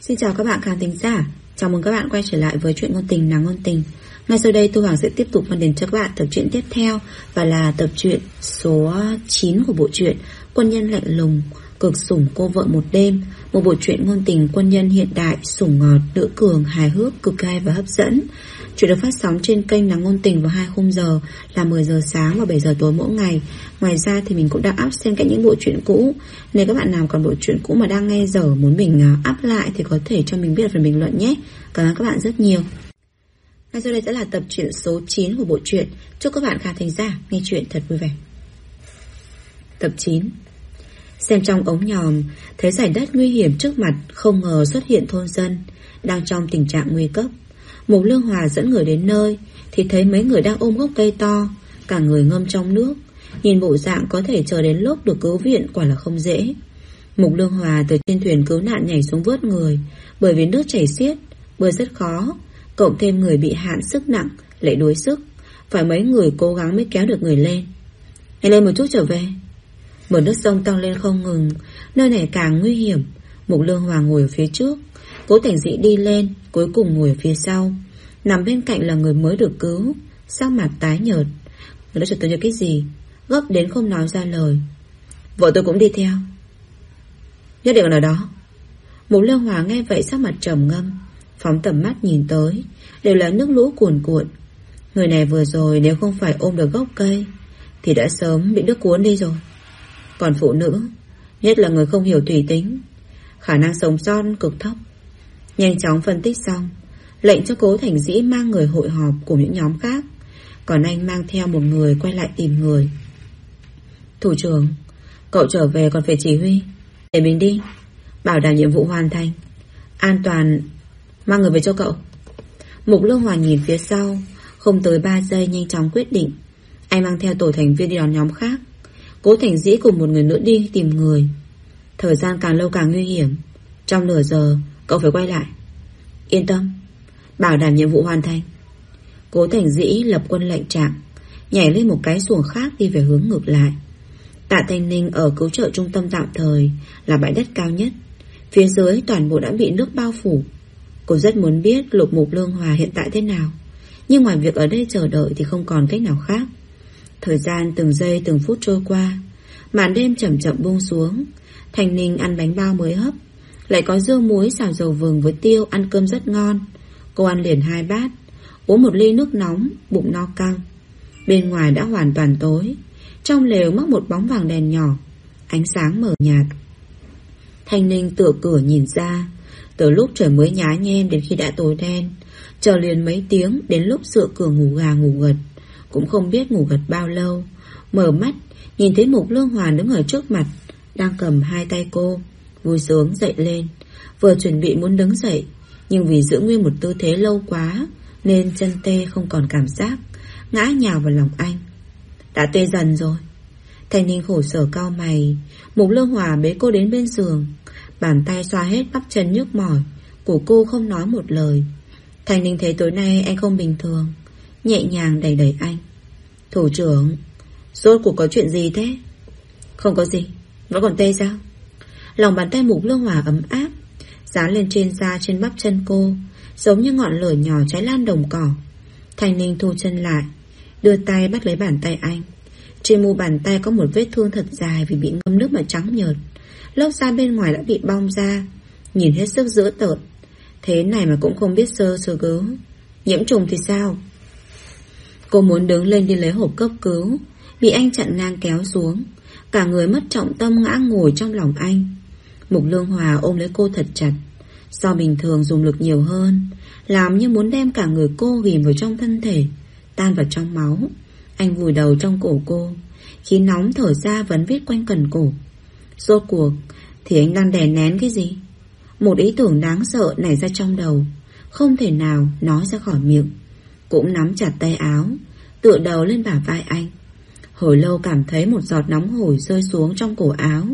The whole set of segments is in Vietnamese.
Xin chào các bạn khán thính giả. Chào mừng các bạn quay trở lại với chuyện ngôn tình nàng ngôn tình. Ngay sau đây, Thu Hoàng sẽ tiếp tục mang đến cho các bạn tập truyện tiếp theo Và là tập truyện số 9 của bộ truyện Quân nhân lạnh lùng. Cực sủng cô vợ một đêm Một bộ truyện ngôn tình quân nhân hiện đại Sủng ngọt, nữ cường, hài hước, cực gai và hấp dẫn Chuyện được phát sóng trên kênh là Ngôn Tình vào hai khung giờ là 10 giờ sáng và 7 giờ tối mỗi ngày. Ngoài ra thì mình cũng đang up xem các những bộ truyện cũ. Nếu các bạn nào còn bộ truyện cũ mà đang nghe dở muốn mình à, up lại thì có thể cho mình biết ở phần bình luận nhé. Cảm ơn các bạn rất nhiều. Ngay sau đây sẽ là tập truyện số 9 của bộ truyện. Chúc các bạn khán thính giả nghe chuyện thật vui vẻ. Tập 9 Xem trong ống nhòm, Thấy giải đất nguy hiểm trước mặt, Không ngờ xuất hiện thôn dân, Đang trong tình trạng nguy cấp. Mục Lương Hòa dẫn người đến nơi, Thì thấy mấy người đang ôm gốc cây to, Cả người ngâm trong nước. Nhìn bộ dạng có thể chờ đến lúc được cứu viện Quả là không dễ. Mục Lương Hòa từ trên thuyền cứu nạn nhảy xuống vớt người, Bởi vì nước chảy xiết, Bơi rất khó, Cộng thêm người bị hạn sức nặng, Lại đuối sức, Phải mấy người cố gắng mới kéo được người lên. Hãy lên một chút trở về. Mực nước sông tăng lên không ngừng, Nơi này càng nguy hiểm. Mục Lương Hòa ngồi ở phía trước. Cố Thành Dĩ đi lên, Cuối cùng ngồi ở phía sau. Nằm bên cạnh là người mới được cứu. Sắc mặt tái nhợt. Người đã cho tôi cho cái gì? Gấp đến không nói ra lời. Vợ tôi cũng đi theo. Nhất định ở đó. Mục Lương Hòa nghe vậy sắc mặt trầm ngâm, Phóng tầm mắt nhìn tới. Đều là nước lũ cuồn cuộn. Người này vừa rồi nếu không phải ôm được gốc cây, Thì đã sớm bị nước cuốn đi rồi. Còn phụ nữ, Nhất là người không hiểu thủy tính, Khả năng sống sót cực thấp. Nhanh chóng phân tích xong, Lệnh cho cố thành dĩ mang người hội họp Cùng những nhóm khác. Còn anh mang theo một người quay lại tìm người. Thủ trưởng, Cậu trở về còn phải chỉ huy. Để mình đi, Bảo đảm nhiệm vụ hoàn thành, An toàn, Mang người về cho cậu. Mục Lương Hoàn nhìn phía sau, Không tới 3 giây nhanh chóng quyết định. Anh mang theo tổ thành viên đi đón nhóm khác. Cố Thành Dĩ cùng một người nữa đi tìm người. Thời gian càng lâu càng nguy hiểm. Trong nửa giờ, cậu phải quay lại. Yên tâm, Bảo đảm nhiệm vụ hoàn thành. Cố Thành Dĩ lập quân lệnh trạng Nhảy lên một cái xuồng khác đi về hướng ngược lại. Tạ Thanh Ninh ở cứu trợ trung tâm tạm thời Là bãi đất cao nhất. Phía dưới toàn bộ đã bị nước bao phủ. Cô rất muốn biết lục mục lương hòa hiện tại thế nào. Nhưng ngoài việc ở đây chờ đợi Thì không còn cách nào khác. Thời gian từng giây từng phút trôi qua. Màn đêm chậm chậm buông xuống. Thành Ninh ăn bánh bao mới hấp. Lại có dưa muối xào dầu vừng với tiêu Ăn cơm rất ngon. Cô ăn liền hai bát. Uống một ly nước nóng, Bụng no căng. Bên ngoài đã hoàn toàn tối. Trong lều mắc một bóng vàng đèn nhỏ. Ánh sáng mờ nhạt. Thanh Ninh tựa cửa nhìn ra. Từ lúc trời mới nhá nhem đến khi đã tối đen, Chờ liền mấy tiếng Đến lúc dựa cửa ngủ gà ngủ gật. Cũng không biết ngủ gật bao lâu. Mở mắt, Nhìn thấy Mục Lương Hoàn đứng ở trước mặt, Đang cầm hai tay cô, Vui sướng dậy lên. Vừa chuẩn bị muốn đứng dậy, Nhưng vì giữ nguyên một tư thế lâu quá, Nên chân tê không còn cảm giác, Ngã nhào vào lòng anh. Đã tê dần rồi. Thanh Ninh khổ sở cao mày, Mục Lương Hòa bế cô đến bên giường. Bàn tay xoa hết bắp chân nhức mỏi, Của cô không nói một lời. Thanh Ninh thấy tối nay anh không bình thường. Nhẹ nhàng đẩy đẩy anh. Thủ trưởng, Rốt cuộc có chuyện gì thế? Không có gì Vẫn còn tê sao? Lòng bàn tay mục lương hòa ấm áp, Dán lên trên da trên bắp chân cô, Giống như ngọn lửa nhỏ cháy lan đồng cỏ. Thành Ninh thu chân lại, Đưa tay bắt lấy bàn tay anh. Trên mu bàn tay có một vết thương thật dài Vì bị ngâm nước mà trắng nhợt. Lớp da bên ngoài đã bị bong ra, Nhìn hết sức dữ tợn. Thế này mà cũng không biết sơ sơ gớ Nhiễm trùng thì sao? Cô muốn đứng lên đi lấy hộp cấp cứu, Bị anh chặn ngang kéo xuống. Cả người mất trọng tâm ngã ngồi trong lòng anh. Mục Lương Hòa ôm lấy cô thật chặt. Do bình thường dùng lực nhiều hơn, Làm như muốn đem cả người cô ghim vào trong thân thể, Tan vào trong máu. Anh vùi đầu trong cổ cô, Khí nóng thở ra vẫn viết quanh cần cổ. Rốt cuộc, Thì anh đang đè nén cái gì? Một ý tưởng đáng sợ nảy ra trong đầu, Không thể nào nói ra khỏi miệng. Cũng nắm chặt tay áo Tựa đầu lên bả vai anh. Hồi lâu cảm thấy một giọt nóng hổi rơi xuống trong cổ áo.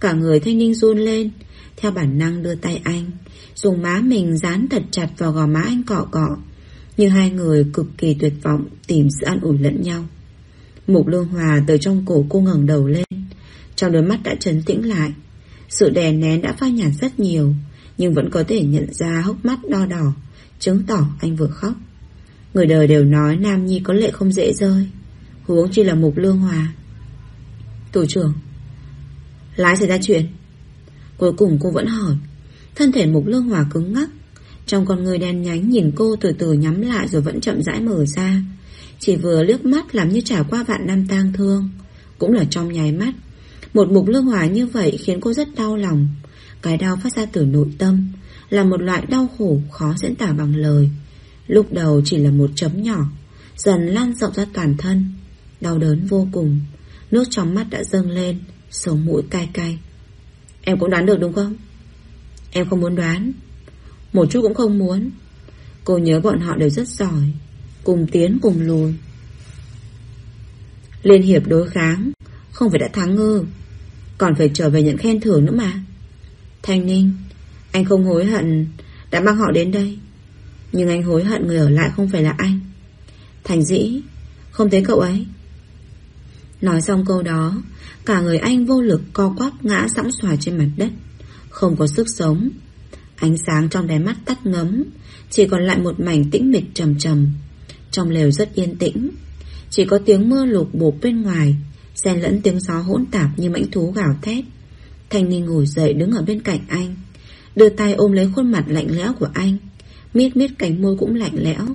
Cả người thanh ninh run lên. Theo bản năng đưa tay anh, Dùng má mình dán thật chặt vào gò má anh cọ cọ, Như hai người cực kỳ tuyệt vọng Tìm sự an ủi lẫn nhau. Mục lương hòa từ trong cổ cô ngẩng đầu lên, Trong đôi mắt đã trấn tĩnh lại. Sự đè nén đã phai nhạt rất nhiều, Nhưng vẫn có thể nhận ra hốc mắt đo đỏ, Chứng tỏ anh vừa khóc. Người đời đều nói Nam Nhi có lệ không dễ rơi. Huống chi là mục lương hòa. Tổ trưởng, Lái xảy ra chuyện. Cuối cùng cô vẫn hỏi, Thân thể mục lương hòa cứng ngắc, Trong con người đen nhánh nhìn cô từ từ nhắm lại Rồi vẫn chậm rãi mở ra. Chỉ vừa liếc mắt làm như trải qua vạn năm tang thương, Cũng là trong nháy mắt. Một mục lương hòa như vậy khiến cô rất đau lòng. Cái đau phát ra từ nội tâm, Là một loại đau khổ khó diễn tả bằng lời. Lúc đầu chỉ là một chấm nhỏ, Dần lan rộng ra toàn thân, Đau đớn vô cùng, Nước trong mắt đã dâng lên Sống mũi cay cay. Em cũng đoán được đúng không? Em không muốn đoán, Một chút cũng không muốn. Cô nhớ bọn họ đều rất giỏi, Cùng tiến cùng lùi. Liên hiệp đối kháng, Không phải đã thắng ngư, Còn phải trở về nhận khen thưởng nữa mà. Thanh Ninh, Anh không hối hận, Đã mang họ đến đây. Nhưng anh hối hận người ở lại không phải là anh. Thành dĩ, Không thấy cậu ấy. Nói xong câu đó, Cả người anh vô lực co quắp ngã sẵn xoài trên mặt đất. Không có sức sống. Ánh sáng trong đáy mắt tắt ngấm, Chỉ còn lại một mảnh tĩnh mịch trầm trầm. Trong lều rất yên tĩnh. Chỉ có tiếng mưa lục bột bên ngoài, xen lẫn tiếng gió hỗn tạp như mãnh thú gào thét. Thanh Ninh ngồi dậy đứng ở bên cạnh anh, Đưa tay ôm lấy khuôn mặt lạnh lẽo của anh. Miết miết cánh môi cũng lạnh lẽo.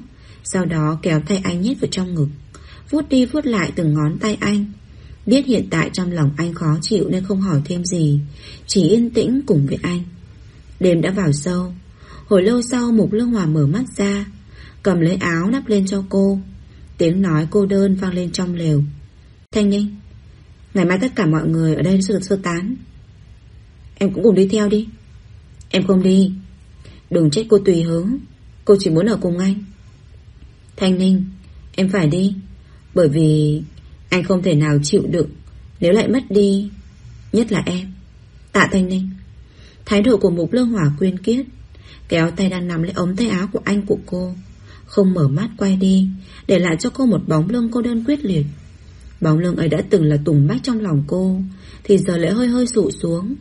Sau đó kéo tay anh nhét vào trong ngực. Vuốt đi vuốt lại từng ngón tay anh. Biết hiện tại trong lòng anh khó chịu nên không hỏi thêm gì. Chỉ yên tĩnh cùng với anh. Đêm đã vào sâu. Hồi lâu sau Mục Lương Hòa mở mắt ra, Cầm lấy áo đắp lên cho cô. Tiếng nói cô đơn vang lên trong lều. Thanh Ninh, Ngày mai tất cả mọi người ở đây sẽ được sơ tán. Em cũng cùng đi theo đi. Em không đi. Đừng trách cô tùy hứng. Cô chỉ muốn ở cùng anh. Thanh Ninh, Em phải đi. Bởi vì anh không thể nào chịu đựng Nếu lại mất đi, Nhất là em. Tạ Thanh Ninh, Thái độ của Mục Lương Hỏa quyên kiết, Kéo tay đang nằm lấy ống tay áo của anh của cô, Không mở mắt quay đi, Để lại cho cô một bóng lưng cô đơn quyết liệt. Bóng lưng ấy đã từng là tùng bách trong lòng cô, Thì giờ lại hơi hơi sụ xuống.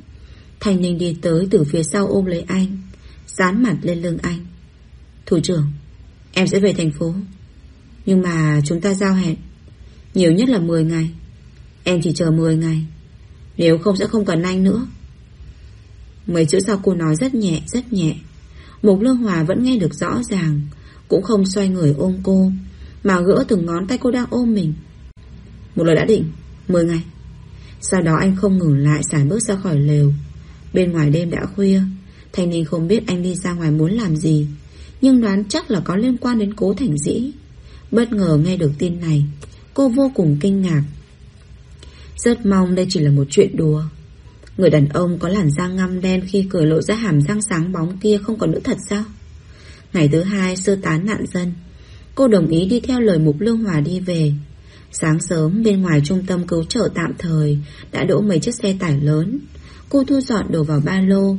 Thanh Ninh đi tới từ phía sau ôm lấy anh. Dán mặt lên lưng anh. Thủ trưởng, Em sẽ về thành phố. Nhưng mà chúng ta giao hẹn nhiều nhất là 10 ngày. Em chỉ chờ 10 ngày. Nếu không sẽ không cần anh nữa. Mấy chữ sau cô nói rất nhẹ rất nhẹ. Mục Lương Hòa vẫn nghe được rõ ràng, Cũng không xoay người ôm cô, Mà gỡ từng ngón tay cô đang ôm mình. Một lời đã định 10 ngày. Sau đó anh không ngừng lại xài bước ra khỏi lều. Bên ngoài đêm đã khuya. Thanh Ninh không biết anh đi ra ngoài muốn làm gì, Nhưng đoán chắc là có liên quan đến cố thành dĩ. Bất ngờ nghe được tin này, Cô vô cùng kinh ngạc. Rất mong đây chỉ là một chuyện đùa. Người đàn ông có làn da ngăm đen Khi cười lộ ra hàm răng sáng bóng kia Không còn nữa thật sao? Ngày thứ hai, sơ tán nạn dân. Cô đồng ý đi theo lời Mục Lương Hòa đi về. Sáng sớm, bên ngoài trung tâm cứu trợ tạm thời, Đã đỗ mấy chiếc xe tải lớn. Cô thu dọn đồ vào ba lô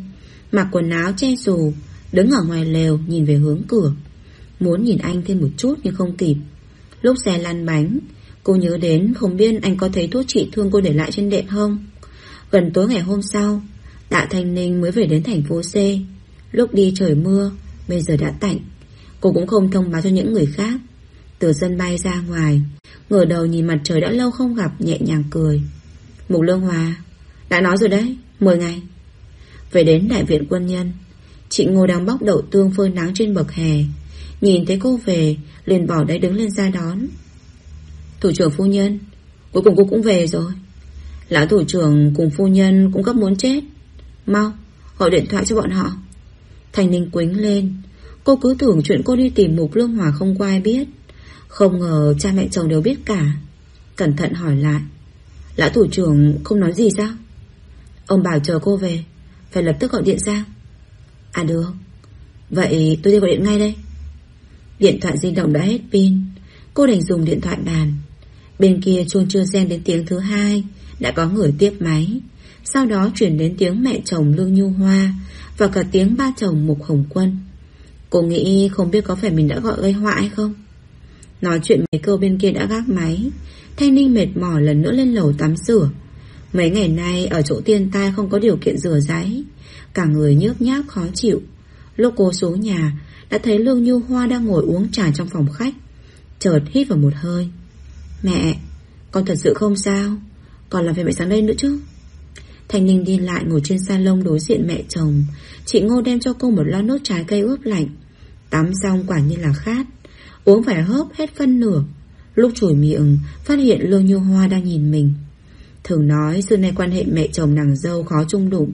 Mặc quần áo che dù, Đứng ở ngoài lều nhìn về hướng cửa. Muốn nhìn anh thêm một chút nhưng không kịp. Lúc xe lăn bánh, Cô nhớ đến không biết anh có thấy thuốc trị thương cô để lại trên đệm không? Gần tối ngày hôm sau, Tạ Thanh Ninh mới về đến thành phố C. Lúc đi trời mưa, Bây giờ đã tạnh. Cô cũng không thông báo cho những người khác. Từ sân bay ra ngoài, Ngửa đầu nhìn mặt trời đã lâu không gặp, Nhẹ nhàng cười. Mục Lương Hòa, Đã nói rồi đấy 10 ngày về đến đại viện quân nhân, Chị Ngô đang bóc đậu tương phơi nắng trên bậc hè. Nhìn thấy cô về, liền bỏ đấy đứng lên ra đón. Thủ trưởng phu nhân, Cuối cùng cô cũng về rồi. Lão thủ trưởng cùng phu nhân cũng gấp muốn chết. Mau, Gọi điện thoại cho bọn họ. Thành Ninh quính lên. Cô cứ tưởng chuyện cô đi tìm Mục Lương Hòa không có ai biết. Không ngờ cha mẹ chồng đều biết cả. Cẩn thận hỏi lại. Lão thủ trưởng không nói gì sao? Ông bảo chờ cô về. Phải lập tức gọi điện sang À được. Vậy tôi đi gọi điện ngay đây. Điện thoại di động đã hết pin. Cô đành dùng điện thoại bàn. Bên kia chuông chưa xem đến tiếng thứ hai, Đã có người tiếp máy. Sau đó chuyển đến tiếng mẹ chồng Lương Nhu Hoa Và cả tiếng ba chồng Mục Hồng Quân. Cô nghĩ không biết có phải mình đã gọi gây họa hay không? Nói chuyện mấy câu bên kia đã gác máy. Thanh Ninh mệt mỏi lần nữa lên lầu tắm rửa. Mấy ngày nay, ở chỗ tiên tai không có điều kiện rửa giấy. Cả người nhớp nháp khó chịu. Lúc cô xuống nhà, Đã thấy Lương Như Hoa đang ngồi uống trà trong phòng khách. Chợt hít vào một hơi. Mẹ, Con thật sự không sao. Còn làm việc mẹ sáng đây nữa chứ. Thanh Ninh đi lại ngồi trên salon đối diện mẹ chồng. Chị Ngô đem cho cô một lon nước trái cây ướp lạnh. Tắm xong quả như là khát. Uống phải hớp hết phân nửa. Lúc chổi miệng, Phát hiện Lương Như Hoa đang nhìn mình. Thường nói xưa nay quan hệ mẹ chồng nàng dâu khó chung đụng,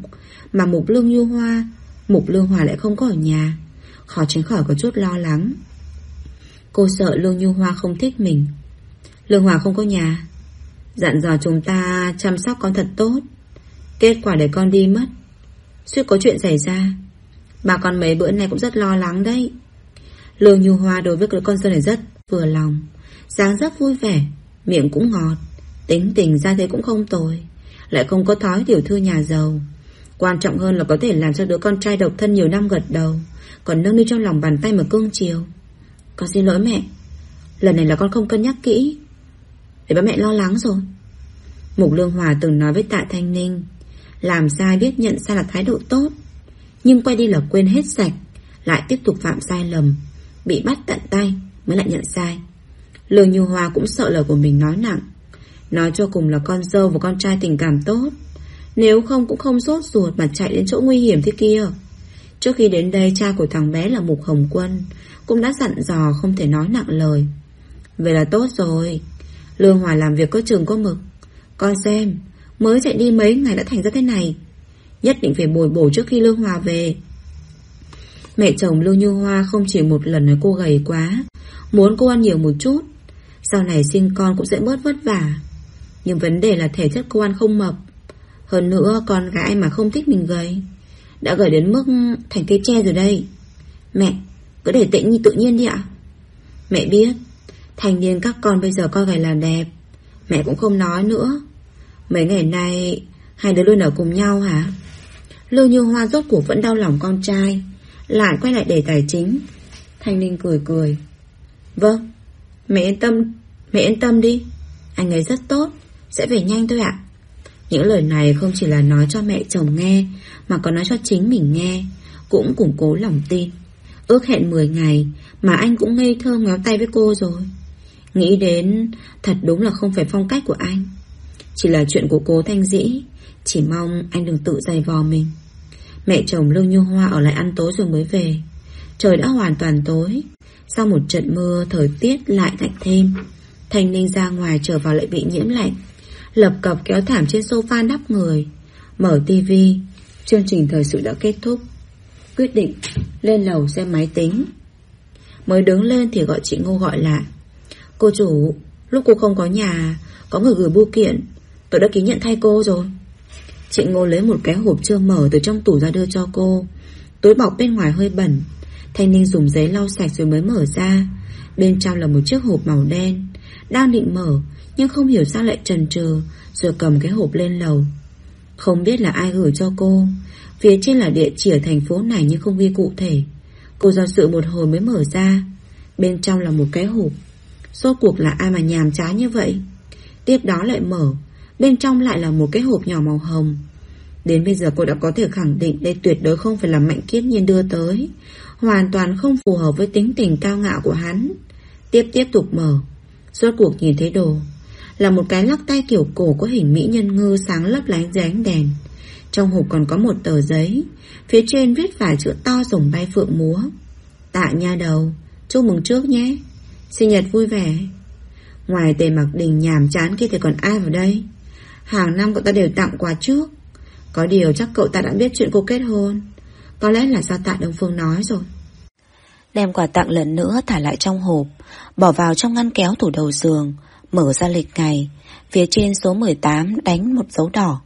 Mà Mục Lương Như Hoa, Mục Lương Hòa lại không có ở nhà. Khó tránh khỏi có chút lo lắng. Cô sợ Lương Như Hoa không thích mình. Lương Hòa không có nhà. Dặn dò chúng ta chăm sóc con thật tốt. Kết quả để con đi mất. Suýt có chuyện xảy ra. Bà con mấy bữa nay cũng rất lo lắng đấy. Lương Như Hoa đối với con dâu này rất vừa lòng. Dáng rất vui vẻ, Miệng cũng ngọt. Tính tình ra thế cũng không tồi, Lại không có thói tiểu thư nhà giàu. Quan trọng hơn là có thể làm cho đứa con trai độc thân nhiều năm gật đầu, Còn nâng niu trong lòng bàn tay mà cương chiều. Con xin lỗi mẹ, Lần này là con không cân nhắc kỹ. Để ba mẹ lo lắng rồi. Mục Lương Hòa từng nói với Tạ Thanh Ninh, Làm sai biết nhận sai là thái độ tốt, Nhưng quay đi là quên hết sạch, Lại tiếp tục phạm sai lầm, Bị bắt tận tay mới lại nhận sai. Lương Như Hoa cũng sợ lời của mình nói nặng Nói cho cùng là con dâu và con trai tình cảm tốt. Nếu không cũng không sốt ruột Mà chạy đến chỗ nguy hiểm thế kia. Trước khi đến đây, cha của thằng bé là Mục Hồng Quân, Cũng đã dặn dò không thể nói nặng lời. Vậy là tốt rồi. Lương Hòa làm việc có trường có mực. Con xem, Mới chạy đi mấy ngày đã thành ra thế này. Nhất định phải bồi bổ trước khi Lương Hòa về. Mẹ chồng Lương Như Hoa không chỉ một lần nói cô gầy quá, Muốn cô ăn nhiều một chút. Sau này sinh con cũng sẽ bớt vất vả. Nhưng vấn đề là thể chất cô ăn không mập. Hơn nữa, con gái mà không thích mình gầy. Đã gầy đến mức thành cây tre rồi đây. Mẹ, Cứ để tĩnh như tự nhiên đi ạ. Mẹ biết Thành niên các con bây giờ coi gầy là đẹp. Mẹ cũng không nói nữa. Mấy ngày nay, Hai đứa luôn ở cùng nhau hả? Lưu Như Hoa rốt cuộc vẫn đau lòng con trai, Lại quay lại đề tài chính. Thanh Ninh cười cười. Vâng Mẹ yên tâm, Mẹ yên tâm đi. Anh ấy rất tốt. Sẽ về nhanh thôi ạ. Những lời này không chỉ là nói cho mẹ chồng nghe, Mà còn nói cho chính mình nghe, Cũng củng cố lòng tin. Ước hẹn 10 ngày Mà anh cũng ngây thơ ngó tay với cô rồi. Nghĩ đến, Thật đúng là không phải phong cách của anh. Chỉ là chuyện của cố Thanh Dĩ, Chỉ mong anh đừng tự dày vò mình. Mẹ chồng Lưu Như Hoa ở lại ăn tối rồi mới về. Trời đã hoàn toàn tối. Sau một trận mưa, thời tiết lại lạnh thêm. Thanh Ninh ra ngoài trở vào lại bị nhiễm lạnh. Lập cập kéo thảm trên sofa đắp người. Mở tivi. Chương trình thời sự đã kết thúc. Quyết định lên lầu xem máy tính. Mới đứng lên thì gọi chị Ngô gọi lại. Cô chủ, Lúc cô không có nhà, Có người gửi bưu kiện. Tôi đã ký nhận thay cô rồi. Chị Ngô lấy một cái hộp chưa mở từ trong tủ ra đưa cho cô. Túi bọc bên ngoài hơi bẩn. Thanh Ninh dùng giấy lau sạch rồi mới mở ra. Bên trong là một chiếc hộp màu đen. Đang định mở nhưng không hiểu sao lại trần trừ, Rồi cầm cái hộp lên lầu. Không biết là ai gửi cho cô. Phía trên là địa chỉ ở thành phố này nhưng không ghi cụ thể. Cô do sự một hồi mới mở ra. Bên trong là một cái hộp. Rốt cuộc là ai mà nhàm chán như vậy? Tiếp đó lại mở. Bên trong lại là một cái hộp nhỏ màu hồng. Đến bây giờ cô đã có thể khẳng định Đây tuyệt đối không phải là Mạnh Kiết Nhiên đưa tới. Hoàn toàn không phù hợp với tính tình cao ngạo của hắn. Tiếp tiếp tục mở. Rốt cuộc nhìn thấy đồ. Là một cái lắc tay kiểu cổ có hình mỹ nhân ngư sáng lấp lánh dưới ánh đèn. Trong hộp còn có một tờ giấy, Phía trên viết vài chữ to rồng bay phượng múa. Tạ nha đầu, Chúc mừng trước nhé. Sinh nhật vui vẻ. Ngoài tề mặc đình nhàm chán kia thì còn ai vào đây? Hàng năm cậu ta đều tặng quà trước. Có điều chắc cậu ta đã biết chuyện cô kết hôn. Có lẽ là do tạ Đông Phương nói rồi. Đem quà tặng lần nữa thả lại trong hộp, Bỏ vào trong ngăn kéo tủ đầu giường. Mở ra lịch ngày, Phía trên số 18 đánh một dấu đỏ.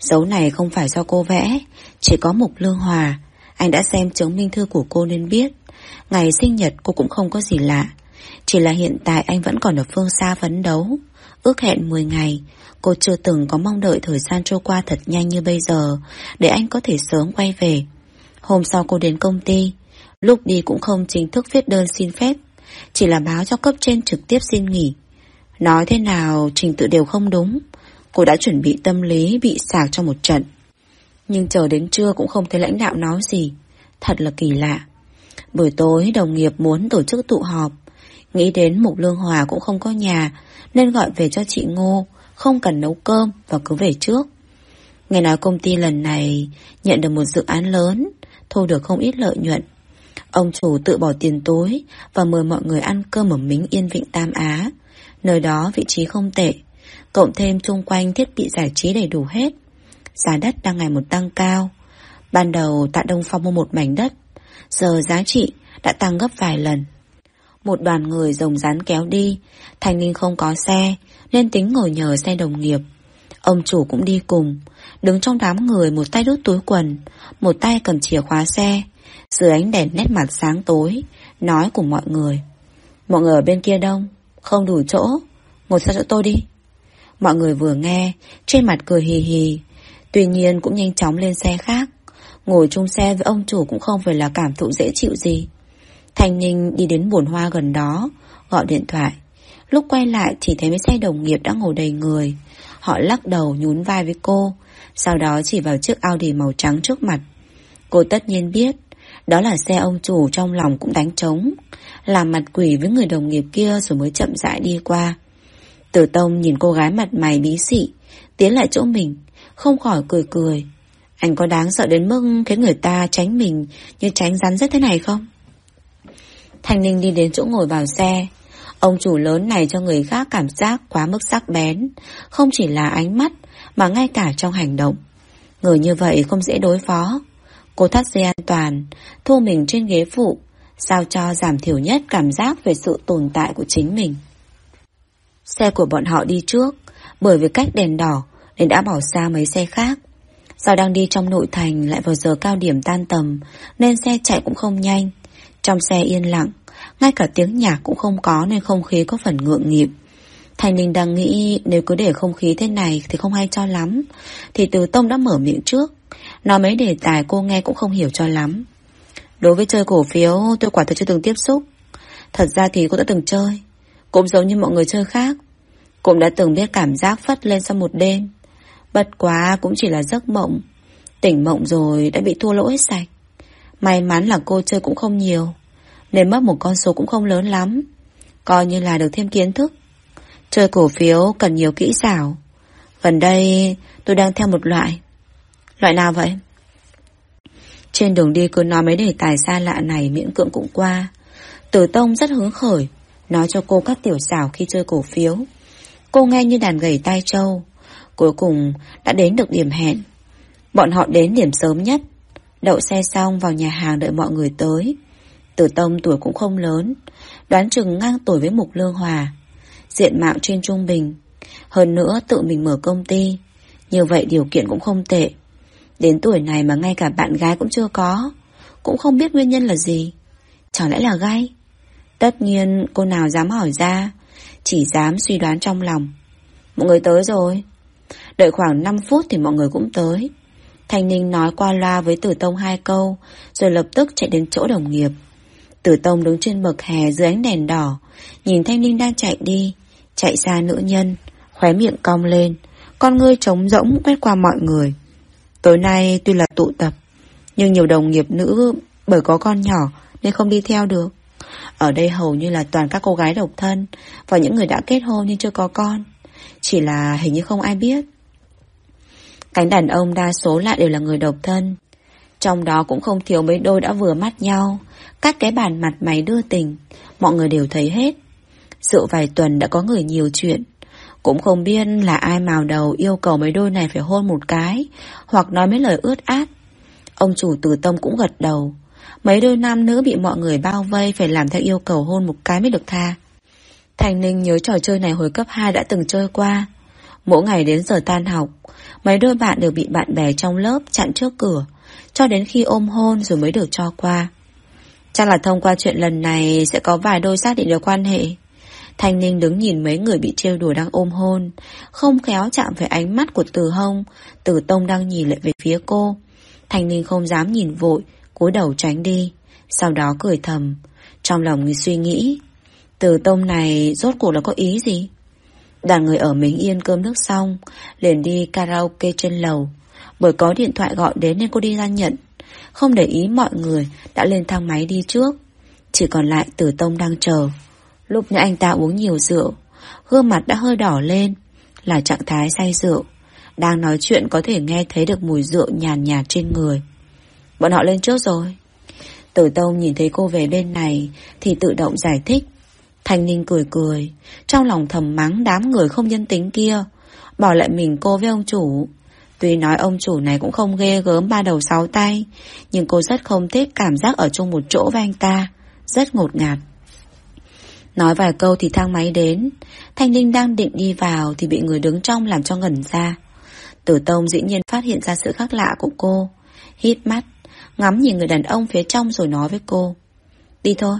Dấu này không phải do cô vẽ, Chỉ có Mục Lương Hòa. Anh đã xem chứng minh thư của cô nên biết. Ngày sinh nhật cô cũng không có gì lạ. Chỉ là hiện tại anh vẫn còn ở phương xa phấn đấu. Ước hẹn 10 ngày, Cô chưa từng có mong đợi thời gian trôi qua thật nhanh như bây giờ, Để anh có thể sớm quay về. Hôm sau cô đến công ty, Lúc đi cũng không chính thức viết đơn xin phép, Chỉ là báo cho cấp trên trực tiếp xin nghỉ. Nói thế nào, trình tự đều không đúng. Cô đã chuẩn bị tâm lý, bị sạc cho một trận. Nhưng chờ đến trưa cũng không thấy lãnh đạo nói gì. Thật là kỳ lạ. Buổi tối, đồng nghiệp muốn tổ chức tụ họp. Nghĩ đến Mục Lương Hòa cũng không có nhà, Nên gọi về cho chị Ngô, Không cần nấu cơm và cứ về trước. Nghe nói công ty lần này Nhận được một dự án lớn, Thu được không ít lợi nhuận. Ông chủ tự bỏ tiền tối Và mời mọi người ăn cơm ở Mính Yên Vịnh Tam Á. Nơi đó vị trí không tệ, Cộng thêm chung quanh thiết bị giải trí đầy đủ hết. Giá đất đang ngày một tăng cao. Ban đầu Tạ Đông Phong mua một mảnh đất, Giờ giá trị đã tăng gấp vài lần. Một đoàn người rồng rán kéo đi Thành Ninh không có xe, Nên tính ngồi nhờ xe đồng nghiệp. Ông chủ cũng đi cùng, Đứng trong đám người một tay đút túi quần, Một tay cầm chìa khóa xe, Dưới ánh đèn nét mặt sáng tối, Nói cùng mọi người. Mọi người ở bên kia đông. Không đủ chỗ. Ngồi sang chỗ tôi đi. Mọi người vừa nghe, Trên mặt cười hì hì. Tuy nhiên cũng nhanh chóng lên xe khác. Ngồi chung xe với ông chủ cũng không phải là cảm thụ dễ chịu gì. Thanh Ninh đi đến buồn hoa gần đó, Gọi điện thoại. Lúc quay lại chỉ thấy mấy xe đồng nghiệp đã ngồi đầy người. Họ lắc đầu nhún vai với cô, Sau đó chỉ vào chiếc Audi màu trắng trước mặt. Cô tất nhiên biết đó là xe ông chủ trong lòng cũng đánh trống. Làm mặt quỷ với người đồng nghiệp kia Rồi mới chậm rãi đi qua. Tử Tông nhìn cô gái mặt mày bí xị Tiến lại chỗ mình, Không khỏi cười cười. Anh có đáng sợ đến mức khiến người ta tránh mình Như tránh rắn rất thế này không? Thanh Ninh đi đến chỗ ngồi vào xe. Ông chủ lớn này cho người khác cảm giác quá mức sắc bén. Không chỉ là ánh mắt, Mà ngay cả trong hành động. Người như vậy không dễ đối phó. Cô thắt dây an toàn, Thu mình trên ghế phụ, Sao cho giảm thiểu nhất cảm giác về sự tồn tại của chính mình Xe của bọn họ đi trước, Bởi vì cách đèn đỏ Nên đã bỏ xa mấy xe khác Do đang đi trong nội thành Lại vào giờ cao điểm tan tầm, Nên xe chạy cũng không nhanh Trong xe yên lặng, Ngay cả tiếng nhạc cũng không có Nên không khí có phần ngượng nghịu Thành Ninh đang nghĩ, nếu cứ để không khí thế này thì không hay cho lắm. Thì Từ Tông đã mở miệng trước. Nói mấy đề tài cô nghe cũng không hiểu cho lắm. Đối với chơi cổ phiếu, tôi quả thật chưa từng tiếp xúc. Thật ra thì cô đã từng chơi. Cũng giống như mọi người chơi khác. Cũng đã từng biết cảm giác phất lên sau một đêm. Bất quá cũng chỉ là giấc mộng. Tỉnh mộng rồi đã bị thua lỗ hết sạch. May mắn là cô chơi cũng không nhiều. Nên mất một con số cũng không lớn lắm. Coi như là được thêm kiến thức. Chơi cổ phiếu cần nhiều kỹ xảo. Gần đây, tôi đang theo một loại. Loại nào vậy? Trên đường đi cứ nói mấy đề tài xa lạ này miễn cưỡng cũng qua. Tử Tông rất hứng khởi, nói cho cô các tiểu xảo khi chơi cổ phiếu. Cô nghe như đàn gầy tai trâu. Cuối cùng đã đến được điểm hẹn. Bọn họ đến điểm sớm nhất. Đậu xe xong vào nhà hàng đợi mọi người tới. Tử Tông tuổi cũng không lớn, đoán chừng ngang tuổi với Mục Lương Hòa diện mạo trên trung bình. Hơn nữa tự mình mở công ty, như vậy điều kiện cũng không tệ. Đến tuổi này mà ngay cả bạn gái cũng chưa có, cũng không biết nguyên nhân là gì. Chẳng lẽ là gay? Tất nhiên cô nào dám hỏi ra, chỉ dám suy đoán trong lòng. Mọi người tới rồi. Đợi khoảng 5 phút thì mọi người cũng tới. Thanh Ninh nói qua loa với Tử Tông hai câu, rồi lập tức chạy đến chỗ đồng nghiệp. Tử Tông đứng trên bậc hè dưới ánh đèn đỏ, nhìn Thanh Ninh đang chạy đi, Chạy xa nữ nhân Khóe miệng cong lên Con ngươi trống rỗng quét qua mọi người Tối nay tuy là tụ tập, Nhưng nhiều đồng nghiệp nữ Bởi có con nhỏ nên không đi theo được. Ở đây hầu như là toàn các cô gái độc thân Và những người đã kết hôn nhưng chưa có con. Chỉ là hình như không ai biết. Cánh đàn ông đa số lại đều là người độc thân. Trong đó cũng không thiếu mấy đôi đã vừa mắt nhau, Các cái bàn mặt mày đưa tình, Mọi người đều thấy hết. Sự vài tuần đã có người nhiều chuyện. Cũng không biết là ai màu đầu yêu cầu mấy đôi này phải hôn một cái, Hoặc nói mấy lời ướt át. Ông chủ tử tâm cũng gật đầu. Mấy đôi nam nữ bị mọi người bao vây Phải làm theo yêu cầu hôn một cái mới được tha. Thành Ninh nhớ trò chơi này hồi cấp 2 đã từng chơi qua. Mỗi ngày đến giờ tan học, Mấy đôi bạn đều bị bạn bè trong lớp chặn trước cửa, Cho đến khi ôm hôn rồi mới được cho qua. Chắc là thông qua chuyện lần này Sẽ có vài đôi xác định được quan hệ. Thanh Ninh đứng nhìn mấy người bị trêu đùa đang ôm hôn, không khéo chạm phải ánh mắt của Từ Hông, Từ Tông đang nhìn lại về phía cô. Thanh Ninh không dám nhìn vội, cúi đầu tránh đi, sau đó cười thầm, trong lòng người suy nghĩ, Từ Tông này rốt cuộc là có ý gì? Đoàn người ở Mính Yên cơm nước xong, liền đi karaoke trên lầu. Bởi có điện thoại gọi đến nên cô đi ra nhận Không để ý mọi người đã lên thang máy đi trước Chỉ còn lại tử tông đang chờ Lúc nãy anh ta uống nhiều rượu, Gương mặt đã hơi đỏ lên, Là trạng thái say rượu. Đang nói chuyện có thể nghe thấy được mùi rượu nhàn nhạt trên người. Bọn họ lên trước rồi. Tử tông nhìn thấy cô về bên này Thì tự động giải thích. Thanh Ninh cười cười, Trong lòng thầm mắng đám người không nhân tính kia, Bỏ lại mình cô với ông chủ. Tuy nói ông chủ này cũng không ghê gớm ba đầu sáu tay, Nhưng cô rất không thích cảm giác ở chung một chỗ với anh ta, Rất ngột ngạt. Nói vài câu thì thang máy đến. Thanh Ninh đang định đi vào Thì bị người đứng trong làm cho ngẩn ra. Tử Tông dĩ nhiên phát hiện ra sự khác lạ của cô. Hít mắt, Ngắm nhìn người đàn ông phía trong rồi nói với cô. Đi thôi,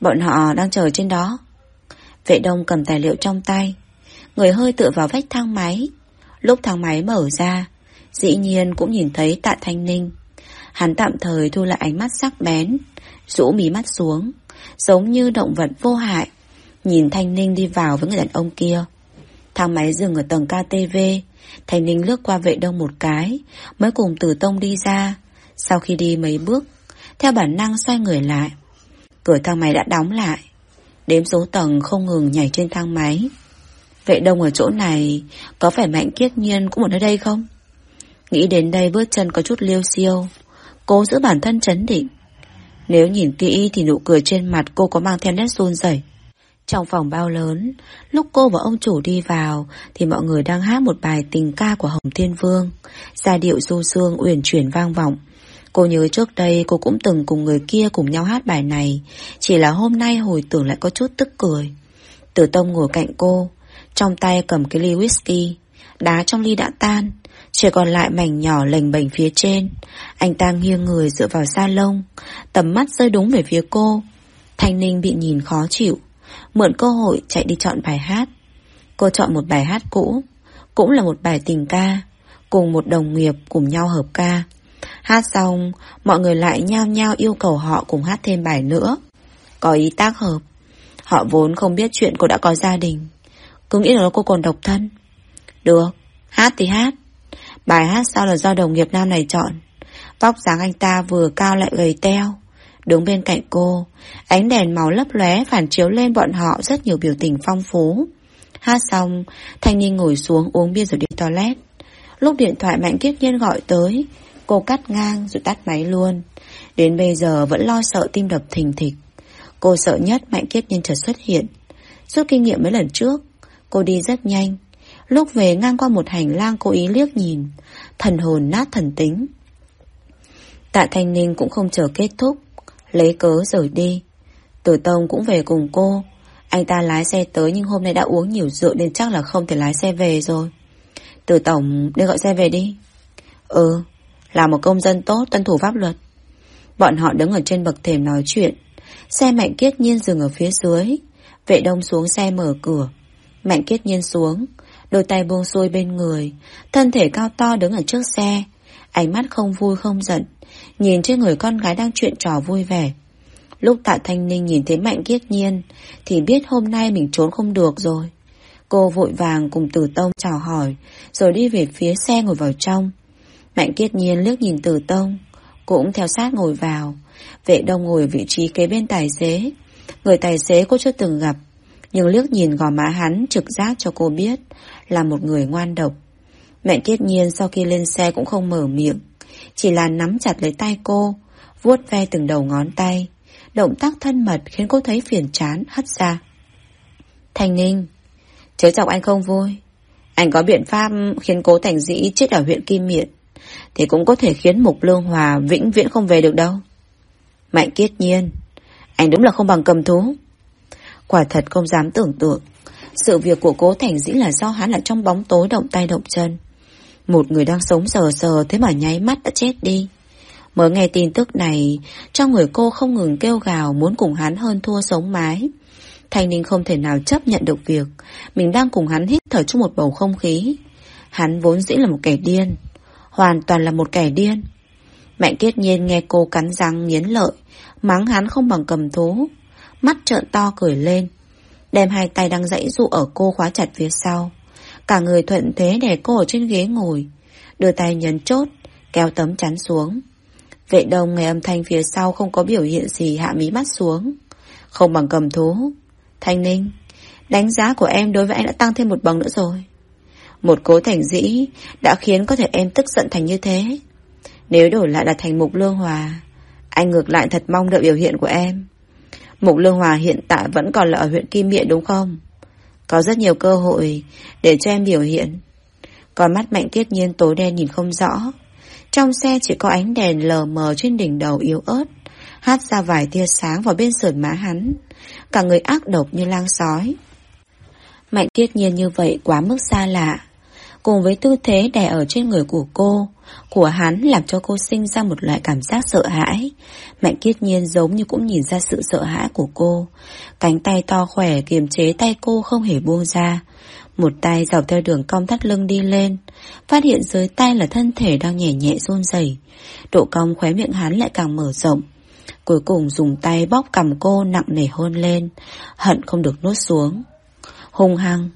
Bọn họ đang chờ trên đó. Vệ đông cầm tài liệu trong tay. Người hơi tựa vào vách thang máy. Lúc thang máy mở ra, Dĩ nhiên cũng nhìn thấy tạ thanh ninh. Hắn tạm thời thu lại ánh mắt sắc bén, Rũ mí mắt xuống. Giống như động vật vô hại. Nhìn Thanh Ninh đi vào với người đàn ông kia. Thang máy dừng ở tầng KTV Thanh Ninh lướt qua vệ đông một cái, Mới cùng Tử Tông đi ra. Sau khi đi mấy bước, Theo bản năng xoay người lại. Cửa thang máy đã đóng lại. Đếm số tầng không ngừng nhảy trên thang máy. Vệ đông ở chỗ này, Có phải Mạnh Kiết Nhiên cũng ở nơi đây không? Nghĩ đến đây bước chân có chút liêu siêu Cố giữ bản thân chấn định. Nếu nhìn kỹ thì nụ cười trên mặt cô có mang theo nét run rẩy. Trong phòng bao lớn, Lúc cô và ông chủ đi vào Thì mọi người đang hát một bài tình ca của Hồng Thiên Vương. Giai điệu du dương uyển chuyển vang vọng. Cô nhớ trước đây cô cũng từng cùng người kia cùng nhau hát bài này. Chỉ là hôm nay hồi tưởng lại có chút tức cười. Tử Tông ngồi cạnh cô, Trong tay cầm cái ly whisky, Đá trong ly đã tan. Chỉ còn lại mảnh nhỏ lềnh bềnh phía trên Anh ta nghiêng người dựa vào sa lông Tầm mắt rơi đúng về phía cô Thanh Ninh bị nhìn khó chịu Mượn cơ hội chạy đi chọn bài hát Cô chọn một bài hát cũ Cũng là một bài tình ca Cùng một đồng nghiệp cùng nhau hợp ca Hát xong, mọi người lại nhao nhao yêu cầu họ cùng hát thêm bài nữa. Có ý tác hợp. Họ vốn không biết chuyện cô đã có gia đình. Cứ nghĩ là cô còn độc thân. Được, hát thì hát. Bài hát sao là do đồng nghiệp nam này chọn. Vóc dáng anh ta vừa cao lại gầy teo. Đứng bên cạnh cô, ánh đèn màu lấp lóe phản chiếu lên bọn họ rất nhiều biểu tình phong phú. Hát xong, Thanh niên ngồi xuống uống bia rồi đi toilet. Lúc điện thoại Mạnh Kiếp Nhiên gọi tới, Cô cắt ngang rồi tắt máy luôn Đến bây giờ vẫn lo sợ tim đập thình thịch Cô sợ nhất Mạnh Kiếp Nhiên chợt xuất hiện Suốt kinh nghiệm mấy lần trước Cô đi rất nhanh Lúc về ngang qua một hành lang cố ý liếc nhìn. Thần hồn nát thần tính. Tạ Thanh Ninh cũng không chờ kết thúc. Lấy cớ rời đi. Tử Tông cũng về cùng cô. Anh ta lái xe tới nhưng hôm nay đã uống nhiều rượu Nên chắc là không thể lái xe về rồi. Tử Tổng đi gọi xe về đi. Ừ là một công dân tốt, tuân thủ pháp luật. Bọn họ đứng ở trên bậc thềm nói chuyện. Xe Mạnh Kiết Nhiên dừng ở phía dưới. Vệ đông xuống xe mở cửa. Mạnh Kiết Nhiên xuống. Đôi tay buông xuôi bên người, Thân thể cao to đứng ở trước xe. Ánh mắt không vui, không giận, Nhìn trên người con gái đang chuyện trò vui vẻ. Lúc tạ Thanh Ninh nhìn thấy Mạnh Kiết Nhiên, Thì biết hôm nay mình trốn không được rồi. Cô vội vàng cùng Tử Tông chào hỏi, Rồi đi về phía xe ngồi vào trong. Mạnh kiết nhiên liếc nhìn tử tông, Cũng theo sát ngồi vào. Vệ đông ngồi vị trí kế bên tài xế. Người tài xế cô chưa từng gặp nhưng liếc nhìn gò má hắn trực giác cho cô biết Là một người ngoan độc Mẹ kiết nhiên sau khi lên xe cũng không mở miệng Chỉ là nắm chặt lấy tay cô vuốt ve từng đầu ngón tay Động tác thân mật khiến cô thấy phiền chán hất ra Thành Ninh Chớ chọc anh không vui Anh có biện pháp khiến cố Thành Dĩ chết ở huyện Kim Miện thì cũng có thể khiến Mục Lương Hòa vĩnh viễn không về được đâu. Mạnh kiết nhiên, anh đúng là không bằng cầm thú. Quả thật không dám tưởng tượng, sự việc của cố Thành Dĩ là do hắn là trong bóng tối động tay động chân. Một người đang sống sờ sờ thế mà nháy mắt đã chết đi. Mới nghe tin tức này, trong người cô không ngừng kêu gào muốn cùng hắn hơn thua sống mái. Thanh Ninh không thể nào chấp nhận được việc mình đang cùng hắn hít thở trong một bầu không khí. Hắn vốn dĩ là một kẻ điên, hoàn toàn là một kẻ điên. Mạnh kiết nhiên nghe cô cắn răng nghiến lợi, mắng hắn không bằng cầm thú. Mắt trợn to cười lên, đem hai tay đang dãy dụ ở cô khóa chặt phía sau. Cả người thuận thế để cô ở trên ghế ngồi, Đưa tay nhấn chốt Kéo tấm chắn xuống. Vệ đông nghe âm thanh phía sau không có biểu hiện gì hạ mí mắt xuống. Không bằng cầm thú. Thanh ninh Đánh giá của em đối với anh đã tăng thêm một bậc nữa rồi. Một cố thành dĩ Đã khiến có thể em tức giận thành như thế. Nếu đổi lại là thành mục lương hòa Anh ngược lại thật mong đợi biểu hiện của em. Mục lương hòa hiện tại vẫn còn là ở huyện Kim Miện đúng không? Có rất nhiều cơ hội Để cho em biểu hiện. Còn mắt mạnh tiết nhiên tối đen nhìn không rõ. Trong xe chỉ có ánh đèn lờ mờ trên đỉnh đầu yếu ớt Hát ra vài tia sáng vào bên sườn má hắn. Cả người ác độc như lang sói. Mạnh tiết nhiên như vậy quá mức xa lạ. Cùng với tư thế đè ở trên người của cô, của hắn làm cho cô sinh ra một loại cảm giác sợ hãi. Mạnh kiết nhiên giống như cũng nhìn ra sự sợ hãi của cô. Cánh tay to khỏe kiềm chế tay cô không hề buông ra. Một tay dọc theo đường cong thắt lưng đi lên, phát hiện dưới tay là thân thể đang nhẹ nhẹ run rẩy. Độ cong khóe miệng hắn lại càng mở rộng. Cuối cùng dùng tay bóp cầm cô nặng nề hôn lên, hận không được nuốt xuống hung hăng.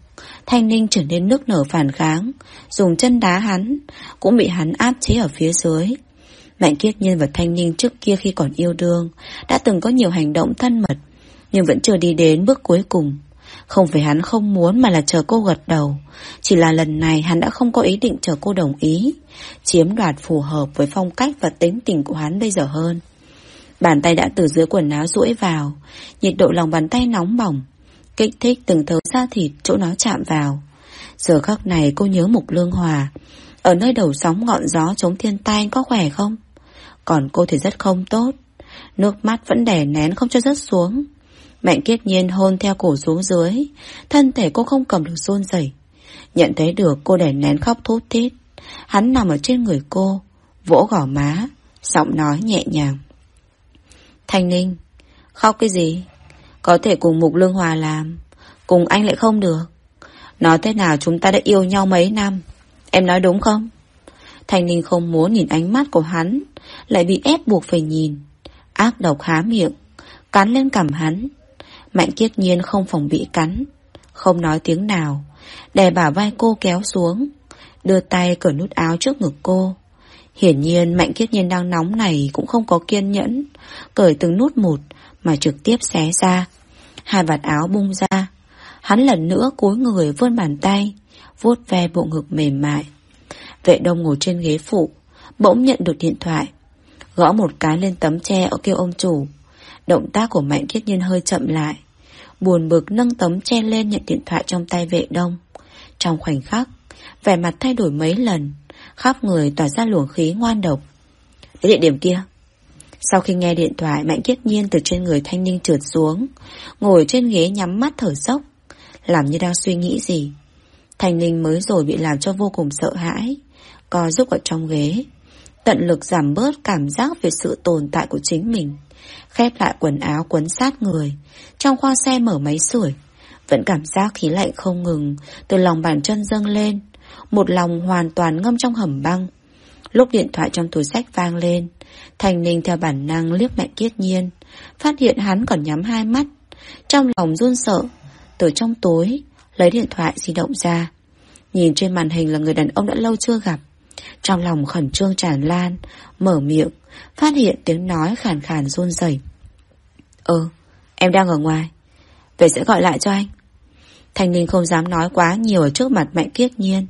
Thanh Ninh trở nên nước nở phản kháng, dùng chân đá hắn, cũng bị hắn áp chế ở phía dưới. Mạnh Kiết Nhiên và Thanh Ninh trước kia khi còn yêu đương, đã từng có nhiều hành động thân mật, nhưng vẫn chưa đi đến bước cuối cùng. Không phải hắn không muốn mà là chờ cô gật đầu. Chỉ là lần này hắn đã không có ý định chờ cô đồng ý. Chiếm đoạt phù hợp với phong cách và tính tình của hắn bây giờ hơn. Bàn tay đã từ dưới quần áo duỗi vào. Nhiệt độ lòng bàn tay nóng bỏng kích thích từng thớ da thịt chỗ nó chạm vào. Giờ khắc này cô nhớ Mục Lương Hòa. Ở nơi đầu sóng ngọn gió chống thiên tai anh có khỏe không? Còn cô thì rất không tốt. Nước mắt vẫn đè nén không cho rớt xuống. Mạnh kiết nhiên hôn theo cổ xuống dưới. Thân thể cô không cầm được run rẩy. Nhận thấy được cô đè nén khóc thút thít. Hắn nằm ở trên người cô. Vỗ gỏ má. Giọng nói nhẹ nhàng. Thanh Ninh, khóc cái gì? Có thể cùng Mục Lương Hòa làm. Cùng anh lại không được. Nói thế nào chúng ta đã yêu nhau mấy năm? Em nói đúng không? Thanh Ninh không muốn nhìn ánh mắt của hắn Lại bị ép buộc phải nhìn. Ác độc há miệng Cắn lên cằm hắn. Mạnh kiết nhiên không phòng bị cắn Không nói tiếng nào Đè bả vai cô kéo xuống Đưa tay cởi nút áo trước ngực cô. Hiển nhiên Mạnh Kiết Nhiên đang nóng này cũng không có kiên nhẫn, cởi từng nút một mà trực tiếp xé ra. Hai vạt áo bung ra. Hắn lần nữa cúi người vươn bàn tay, vuốt ve bộ ngực mềm mại. Vệ đông ngồi trên ghế phụ, bỗng nhận được điện thoại. Gõ một cái lên tấm tre ở kêu ông chủ. Động tác của Mạnh Kiết Nhiên hơi chậm lại. Buồn bực nâng tấm che lên nhận điện thoại trong tay vệ đông. Trong khoảnh khắc, vẻ mặt thay đổi mấy lần, khắp người tỏa ra luồng khí ngoan độc. Đến địa điểm kia. Sau khi nghe điện thoại, Mạnh Kiết Nhiên từ trên người Thanh Ninh trượt xuống, ngồi trên ghế nhắm mắt thở dốc, làm như đang suy nghĩ gì. Thanh Ninh mới rồi bị làm cho vô cùng sợ hãi, co giúp ở trong ghế, tận lực giảm bớt cảm giác về sự tồn tại của chính mình. Khép lại quần áo quấn sát người, trong khoa xe mở máy sưởi, vẫn cảm giác khí lạnh không ngừng từ lòng bàn chân dâng lên, một lòng hoàn toàn ngâm trong hầm băng. Lúc điện thoại trong túi sách vang lên, Thành Ninh theo bản năng liếc mạnh kiết nhiên, phát hiện hắn còn nhắm hai mắt. Trong lòng run sợ, từ trong tối, lấy điện thoại di động ra. Nhìn trên màn hình là người đàn ông đã lâu chưa gặp. Trong lòng khẩn trương tràn lan, mở miệng, phát hiện tiếng nói khàn khàn run rẩy. Ừ, em đang ở ngoài. về sẽ gọi lại cho anh. Thành Ninh không dám nói quá nhiều ở trước mặt Mạnh Kiết Nhiên,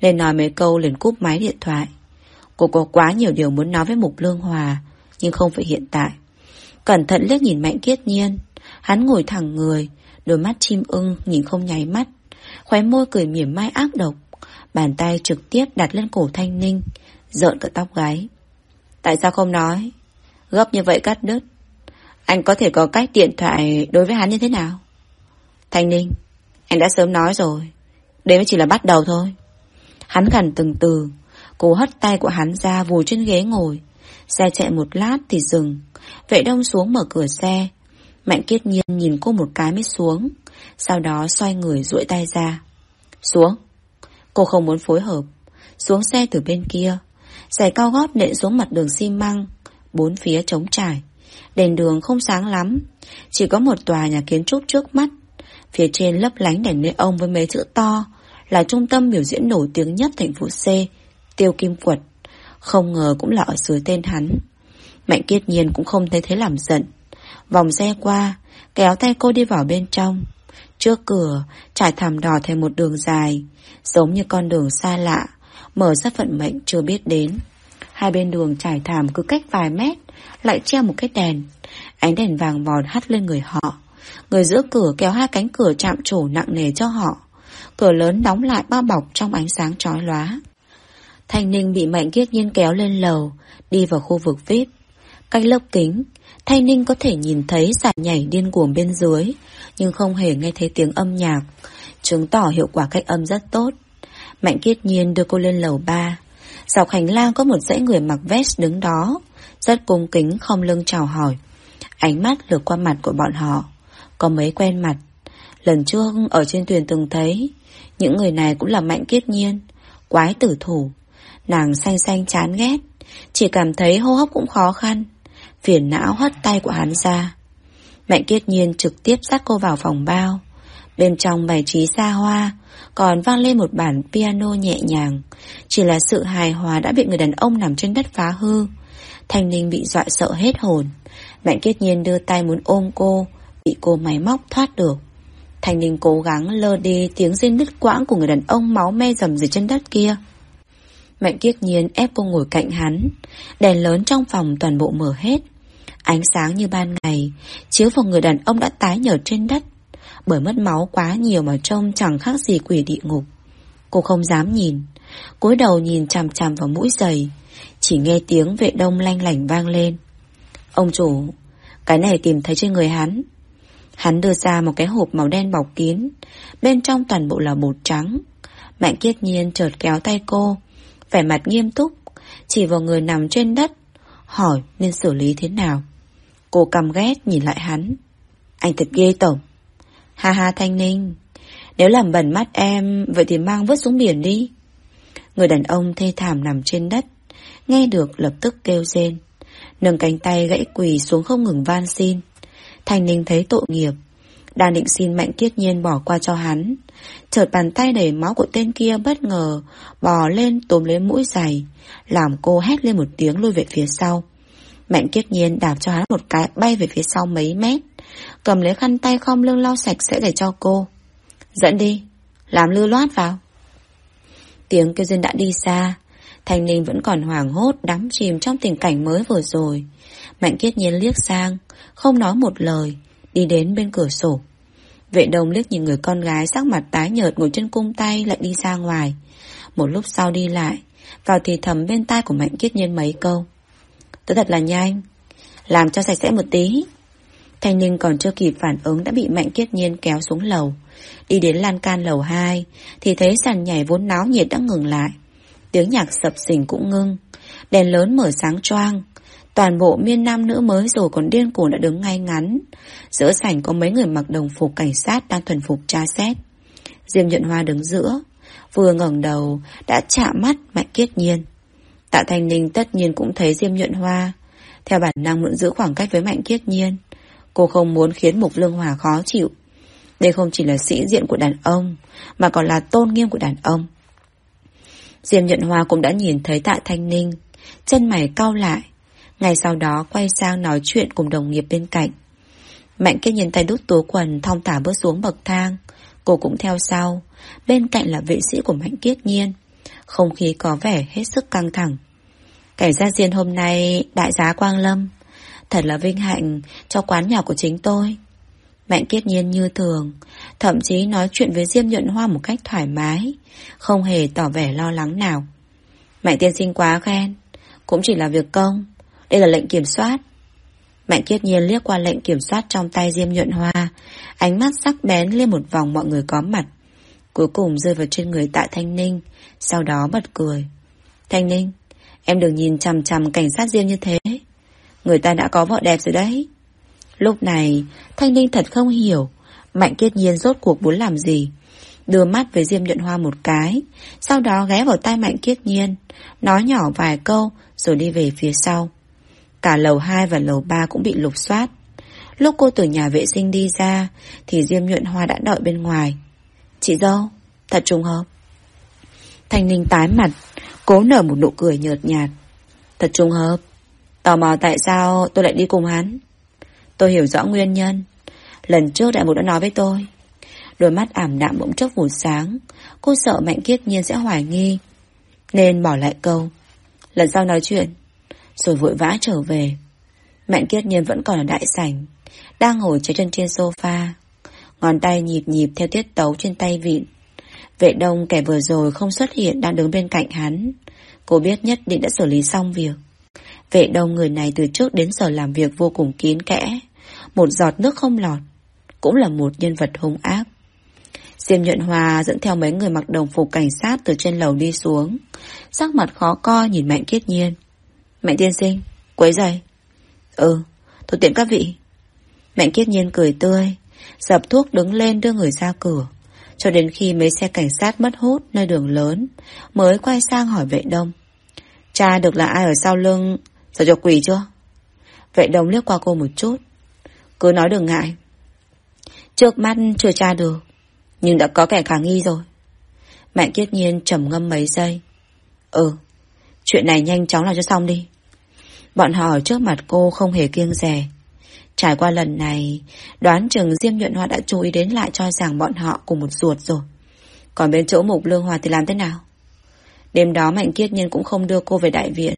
nên nói mấy câu liền cúp máy điện thoại. Cô có quá nhiều điều muốn nói với Mục Lương Hòa, nhưng không phải hiện tại. Cẩn thận liếc nhìn Mạnh Kiết Nhiên, hắn ngồi thẳng người, đôi mắt chim ưng nhìn không nháy mắt, khóe môi cười mỉm mai ác độc, bàn tay trực tiếp đặt lên cổ Thanh Ninh, rợn cả tóc gáy. Tại sao không nói? Gấp như vậy cắt đứt. Anh có thể có cách điện thoại đối với hắn như thế nào? Thanh Ninh, anh đã sớm nói rồi. Đấy mới chỉ là bắt đầu thôi. Hắn gần từng từ, Cô hất tay của hắn ra vùi trên ghế ngồi. Xe chạy một lát thì dừng. Vệ đông xuống mở cửa xe. Mạnh kiết nhiên nhìn cô một cái mới xuống. Sau đó xoay người duỗi tay ra. Xuống. Cô không muốn phối hợp. Xuống xe từ bên kia. Giày cao gót nện xuống mặt đường xi măng. Bốn phía trống trải. Đèn đường không sáng lắm. Chỉ có một tòa nhà kiến trúc trước mắt. Phía trên lấp lánh đèn ông với mấy chữ to là trung tâm biểu diễn nổi tiếng nhất thành phố C Tiêu Kim Quật. Không ngờ cũng là ở dưới tên hắn. Mạnh kiết nhiên cũng không thấy thế làm giận. Vòng xe qua Kéo tay cô đi vào bên trong. Trước cửa, trải thảm đỏ thành một đường dài, Giống như con đường xa lạ, Mở ra phận mệnh chưa biết đến. Hai bên đường trải thảm cứ cách vài mét, Lại treo một cái đèn. Ánh đèn vàng vòn hắt lên người họ. Người giữa cửa kéo hai cánh cửa chạm trổ nặng nề cho họ. Cửa lớn đóng lại bao bọc trong ánh sáng chói lóa. Thanh Ninh bị Mạnh Kiết Nhiên kéo lên lầu, Đi vào khu vực VIP. Cách lớp kính, Thanh Ninh có thể nhìn thấy sải nhảy điên cuồng bên dưới, Nhưng không hề nghe thấy tiếng âm nhạc. Chứng tỏ hiệu quả cách âm rất tốt. Mạnh Kiết Nhiên đưa cô lên lầu 3 Dọc hành lang có một dãy người mặc vest đứng đó, Rất cung kính không lưng chào hỏi. Ánh mắt lướt qua mặt của bọn họ, Có mấy quen mặt. Lần trước ở trên thuyền từng thấy, Những người này cũng là mạnh kiết nhiên, Quái tử thủ. Nàng xanh xanh chán ghét. Chỉ cảm thấy hô hấp cũng khó khăn. Phiền não hất tay của hắn ra. Mạnh kiết nhiên trực tiếp dắt cô vào phòng bao. Bên trong bài trí xa hoa, Còn vang lên một bản piano nhẹ nhàng. Chỉ là sự hài hòa đã bị người đàn ông nằm trên đất phá hư. Thanh Ninh bị dọa sợ hết hồn. Mạnh kiết nhiên đưa tay muốn ôm cô, Bị cô máy móc thoát được. Thanh Ninh cố gắng lơ đi tiếng rên đứt quãng của người đàn ông máu me dầm dưới chân đất kia. Mạnh kiết nhiên ép cô ngồi cạnh hắn. Đèn lớn trong phòng toàn bộ mở hết. Ánh sáng như ban ngày, Chiếu vào người đàn ông đã tái nhợt trên đất. Bởi mất máu quá nhiều mà trông chẳng khác gì quỷ địa ngục. Cô không dám nhìn, cúi đầu nhìn chằm chằm vào mũi giày, Chỉ nghe tiếng vệ đông lanh lảnh vang lên. Ông chủ, Cái này tìm thấy trên người hắn. Hắn đưa ra một cái hộp màu đen bọc kín, Bên trong toàn bộ là bột trắng. Mạnh kiết nhiên chợt kéo tay cô Vẻ mặt nghiêm túc, Chỉ vào người nằm trên đất, Hỏi nên xử lý thế nào. Cô căm ghét nhìn lại hắn. Anh thật ghê tổng Ha ha thanh ninh, Nếu làm bẩn mắt em, Vậy thì mang vứt xuống biển đi. Người đàn ông thê thảm nằm trên đất, Nghe được lập tức kêu rên, Nâng cánh tay gãy quỳ xuống không ngừng van xin. Thanh Ninh thấy tội nghiệp đang định xin Mạnh Kiết Nhiên bỏ qua cho hắn. Chợt bàn tay đầy máu của tên kia bất ngờ Bò lên tôm lấy mũi giày. Làm cô hét lên một tiếng lùi về phía sau. Mạnh Kiết Nhiên đạp cho hắn một cái Bay về phía sau mấy mét. Cầm lấy khăn tay không lưng lau sạch sẽ để cho cô. Dẫn đi Làm lưu loát vào. Tiếng kêu duyên đã đi xa. Thanh Ninh vẫn còn hoảng hốt đắm chìm trong tình cảnh mới vừa rồi. Mạnh kiết nhiên liếc sang, không nói một lời, đi đến bên cửa sổ. Vệ đồng liếc nhìn người con gái sắc mặt tái nhợt ngồi chân cung tay lại đi ra ngoài. Một lúc sau đi lại, vào thì thầm bên tai của Mạnh kiết nhiên mấy câu. Tôi thật là nhanh, làm cho sạch sẽ một tí. Thanh Ninh còn chưa kịp phản ứng đã bị Mạnh Kiết Nhiên kéo xuống lầu. Đi đến lan can lầu 2 thì thấy sàn nhảy vốn náo nhiệt đã ngừng lại. Tiếng nhạc sập sình cũng ngưng Đèn lớn mở sáng choang Toàn bộ miên nam nữ mới rồi còn điên cuồng đã đứng ngay ngắn. Giữa sảnh có mấy người mặc đồng phục cảnh sát đang thuần phục tra xét. Diêm nhuận hoa đứng giữa, Vừa ngẩng đầu, đã chạm mắt mạnh kiết nhiên. Tạ Thanh Ninh tất nhiên cũng thấy Diêm nhuận hoa. Theo bản năng muốn giữ khoảng cách với mạnh kiết nhiên, Cô không muốn khiến Mục Lương Hòa khó chịu. Đây không chỉ là sĩ diện của đàn ông, Mà còn là tôn nghiêm của đàn ông. Diêm nhuận hoa cũng đã nhìn thấy tạ thanh ninh, Chân mày cau lại. Ngày sau đó quay sang nói chuyện cùng đồng nghiệp bên cạnh. Mạnh kia nhìn tay đút túi quần Thong thả bước xuống bậc thang. Cô cũng theo sau. Bên cạnh là vệ sĩ của Mạnh Kiết Nhiên. Không khí có vẻ hết sức căng thẳng. Cảnh gia diên hôm nay Đại giá Quang Lâm. Thật là vinh hạnh cho quán nhỏ của chính tôi. Mạnh kiết nhiên như thường, thậm chí nói chuyện với Diêm Nhuận Hoa một cách thoải mái, không hề tỏ vẻ lo lắng nào. Mạnh tiên sinh quá khen, cũng chỉ là việc công, đây là lệnh kiểm soát. Mạnh kiết nhiên liếc qua lệnh kiểm soát trong tay Diêm Nhuận Hoa, ánh mắt sắc bén lên một vòng mọi người có mặt. Cuối cùng rơi vào trên người tạ Thanh Ninh, sau đó bật cười. Thanh Ninh, em đừng nhìn chằm chằm cảnh sát Diêm như thế. Người ta đã có vợ đẹp rồi đấy. Lúc này, Thanh Ninh thật không hiểu Mạnh kiết nhiên rốt cuộc muốn làm gì Đưa mắt với Diêm Nhuận Hoa một cái Sau đó ghé vào tai Mạnh kiết nhiên Nói nhỏ vài câu Rồi đi về phía sau Cả lầu 2 và lầu 3 cũng bị lục soát Lúc cô từ nhà vệ sinh đi ra Thì Diêm Nhuận Hoa đã đợi bên ngoài Chị dâu, thật trùng hợp Thanh Ninh tái mặt, cố nở một nụ cười nhợt nhạt. Thật trùng hợp. Tò mò tại sao tôi lại đi cùng hắn. Tôi hiểu rõ nguyên nhân. Lần trước đại mục đã nói với tôi. Đôi mắt ảm đạm bỗng chốc vụt sáng. Cô sợ Mạnh Kiết Nhiên sẽ hoài nghi. Nên bỏ lại câu. Lần sau nói chuyện. Rồi vội vã trở về. Mạnh Kiết Nhiên vẫn còn ở đại sảnh. Đang ngồi trái chân trên sofa. Ngón tay nhịp nhịp theo tiết tấu trên tay vịn. Vệ đông kẻ vừa rồi không xuất hiện đang đứng bên cạnh hắn. Cô biết nhất định đã xử lý xong việc. Vệ đông người này từ trước đến giờ làm việc vô cùng kín kẽ. Một giọt nước không lọt. Cũng là một nhân vật hung ác. Diêm nhuận hòa dẫn theo mấy người mặc đồng phục cảnh sát từ trên lầu đi xuống. Sắc mặt khó coi nhìn Mạnh Kiết Nhiên. Mạnh tiên sinh, quấy dậy. Ừ, tôi tiện các vị. Mạnh Kiết Nhiên cười tươi, dập thuốc đứng lên đưa người ra cửa. Cho đến khi mấy xe cảnh sát mất hút nơi đường lớn, mới quay sang hỏi vệ đông. Cha được là ai ở sau lưng, sợ cho quỷ chưa? Vệ đông liếc qua cô một chút. Cứ nói đừng ngại. Trước mắt chưa tra được, nhưng đã có kẻ khả nghi rồi. Mạnh kiết nhiên trầm ngâm mấy giây. Ừ, chuyện này nhanh chóng làm cho xong đi. Bọn họ ở trước mặt cô không hề kiêng rè. Trải qua lần này, đoán chừng Diêm Nhuận Hoa đã chú ý đến lại cho rằng bọn họ cùng một ruột rồi. Còn bên chỗ Mục Lương Hòa thì làm thế nào? Đêm đó Mạnh Kiết Nhiên cũng không đưa cô về đại viện,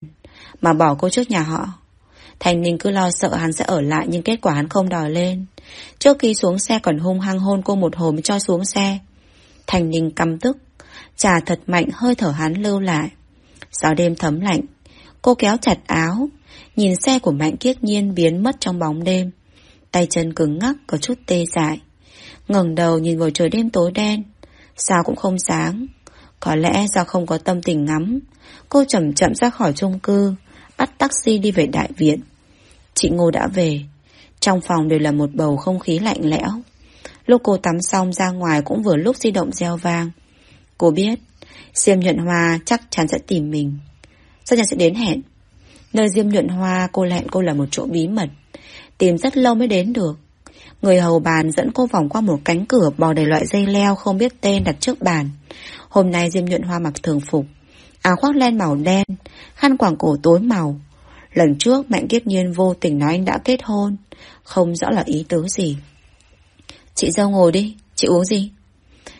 mà bỏ cô trước nhà họ. Thành Ninh cứ lo sợ hắn sẽ ở lại nhưng kết quả hắn không đòi lên. Trước khi xuống xe còn hung hăng hôn cô một hồi mới cho xuống xe. Thành Ninh căm tức, trà thật mạnh hơi thở hắn lưu lại. Gió đêm thấm lạnh, cô kéo chặt áo, nhìn xe của Mạnh Kiết Nhiên biến mất trong bóng đêm. Tay chân cứng ngắc có chút tê dại. ngẩng đầu nhìn bầu trời đêm tối đen, sao cũng không sáng. Có lẽ do không có tâm tình ngắm, cô chậm chậm ra khỏi chung cư, bắt taxi đi về đại viện. Chị Ngô đã về, trong phòng đều là một bầu không khí lạnh lẽo. Lúc cô tắm xong ra ngoài cũng vừa lúc di động reo vang. Cô biết, Diêm Nhuận Hoa chắc chắn sẽ tìm mình. Sao nhà sẽ đến hẹn? Nơi Diêm Nhuận Hoa cô hẹn cô là một chỗ bí mật. Tìm rất lâu mới đến được. Người hầu bàn dẫn cô vòng qua một cánh cửa bò đầy loại dây leo không biết tên đặt trước bàn. Hôm nay Diêm Nhuận Hoa mặc thường phục. Áo khoác len màu đen, khăn quàng cổ tối màu. Lần trước Mạnh Kiếp Nhiên vô tình nói anh đã kết hôn. Không rõ là ý tứ gì. Chị dâu ngồi đi, chị uống gì?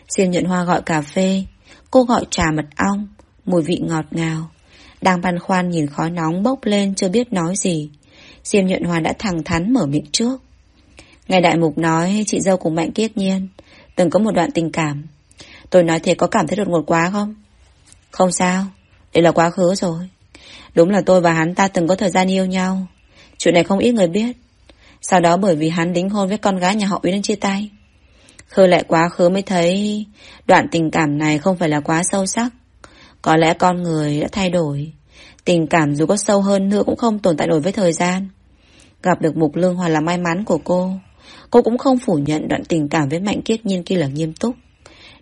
Diêm Nhuận Hoa gọi cà phê. Cô gọi trà mật ong, mùi vị ngọt ngào. Đang băn khoăn nhìn khói nóng bốc lên chưa biết nói gì. Diêm Nhuận Hoa đã thẳng thắn mở miệng trước. Ngài Đại Mục nói chị dâu cùng Mạnh Kiết Nhiên từng có một đoạn tình cảm. Tôi nói thế có cảm thấy đột ngột quá không? Không sao, đây là quá khứ rồi. Đúng là tôi và hắn ta từng có thời gian yêu nhau. Chuyện này không ít người biết. Sau đó bởi vì hắn đính hôn với con gái nhà họ Uyên nên chia tay. Khơi lại quá khứ mới thấy đoạn tình cảm này không phải là quá sâu sắc. Có lẽ con người đã thay đổi. Tình cảm dù có sâu hơn nữa cũng không tồn tại nổi với thời gian. Gặp được Mục Lương Hòa là may mắn của cô. Cô cũng không phủ nhận đoạn tình cảm với Mạnh Kiết Nhiên kia là nghiêm túc.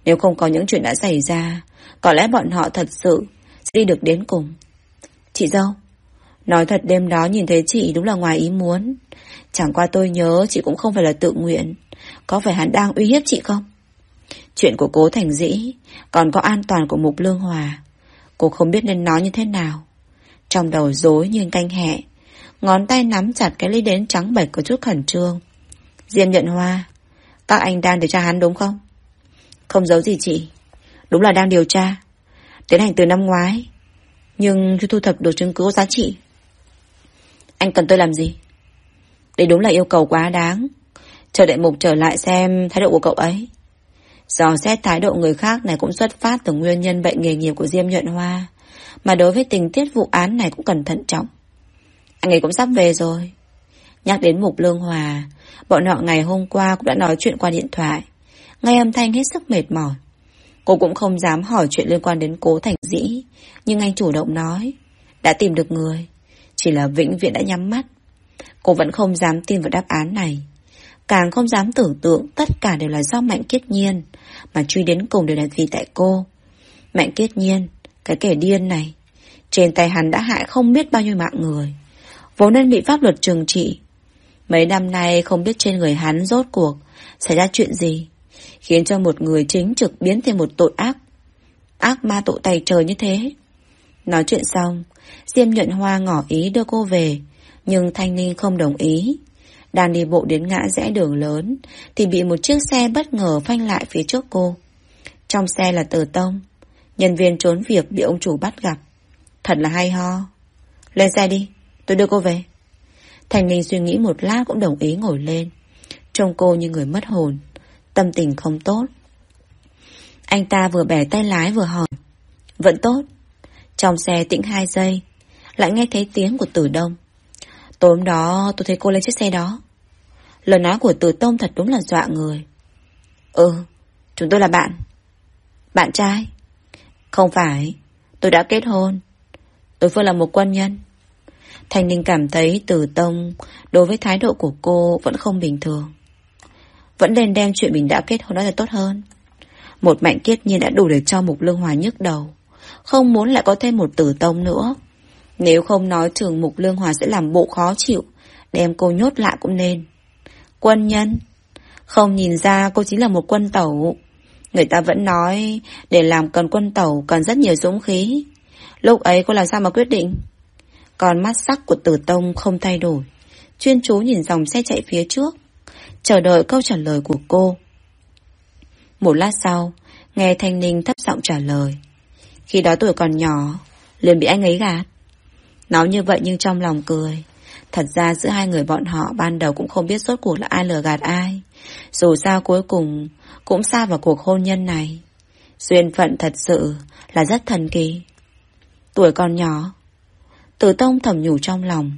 Nếu không có những chuyện đã xảy ra, có lẽ bọn họ thật sự sẽ đi được đến cùng. Chị dâu, nói thật đêm đó nhìn thấy chị đúng là ngoài ý muốn. Chẳng qua tôi nhớ chị cũng không phải là tự nguyện. Có phải hắn đang uy hiếp chị không? Chuyện của cố Thành Dĩ, còn có an toàn của Mục Lương Hòa. Cô không biết nên nói như thế nào. Trong đầu rối như canh hẹ. Ngón tay nắm chặt cái ly đến trắng bệch có chút khẩn trương. Diêm nhận hoa. Các anh đang điều tra hắn đúng không? Không giấu gì chị. Đúng là đang điều tra. Tiến hành từ năm ngoái. Nhưng chưa thu thập được chứng cứ có giá trị. Anh cần tôi làm gì? Đây đúng là yêu cầu quá đáng. Chờ đại mục trở lại xem thái độ của cậu ấy. Dò xét thái độ người khác này cũng xuất phát từ nguyên nhân bệnh nghề nghiệp của Diêm Nhuận Hoa. Mà đối với tình tiết vụ án này cũng cần thận trọng. Anh ấy cũng sắp về rồi. Nhắc đến Mục Lương Hòa, bọn họ ngày hôm qua cũng đã nói chuyện qua điện thoại. Nghe âm thanh hết sức mệt mỏi. Cô cũng không dám hỏi chuyện liên quan đến cố thành dĩ, nhưng anh chủ động nói. Đã tìm được người, chỉ là vĩnh viễn đã nhắm mắt. Cô vẫn không dám tin vào đáp án này. Càng không dám tưởng tượng tất cả đều là do Mạnh Kiết Nhiên, mà truy đến cùng đều là vì tại cô. Mạnh Kiết Nhiên, cái kẻ điên này, trên tay hắn đã hại không biết bao nhiêu mạng người, vốn nên bị pháp luật trừng trị. Mấy năm nay không biết trên người hắn rốt cuộc xảy ra chuyện gì, khiến cho một người chính trực biến thành một tội ác. Ác ma tội tay trời như thế Nói chuyện xong Diêm nhuận hoa ngỏ ý đưa cô về Nhưng Thanh Ninh không đồng ý đang đi bộ đến ngã rẽ đường lớn Thì bị một chiếc xe bất ngờ phanh lại phía trước cô. Trong xe là Tử Tông Nhân viên trốn việc bị ông chủ bắt gặp. Thật là hay ho. Lên xe đi, tôi đưa cô về. Thành Ninh suy nghĩ một lát cũng đồng ý ngồi lên. Trông cô như người mất hồn Tâm tình không tốt. Anh ta vừa bẻ tay lái vừa hỏi Vẫn tốt? Trong xe tĩnh hai giây Lại nghe thấy tiếng của Tử Đông. Tối hôm đó, tôi thấy cô lên chiếc xe đó Lời nói của Tử Tông thật đúng là dọa người Ừ Chúng tôi là bạn Bạn trai Không phải, Tôi đã kết hôn Đối phương là một quân nhân thành Ninh cảm thấy Tử Tông đối với thái độ của cô vẫn không bình thường. Vẫn nên đem chuyện mình đã kết hôn đó là tốt hơn. Một mạnh kiết nhiên đã đủ để cho Mục Lương Hòa nhức đầu. Không muốn lại có thêm một Tử Tông nữa. Nếu không nói trường Mục Lương Hòa sẽ làm bộ khó chịu, đem cô nhốt lại cũng nên. Quân nhân? Không nhìn ra cô chính là một quân tẩu. Người ta vẫn nói để làm cần quân tẩu cần rất nhiều dũng khí. Lúc ấy cô làm sao mà quyết định? Còn mắt sắc của tử tông không thay đổi Chuyên chú nhìn dòng xe chạy phía trước Chờ đợi câu trả lời của cô Một lát sau Nghe Thanh Ninh thấp giọng trả lời Khi đó tuổi còn nhỏ liền bị anh ấy gạt Nói như vậy nhưng trong lòng cười Thật ra giữa hai người bọn họ Ban đầu cũng không biết rốt cuộc là ai lừa gạt ai Dù sao cuối cùng Cũng xa vào cuộc hôn nhân này Duyên phận thật sự Là rất thần kỳ Tuổi còn nhỏ Tử Tông thầm nhủ trong lòng.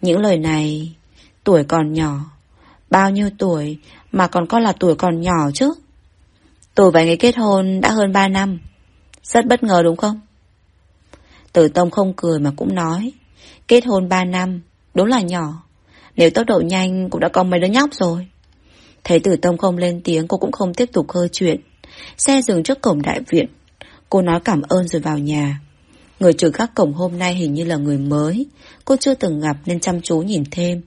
Những lời này, tuổi còn nhỏ. Bao nhiêu tuổi mà còn có là tuổi còn nhỏ chứ? Tôi và ngày kết hôn đã hơn 3 năm. Rất bất ngờ đúng không? Tử Tông không cười mà cũng nói. Kết hôn 3 năm, đúng là nhỏ. Nếu tốc độ nhanh cũng đã có mấy đứa nhóc rồi. Thấy Tử Tông không lên tiếng cô cũng không tiếp tục khơi chuyện. Xe dừng trước cổng đại viện. Cô nói cảm ơn rồi vào nhà. Người trừ các cổng hôm nay hình như là người mới Cô chưa từng gặp nên chăm chú nhìn thêm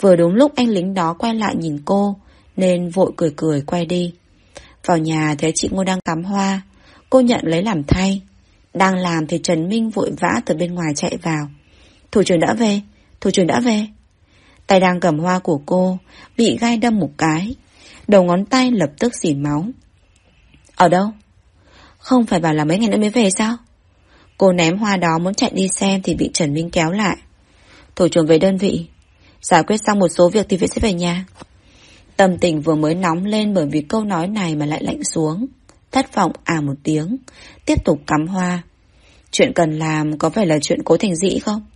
Vừa đúng lúc anh lính đó quay lại nhìn cô Nên vội cười cười quay đi Vào nhà thấy chị Ngô đang cắm hoa Cô nhận lấy làm thay đang làm thì Trần Minh vội vã từ bên ngoài chạy vào Thủ trưởng đã về, Thủ trưởng đã về Tay đang cầm hoa của cô, Bị gai đâm một cái Đầu ngón tay lập tức dỉ máu Ở đâu? Không phải bảo là mấy ngày nữa mới về sao? Cô ném hoa đó muốn chạy đi xem thì bị Trần Minh kéo lại. Thủ trưởng về đơn vị. Giải quyết xong một số việc thì viện sẽ về nhà. Tâm tình vừa mới nóng lên bởi vì câu nói này mà lại lạnh xuống. Thất vọng à một tiếng. Tiếp tục cắm hoa. Chuyện cần làm có phải là chuyện cố thành dĩ không?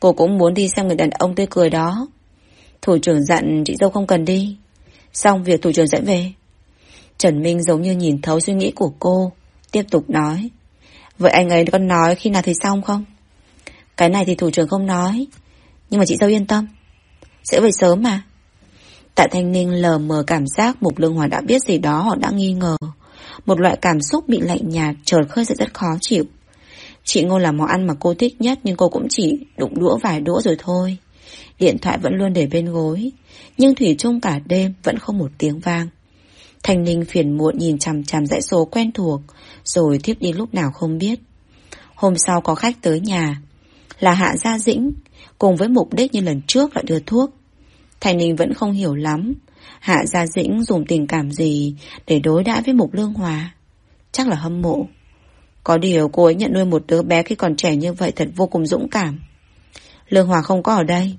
Cô cũng muốn đi xem người đàn ông tươi cười đó. Thủ trưởng dặn chị dâu không cần đi. Xong việc thủ trưởng dẫn về. Trần Minh giống như nhìn thấu suy nghĩ của cô. Tiếp tục nói. Vậy anh ấy có nói khi nào thì xong không? Cái này thì thủ trưởng không nói, Nhưng mà chị dâu yên tâm Sẽ về sớm mà Tạ Thanh Ninh lờ mờ cảm giác Mục Lương Hòa đã biết gì đó, họ đã nghi ngờ một loại cảm xúc bị lạnh nhạt Chợt khơi dậy rất khó chịu Chị Ngô là món ăn mà cô thích nhất Nhưng cô cũng chỉ đụng đũa vài đũa rồi thôi Điện thoại vẫn luôn để bên gối Nhưng Thủy chung cả đêm Vẫn không một tiếng vang Thành Ninh phiền muộn nhìn chằm chằm dãy số quen thuộc rồi thiếp đi lúc nào không biết. Hôm sau có khách tới nhà, là Hạ Gia Dĩnh, cùng với mục đích như lần trước là đưa thuốc. Thành Ninh vẫn không hiểu lắm, Hạ Gia Dĩnh dùng tình cảm gì để đối đãi với Mục Lương Hòa. Chắc là hâm mộ. Có điều cô ấy nhận nuôi một đứa bé khi còn trẻ như vậy thật vô cùng dũng cảm. Lương Hòa không có ở đây.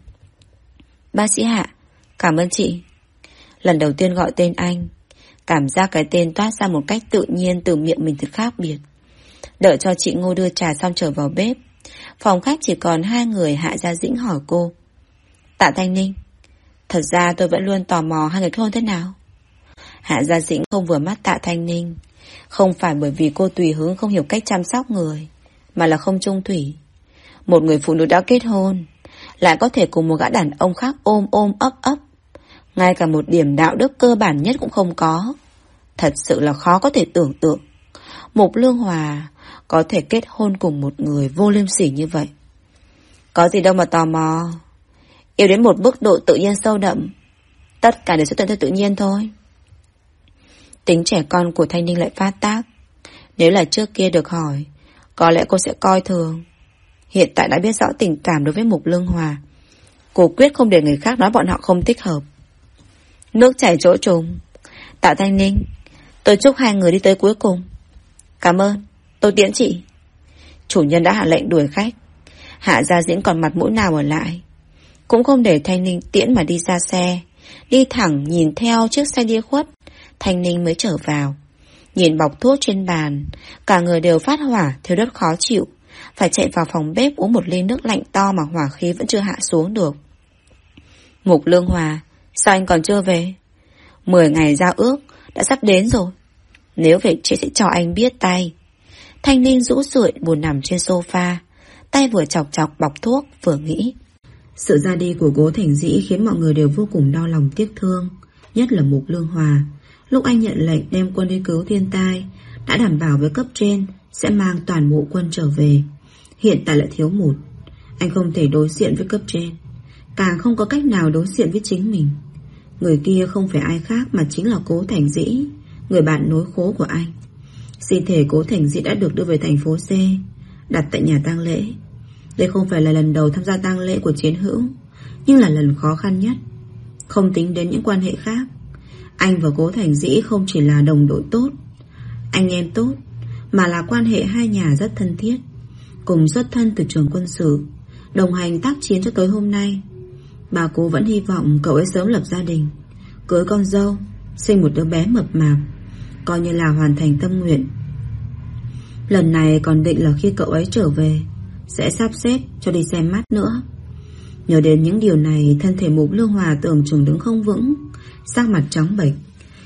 Bác sĩ Hạ, cảm ơn chị. Lần đầu tiên gọi tên anh, Cảm giác cái tên toát ra một cách tự nhiên từ miệng mình thật khác biệt. Đợi cho chị Ngô đưa trà xong trở vào bếp. Phòng khách chỉ còn hai người Hạ Gia Dĩnh hỏi cô. Tạ Thanh Ninh, thật ra tôi vẫn luôn tò mò hai người kết hôn thế nào. Hạ Gia Dĩnh không vừa mắt Tạ Thanh Ninh. Không phải bởi vì cô tùy hướng không hiểu cách chăm sóc người, mà là không trung thủy. Một người phụ nữ đã kết hôn, lại có thể cùng một gã đàn ông khác ôm ôm ấp ấp, ngay cả một điểm đạo đức cơ bản nhất cũng không có. Thật sự là khó có thể tưởng tượng. Mục Lương Hòa có thể kết hôn cùng một người vô liêm sỉ như vậy. Có gì đâu mà tò mò. Yêu đến một mức độ tự nhiên sâu đậm. Tất cả đều xuất hiện theo tự nhiên thôi. Tính trẻ con của Thanh Ninh lại phát tác. Nếu là trước kia được hỏi, Có lẽ cô sẽ coi thường. Hiện tại đã biết rõ tình cảm đối với Mục Lương Hòa. Cô quyết không để người khác nói bọn họ không thích hợp. Nước chảy chỗ trùng. Tạ Thanh Ninh, Tôi chúc hai người đi tới cuối cùng. Cảm ơn. Tôi tiễn chị. Chủ nhân đã hạ lệnh đuổi khách. Hạ gia diễn còn mặt mũi nào ở lại? Cũng không để Thanh Ninh tiễn mà đi ra xe. Đi thẳng nhìn theo chiếc xe đi khuất, Thanh Ninh mới trở vào. Nhìn bọc thuốc trên bàn, Cả người đều phát hỏa, Thiếu đất khó chịu. Phải chạy vào phòng bếp uống một ly nước lạnh to Mà hỏa khí vẫn chưa hạ xuống được. Mục Lương Hòa, Sao anh còn chưa về? Mười ngày giao ước, đã sắp đến rồi. Nếu về chị sẽ cho anh biết tay. Thanh Ninh rũ rượi, buồn nằm trên sofa. Tay vừa chọc chọc bọc thuốc, vừa nghĩ. Sự ra đi của cố thành dĩ khiến mọi người đều vô cùng đau lòng, tiếc thương, Nhất là Mục Lương Hòa. Lúc anh nhận lệnh đem quân đi cứu thiên tai, Đã đảm bảo với cấp trên Sẽ mang toàn bộ quân trở về. Hiện tại lại thiếu một. Anh không thể đối diện với cấp trên, Càng không có cách nào đối diện với chính mình. Người kia không phải ai khác Mà chính là cố Thành Dĩ, Người bạn nối khố của anh. Xin thể cố Thành Dĩ đã được đưa về thành phố C, Đặt tại nhà tang lễ. Đây không phải là lần đầu tham gia tang lễ của chiến hữu, Nhưng là lần khó khăn nhất. Không tính đến những quan hệ khác, Anh và cố Thành Dĩ không chỉ là đồng đội tốt, Anh em tốt, Mà là quan hệ hai nhà rất thân thiết, Cùng xuất thân từ trường quân sự, Đồng hành tác chiến cho tới hôm nay. Bà cố vẫn hy vọng cậu ấy sớm lập gia đình, Cưới con dâu, Sinh một đứa bé mập mạp, Coi như là hoàn thành tâm nguyện. Lần này còn định là khi cậu ấy trở về sẽ sắp xếp cho đi xem mắt nữa. Nhớ đến những điều này, Thân thể mục lương hòa tưởng chừng đứng không vững, Sắc mặt trắng bệch.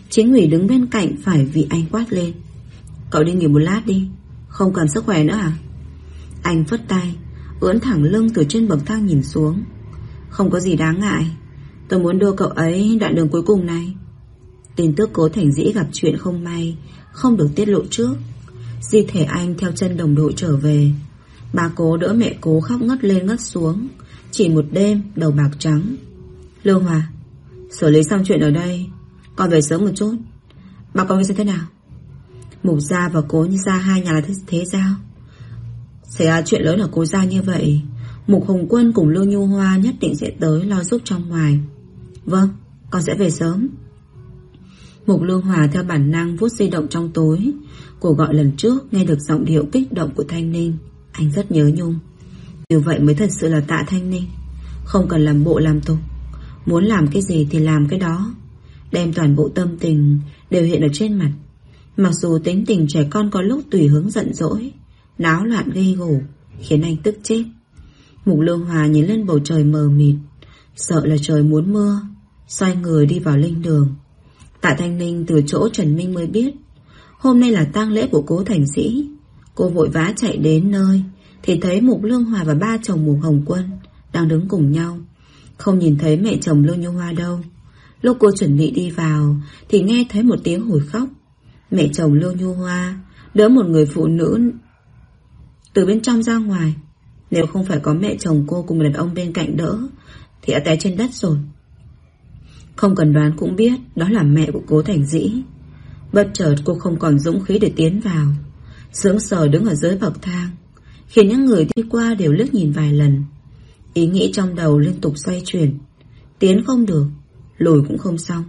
Chính ủy đứng bên cạnh phải vì anh quát lên. Cậu đi nghỉ một lát đi, Không cần sức khỏe nữa à? Anh phất tay, Ưỡn thẳng lưng từ trên bậc thang nhìn xuống. Không có gì đáng ngại, Tôi muốn đưa cậu ấy đoạn đường cuối cùng này. Tin tức cố thành dĩ gặp chuyện không may, Không được tiết lộ trước. Di thể anh theo chân đồng đội trở về. Bà cố đỡ mẹ cố khóc ngất lên ngất xuống. Chỉ một đêm đầu bạc trắng. Lương Hòa Xử lý xong chuyện ở đây Con về sớm một chút. Bà con sẽ thế nào? Mục gia và cố như gia hai nhà là thế, thế sao? Xảy ra chuyện lớn ở cố gia như vậy Mục Hồng Quân cùng Lương Nhu Hoa nhất định sẽ tới lo giúp trong ngoài. Vâng Con sẽ về sớm. Mục Lương Hòa theo bản năng vuốt di động trong tối Cuộc gọi lần trước nghe được giọng điệu kích động của Thanh Ninh anh rất nhớ Nhung. Như vậy mới thật sự là tạ Thanh Ninh. Không cần làm bộ làm tục. Muốn làm cái gì thì làm cái đó. Đem toàn bộ tâm tình Đều hiện ở trên mặt. Mặc dù tính tình trẻ con có lúc tùy hướng giận dỗi, Náo loạn gây gổ, Khiến anh tức chết. Mục Lương Hòa nhìn lên bầu trời mờ mịt, Sợ là trời muốn mưa, Xoay người đi vào linh đường. Tạ Thanh Ninh từ chỗ Trần Minh mới biết, Hôm nay là tang lễ của cố thành sĩ Cô vội vã chạy đến nơi, Thì thấy Mục Lương Hòa và ba chồng Mục Hồng Quân Đang đứng cùng nhau. Không nhìn thấy mẹ chồng Lương Như Hoa đâu. Lúc cô chuẩn bị đi vào, Thì nghe thấy một tiếng hồi khóc. Mẹ chồng Lương Như Hoa Đỡ một người phụ nữ Từ bên trong ra ngoài. Nếu không phải có mẹ chồng cô cùng đàn ông bên cạnh đỡ, Thì đã té trên đất rồi. Không cần đoán cũng biết, Đó là mẹ của cố thành dĩ. Bất chợt cô không còn dũng khí để tiến vào. Sướng sờ đứng ở dưới bậc thang. Khiến những người đi qua đều lướt nhìn vài lần. Ý nghĩ trong đầu liên tục xoay chuyển. Tiến không được, Lùi cũng không xong.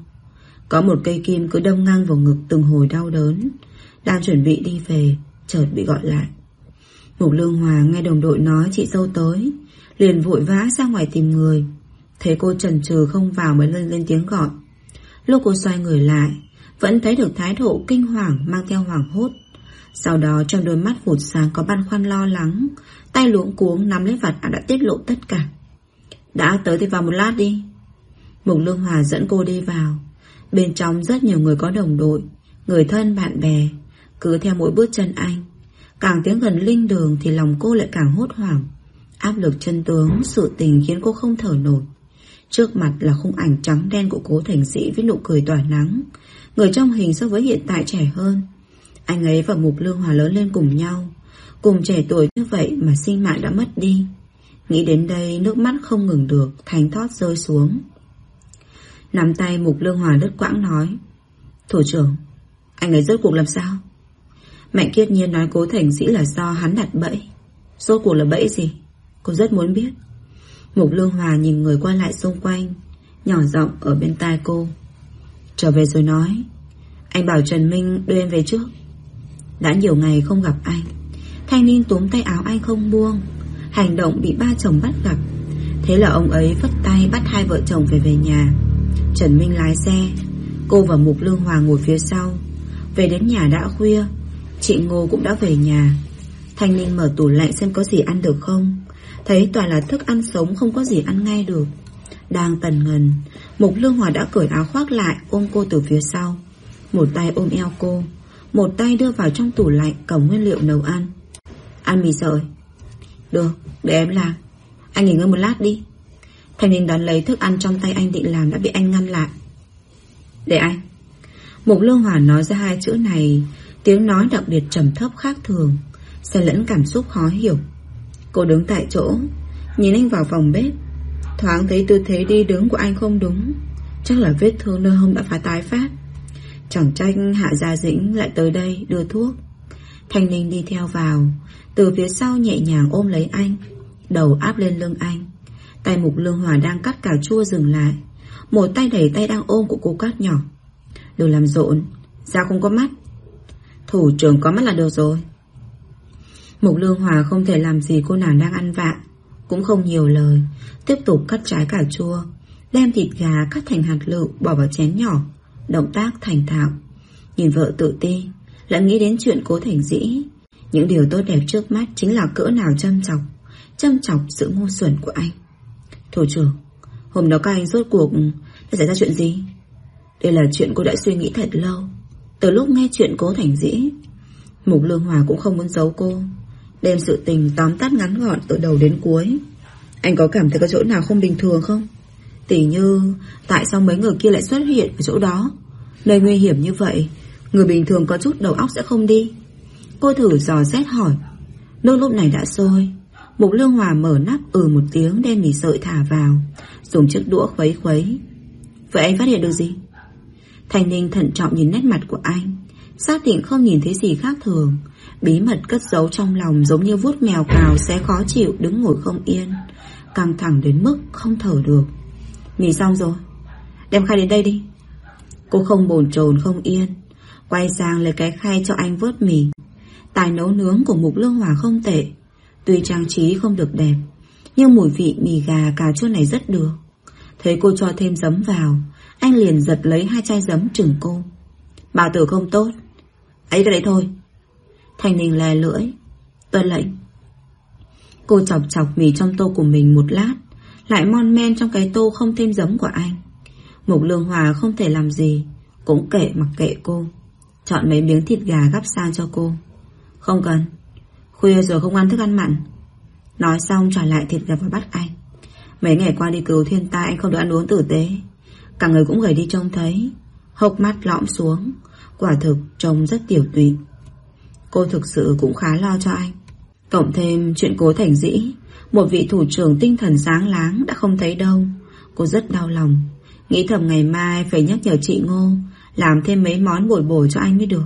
Có một cây kim cứ đâm ngang vào ngực từng hồi đau đớn. Đang chuẩn bị đi về, Chợt bị gọi lại. Mục Lương Hòa nghe đồng đội nói chị dâu tới, Liền vội vã ra ngoài tìm người. Thấy cô trần trừ không vào mới lên lên tiếng gọi. Lúc cô xoay người lại, vẫn thấy được thái độ kinh hoàng mang theo hoàng hốt. Sau đó trong đôi mắt hụt sáng có băn khoăn lo lắng, Tay luống cuống nắm lấy vặt đã tiết lộ tất cả. Đã tới thì vào một lát đi. Mục Lương Hòa dẫn cô đi vào. Bên trong rất nhiều người có đồng đội, Người thân bạn bè, Cứ theo mỗi bước chân anh. Càng tiến gần linh đường thì lòng cô lại càng hốt hoảng. Áp lực chân tướng, Sự tình khiến cô không thở nổi. Trước mặt là khung ảnh trắng đen của cố thành sĩ với nụ cười tỏa nắng. Người trong hình so với hiện tại trẻ hơn. Anh ấy và Mục Lương Hòa lớn lên cùng nhau. Cùng trẻ tuổi như vậy mà sinh mạng đã mất đi. Nghĩ đến đây, nước mắt không ngừng được Thành thót rơi xuống. Nắm tay Mục Lương Hòa đứt quãng nói, Thủ trưởng, Anh ấy rốt cuộc làm sao? Mạnh kiết nhiên nói cố thành sĩ là do hắn đặt bẫy. Rốt cuộc là bẫy gì? Cô rất muốn biết. Mục Lương Hòa nhìn người qua lại xung quanh, Nhỏ giọng ở bên tai cô. Trở về rồi nói. Anh bảo Trần Minh đưa em về trước. Đã nhiều ngày không gặp anh. Thanh niên túm tay áo anh không buông. Hành động bị ba chồng bắt gặp. Thế là ông ấy vất tay bắt hai vợ chồng về về nhà. Trần Minh lái xe. Cô và Mục Lương Hòa ngồi phía sau. Về đến nhà đã khuya. Chị Ngô cũng đã về nhà. Thanh niên mở tủ lạnh xem có gì ăn được không. Thấy toàn là thức ăn sống không có gì ăn ngay được. Đang tần ngần, Mục Lương Hòa đã cởi áo khoác lại Ôm cô từ phía sau. Một tay ôm eo cô. Một tay đưa vào trong tủ lạnh cầm nguyên liệu nấu ăn. Ăn mì sợi Được, để em làm. Anh nghỉ ngơi một lát đi. Thành Ninh đón lấy thức ăn trong tay anh định làm đã bị anh ngăn lại. Để anh. Mục Lương Hòa nói ra hai chữ này Tiếng nói đặc biệt trầm thấp khác thường Xen lẫn cảm xúc khó hiểu. Cô đứng tại chỗ Nhìn anh vào phòng bếp. Thoáng thấy tư thế đi đứng của anh không đúng. Chắc là vết thương nơi hông đã phải tái phát. Chẳng trách Hạ Gia Dĩnh lại tới đây đưa thuốc. Thanh Ninh đi theo vào. Từ phía sau nhẹ nhàng ôm lấy anh, Đầu áp lên lưng anh. Tay mục lương hòa đang cắt cà chua dừng lại. Một tay đẩy tay đang ôm của cô cắt nhỏ. Đừng làm rộn Sao không có mắt. Thủ trưởng có mắt là được rồi. Mục Lương Hòa không thể làm gì cô nàng đang ăn vạ, Cũng không nhiều lời, Tiếp tục cắt trái cà chua, Đem thịt gà cắt thành hạt lựu Bỏ vào chén nhỏ. Động tác thành thạo. Nhìn vợ tự ti, Lại nghĩ đến chuyện cố thành dĩ. Những điều tốt đẹp trước mắt Chính là cỡ nào châm chọc Châm chọc sự ngu xuẩn của anh. Thủ trưởng, Hôm đó các anh rốt cuộc đã xảy ra chuyện gì? Đây là chuyện cô đã suy nghĩ thật lâu. Từ lúc nghe chuyện cố thành dĩ, Mục Lương Hòa cũng không muốn giấu cô. Đem sự tình tóm tắt ngắn gọn từ đầu đến cuối. Anh có cảm thấy có chỗ nào không bình thường không? Tỉ như, Tại sao mấy người kia lại xuất hiện ở chỗ đó? Nơi nguy hiểm như vậy, Người bình thường có chút đầu óc sẽ không đi. Cô thử dò xét hỏi. Nước lúc này đã sôi, Mục Lương Hòa mở nắp ừ một tiếng đem mì sợi thả vào, Dùng chiếc đũa khuấy khuấy. Vậy anh phát hiện được gì? Thành Ninh thận trọng nhìn nét mặt của anh, Xác định không nhìn thấy gì khác thường. Bí mật cất giấu trong lòng giống như vuốt mèo cào sẽ khó chịu đứng ngồi không yên, Căng thẳng đến mức không thở được. Nghỉ xong rồi. Đem khai đến đây đi. Cô không bồn chồn, không yên. Quay sang lấy cái khay cho anh vớt mì. Tài nấu nướng của Mục Lương Hòa không tệ. Tuy trang trí không được đẹp, Nhưng mùi vị mì gà cà chua này rất được. Thấy cô cho thêm giấm vào, Anh liền giật lấy hai chai giấm trừng cô. Bà tử không tốt. Ấy cái đấy thôi. Thành Ninh lè lưỡi. Tuân lệnh. Cô chọc chọc mì trong tô của mình một lát. Lại mon men trong cái tô không thêm giấm của anh. Mục Lương Hòa không thể làm gì, Cũng kệ mặc kệ cô. Chọn mấy miếng thịt gà gắp sang cho cô. Không cần. Khuya rồi không ăn thức ăn mặn. Nói xong trả lại thịt gà vào bắt anh. Mấy ngày qua đi cứu thiên tai, anh không được ăn uống tử tế. Cả người cũng gầy đi trông thấy. Hốc mắt lõm xuống. Quả thực trông rất tiểu tụy. Cô thực sự cũng khá lo cho anh. Cộng thêm chuyện cố thành dĩ. Một vị thủ trưởng tinh thần sáng láng Đã không thấy đâu. Cô rất đau lòng. Nghĩ thầm ngày mai phải nhắc nhở chị Ngô Làm thêm mấy món bồi bổ cho anh mới được.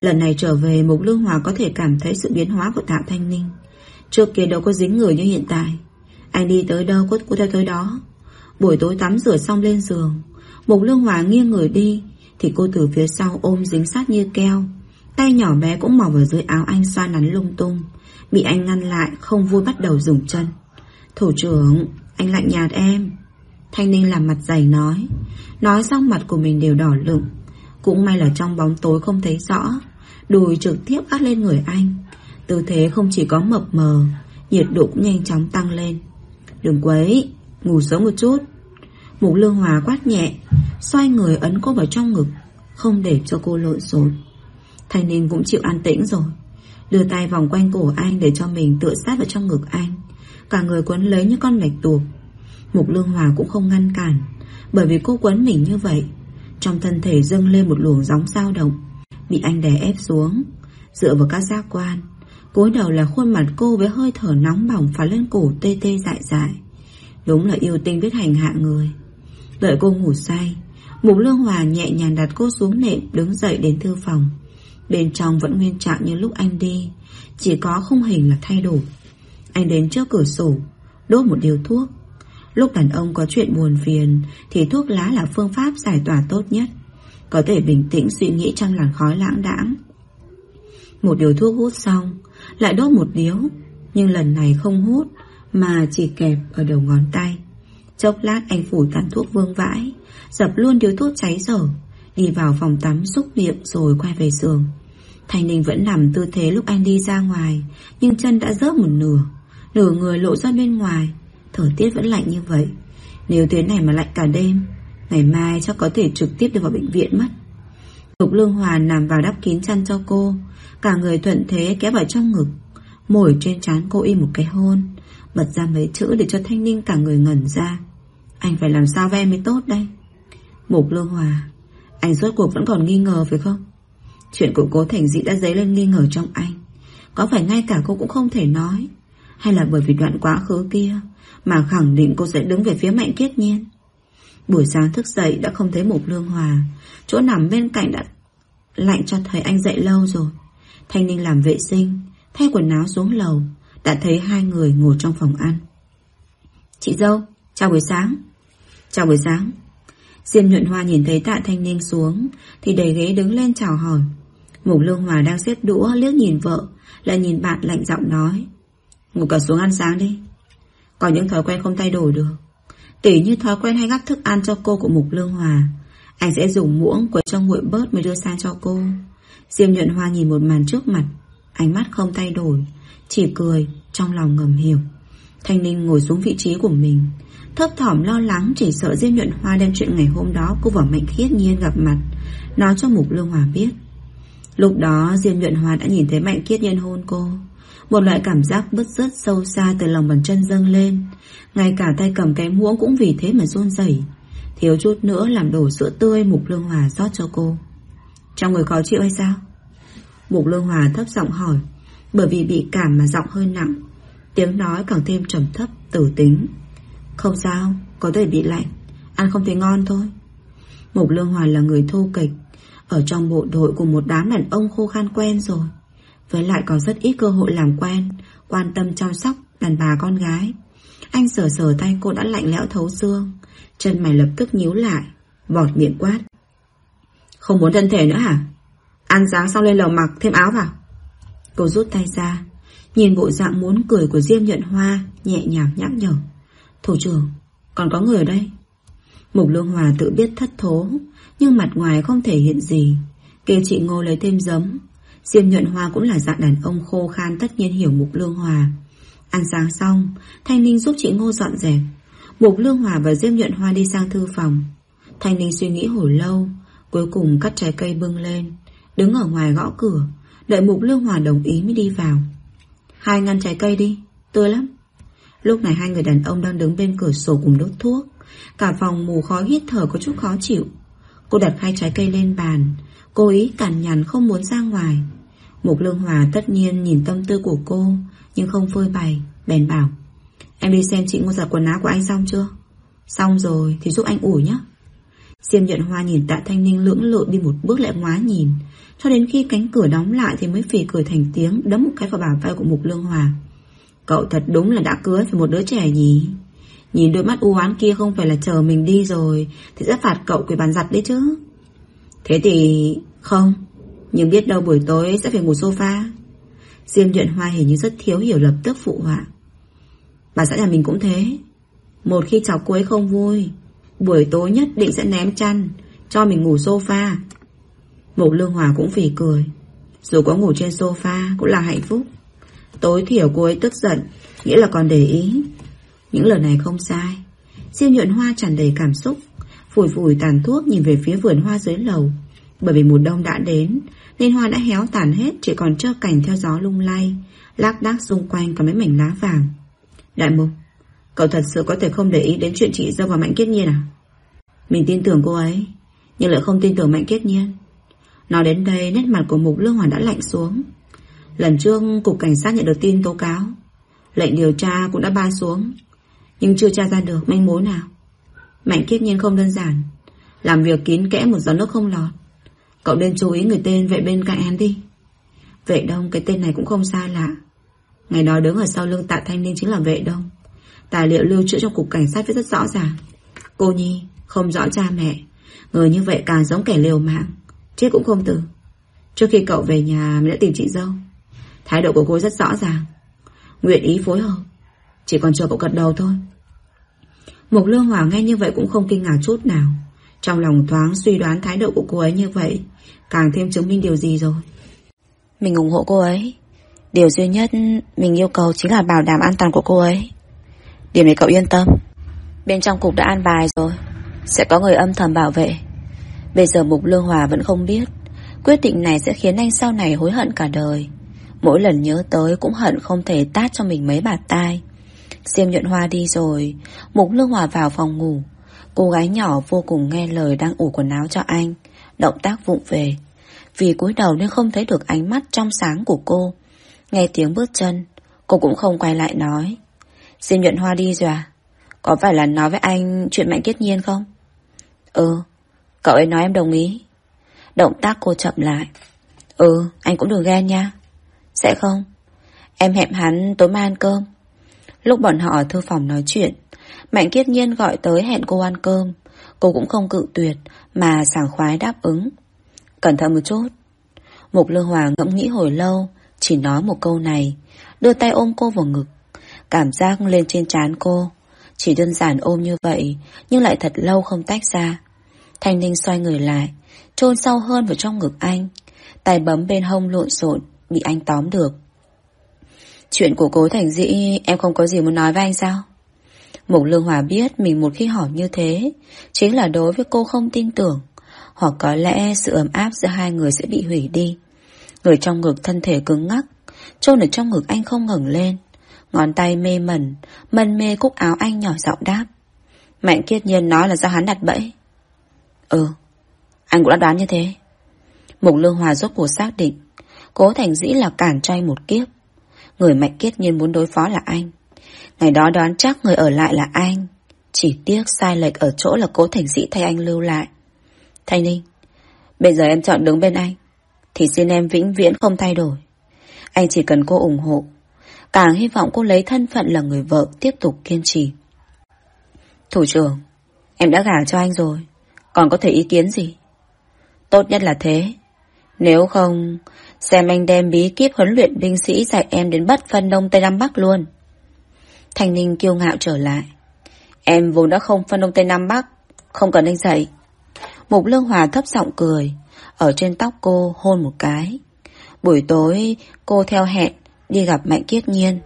Lần này trở về Mục Lương Hòa có thể cảm thấy sự biến hóa của Tạ Thanh Ninh. Trước kia đâu có dính người như hiện tại. Anh đi tới đâu cô, cô theo tới đó. Buổi tối tắm rửa xong lên giường Mục Lương Hòa nghiêng người đi Thì cô từ phía sau ôm dính sát như keo. Tay nhỏ bé cũng mò vào dưới áo anh xoa nắn lung tung. Bị anh ngăn lại, Không vui bắt đầu dùng chân. Thủ trưởng, Anh lạnh nhạt em. Thanh Ninh làm mặt dày nói. Nói xong mặt của mình đều đỏ lựng. Cũng may là trong bóng tối không thấy rõ. Đùi trực tiếp át lên người anh. Tư thế không chỉ có mập mờ, Nhiệt độ cũng nhanh chóng tăng lên. Đừng quấy, Ngủ sớm một chút. Mục lương hòa quát nhẹ, Xoay người ấn cô vào trong ngực, Không để cho cô lộn xộn. Thanh Ninh cũng chịu an tĩnh rồi. Đưa tay vòng quanh cổ anh để cho mình tựa sát vào trong ngực anh. Cả người quấn lấy như con mạch tuộc. Mục Lương Hòa cũng không ngăn cản, Bởi vì cô quấn mình như vậy, Trong thân thể dâng lên một luồng gióng dao động, Bị anh đè ép xuống. Dựa vào các giác quan, cúi đầu là khuôn mặt cô với hơi thở nóng bỏng phá lên cổ tê tê dại dại. Đúng là yêu tinh biết hành hạ người. Đợi cô ngủ say, Mục Lương Hòa nhẹ nhàng đặt cô xuống nệm, Đứng dậy đến thư phòng. Bên trong vẫn nguyên trạng như lúc anh đi. Chỉ có khung hình là thay đổi. Anh đến trước cửa sổ, Đốt một điều thuốc. Lúc đàn ông có chuyện buồn phiền, Thì thuốc lá là phương pháp giải tỏa tốt nhất. Có thể bình tĩnh suy nghĩ trong làn khói lãng đãng. Một điều thuốc hút xong, Lại đốt một điếu. Nhưng lần này không hút, Mà chỉ kẹp ở đầu ngón tay. Chốc lát anh phủ tàn thuốc vương vãi, Dập luôn điếu thuốc cháy dở. Đi vào phòng tắm xúc miệng rồi quay về giường. Thanh Ninh vẫn nằm tư thế lúc anh đi ra ngoài, Nhưng chân đã rớt một nửa Nửa người lộ ra bên ngoài. Thời tiết vẫn lạnh như vậy. Nếu thế này mà lạnh cả đêm, Ngày mai chắc có thể trực tiếp đi vào bệnh viện mất. Lục Lương Hòa nằm vào đắp kín chăn cho cô, Cả người thuận thế kéo vào trong ngực, Mồi trên trán cô im một cái hôn, Bật ra mấy chữ để cho Thanh Ninh cả người ngẩn ra. Anh phải làm sao với em mới tốt đây? Mục Lương Hòa anh rốt cuộc vẫn còn nghi ngờ phải không? Chuyện của cố Thành Dĩ đã dấy lên nghi ngờ trong anh. Có phải ngay cả cô cũng không thể nói? Hay là bởi vì đoạn quá khứ kia Mà khẳng định cô sẽ đứng về phía mạnh kiết nhiên? Buổi sáng thức dậy đã không thấy Mục Lương Hòa. Chỗ nằm bên cạnh đã lạnh cho thấy anh dậy lâu rồi. Thanh Ninh làm vệ sinh Thay quần áo xuống lầu Đã thấy hai người ngồi trong phòng ăn. Chị dâu, chào buổi sáng. Chào buổi sáng. Diêm nhuận hoa nhìn thấy tạ thanh ninh xuống, Thì đẩy ghế đứng lên chào hỏi. Mục lương hòa đang xếp đũa liếc nhìn vợ, Lại nhìn bạn lạnh giọng nói. Ngủ cả xuống ăn sáng đi. Có những thói quen không thay đổi được. Tỉ như thói quen hay gắp thức ăn cho cô của Mục Lương Hòa. Anh sẽ dùng muỗng quấy cho nguội bớt mới đưa sang cho cô. Diêm nhuận hoa nhìn một màn trước mặt. Ánh mắt không thay đổi, Chỉ cười, Trong lòng ngầm hiểu. Thanh Ninh ngồi xuống vị trí của mình. Thấp thỏm lo lắng, chỉ sợ Diêm nhuận hoa đem chuyện ngày hôm đó Cô và Mạnh Khiết Nhiên gặp mặt, Nói cho Mục Lương Hòa biết. Lúc đó, Diêm nhuận hoa đã nhìn thấy Mạnh Khiết Nhiên hôn cô. Một loại cảm giác bứt rứt sâu xa Từ lòng bàn chân dâng lên. Ngay cả tay cầm cái muỗng cũng vì thế mà run rẩy. Thiếu chút nữa làm đổ sữa tươi, Mục Lương Hòa rót cho cô. Trong người khó chịu hay sao? Mục Lương Hòa thấp giọng hỏi, Bởi vì bị cảm mà giọng hơi nặng. Tiếng nói càng thêm trầm thấp, tử tính. Không sao, Có thể bị lạnh. Ăn không thấy ngon thôi. Mục Lương Hòa là người thô kịch Ở trong bộ đội của một đám đàn ông khô khan quen rồi. Với lại còn rất ít cơ hội làm quen, Quan tâm chăm sóc, đàn bà con gái. Anh sờ sờ tay cô đã lạnh lẽo thấu xương. Chân mày lập tức nhíu lại Bọt miệng quát. Không muốn thân thể nữa hả? Ăn sáng xong lên lầu mặc thêm áo vào. Cô rút tay ra, Nhìn bộ dạng muốn cười của Diêm Nhuận Hoa, Nhẹ nhàng nhắc nhở. Thủ trưởng, còn có người ở đây. Mục Lương Hòa tự biết thất thố, Nhưng mặt ngoài không thể hiện gì. Kêu chị Ngô lấy thêm giấm. Diêm Nhuận Hoa cũng là dạng đàn ông khô khan Tất nhiên hiểu Mục Lương Hòa. Ăn sáng xong, Thanh Ninh giúp chị Ngô dọn dẹp. Mục Lương Hòa và Diêm Nhuận Hoa đi sang thư phòng. Thanh Ninh suy nghĩ hồi lâu, Cuối cùng cắt trái cây bưng lên, Đứng ở ngoài gõ cửa, Đợi Mục Lương Hòa đồng ý mới đi vào. Hai ngăn trái cây đi, Tươi lắm. Lúc này hai người đàn ông đang đứng bên cửa sổ cùng đốt thuốc. Cả phòng mù khói hít thở, có chút khó chịu. Cô đặt hai trái cây lên bàn. Cô ý cản nhằn không muốn ra ngoài. Mục Lương Hòa tất nhiên nhìn tâm tư của cô, Nhưng không phơi bày, Bèn bảo, Em đi xem chị mua giặt quần áo của anh xong chưa? Xong rồi, thì giúp anh ủi nhé Diêm nhuận hoa nhìn tạ thanh ninh lưỡng lự đi một bước lại ngoá nhìn, Cho đến khi cánh cửa đóng lại thì mới phì cười thành tiếng, Đấm một cái vào bả vai của Mục Lương Hòa. Cậu thật đúng là đã cưới phải một đứa trẻ nhỉ? Nhìn đôi mắt u oán kia không phải là chờ mình đi rồi, Thì sẽ phạt cậu quỳ bàn giặt đấy chứ. Thế thì không, Nhưng biết đâu buổi tối sẽ phải ngủ sofa. Diêm nhuận hoa hình như rất thiếu hiểu lập tức phụ họa. Bà xã nhà mình cũng thế. Một khi cháu cô ấy không vui, Buổi tối nhất định sẽ ném chăn, Cho mình ngủ sofa. Mục Lương Hòa cũng phỉ cười. Dù có ngủ trên sofa cũng là hạnh phúc. Tối thiểu cô ấy tức giận, Nghĩa là còn để ý. Những lời này không sai. Diêu nhuận hoa tràn đầy cảm xúc, Phủi phủi tàn thuốc nhìn về phía vườn hoa dưới lầu. Bởi vì mùa đông đã đến, Nên hoa đã héo tàn hết, Chỉ còn trơ cành theo gió lung lay, Lác đác xung quanh có mấy mảnh lá vàng. Đại mục, Cậu thật sự có thể không để ý đến chuyện chị dâu và Mạnh Kết Nhiên à? Mình tin tưởng cô ấy, Nhưng lại không tin tưởng Mạnh Kết Nhiên. Nói đến đây, nét mặt của Mục Lương Hoàn đã lạnh xuống. Lần trước Cục Cảnh sát nhận được tin tố cáo. Lệnh điều tra cũng đã ban xuống. Nhưng chưa tra ra được manh mối nào. Mạnh kiếp Nhiên không đơn giản. Làm việc kín kẽ một giọt nước không lọt. Cậu nên chú ý người tên vệ bên cạnh hắn đi. Vệ đông, cái tên này cũng không sai lạ. Ngày đó đứng ở sau lưng tạ thanh niên chính là vệ đông. Tài liệu lưu trữ trong cục cảnh sát viết rất rõ ràng. Cô Nhi, Không rõ cha mẹ. Người như vậy càng giống kẻ liều mạng. Chết cũng không từ. Trước khi cậu về nhà mình đã tìm chị dâu. Thái độ của cô rất rõ ràng. Nguyện ý phối hợp, Chỉ còn chờ cậu gật đầu thôi. Mục Lương Hòa nghe như vậy cũng không kinh ngạc chút nào. Trong lòng thoáng suy đoán thái độ của cô ấy như vậy, Càng thêm chứng minh điều gì rồi. Mình ủng hộ cô ấy. Điều duy nhất mình yêu cầu chính là bảo đảm an toàn của cô ấy. Điểm này cậu yên tâm. Bên trong cục đã an bài rồi. Sẽ có người âm thầm bảo vệ. Bây giờ Mục Lương Hòa vẫn không biết. Quyết định này sẽ khiến anh sau này hối hận cả đời. Mỗi lần nhớ tới cũng hận không thể tát cho mình mấy bạt tai. Diêm nhuận hoa đi rồi, Mục Lương Hòa vào phòng ngủ. Cô gái nhỏ vô cùng nghe lời đang ủ quần áo cho anh, Động tác vụng về. Vì cúi đầu nên không thấy được ánh mắt trong sáng của cô. Nghe tiếng bước chân, Cô cũng không quay lại nói. Diêm nhuận hoa đi rồi à? Có phải là nói với anh chuyện mạnh kết nhiên không? Ừ Cậu ấy nói em đồng ý. Động tác cô chậm lại. Ừ anh cũng đừng ghen nha. Sẽ không? Em hẹn hắn tối mai ăn cơm. Lúc bọn họ ở thư phòng nói chuyện, Mạnh kiết nhiên gọi tới hẹn cô ăn cơm. Cô cũng không cự tuyệt, Mà sảng khoái đáp ứng. Cẩn thận một chút. Mục Lương hòa ngẫm nghĩ hồi lâu, Chỉ nói một câu này, Đưa tay ôm cô vào ngực. Cảm giác lên trên trán cô, Chỉ đơn giản ôm như vậy, Nhưng lại thật lâu không tách ra. Thanh Ninh xoay người lại, chôn sâu hơn vào trong ngực anh. Tay bấm bên hông lộn xộn Bị anh tóm được. Chuyện của cố Thành Dĩ, Em không có gì muốn nói với anh sao? Mục Lương Hòa biết mình một khi hỏi như thế, Chính là đối với cô không tin tưởng. Hoặc có lẽ sự ấm áp giữa hai người sẽ bị hủy đi. Người trong ngực thân thể cứng ngắc trôn ở trong ngực anh không ngẩng lên. Ngón tay mê mẩn, Mân mê cúc áo anh nhỏ giọng đáp. Mạnh kiết nhiên nói là do hắn đặt bẫy. Ừ Anh cũng đã đoán như thế. Mục Lương Hòa rốt cuộc xác định Cố Thành Dĩ là cản cho anh một kiếp. Người mạnh kiết nhiên muốn đối phó là anh. Ngày đó đoán chắc người ở lại là anh. Chỉ tiếc sai lệch ở chỗ là cố thành dĩ thay anh lưu lại. Thanh Ninh, Bây giờ em chọn đứng bên anh, Thì xin em vĩnh viễn không thay đổi. Anh chỉ cần cô ủng hộ. Càng hy vọng cô lấy thân phận là người vợ Tiếp tục kiên trì. Thủ trưởng, Em đã gả cho anh rồi. Còn có thể ý kiến gì? Tốt nhất là thế. Nếu không Xem anh đem bí kíp huấn luyện binh sĩ dạy em đến bất phân Đông Tây Nam Bắc luôn. thành Ninh kiêu ngạo trở lại. Em vốn đã không phân Đông Tây Nam Bắc, không cần anh dạy. Mục Lương Hòa thấp giọng cười, ở trên tóc cô hôn một cái. Buổi tối cô theo hẹn đi gặp Mạnh Kiết Nhiên.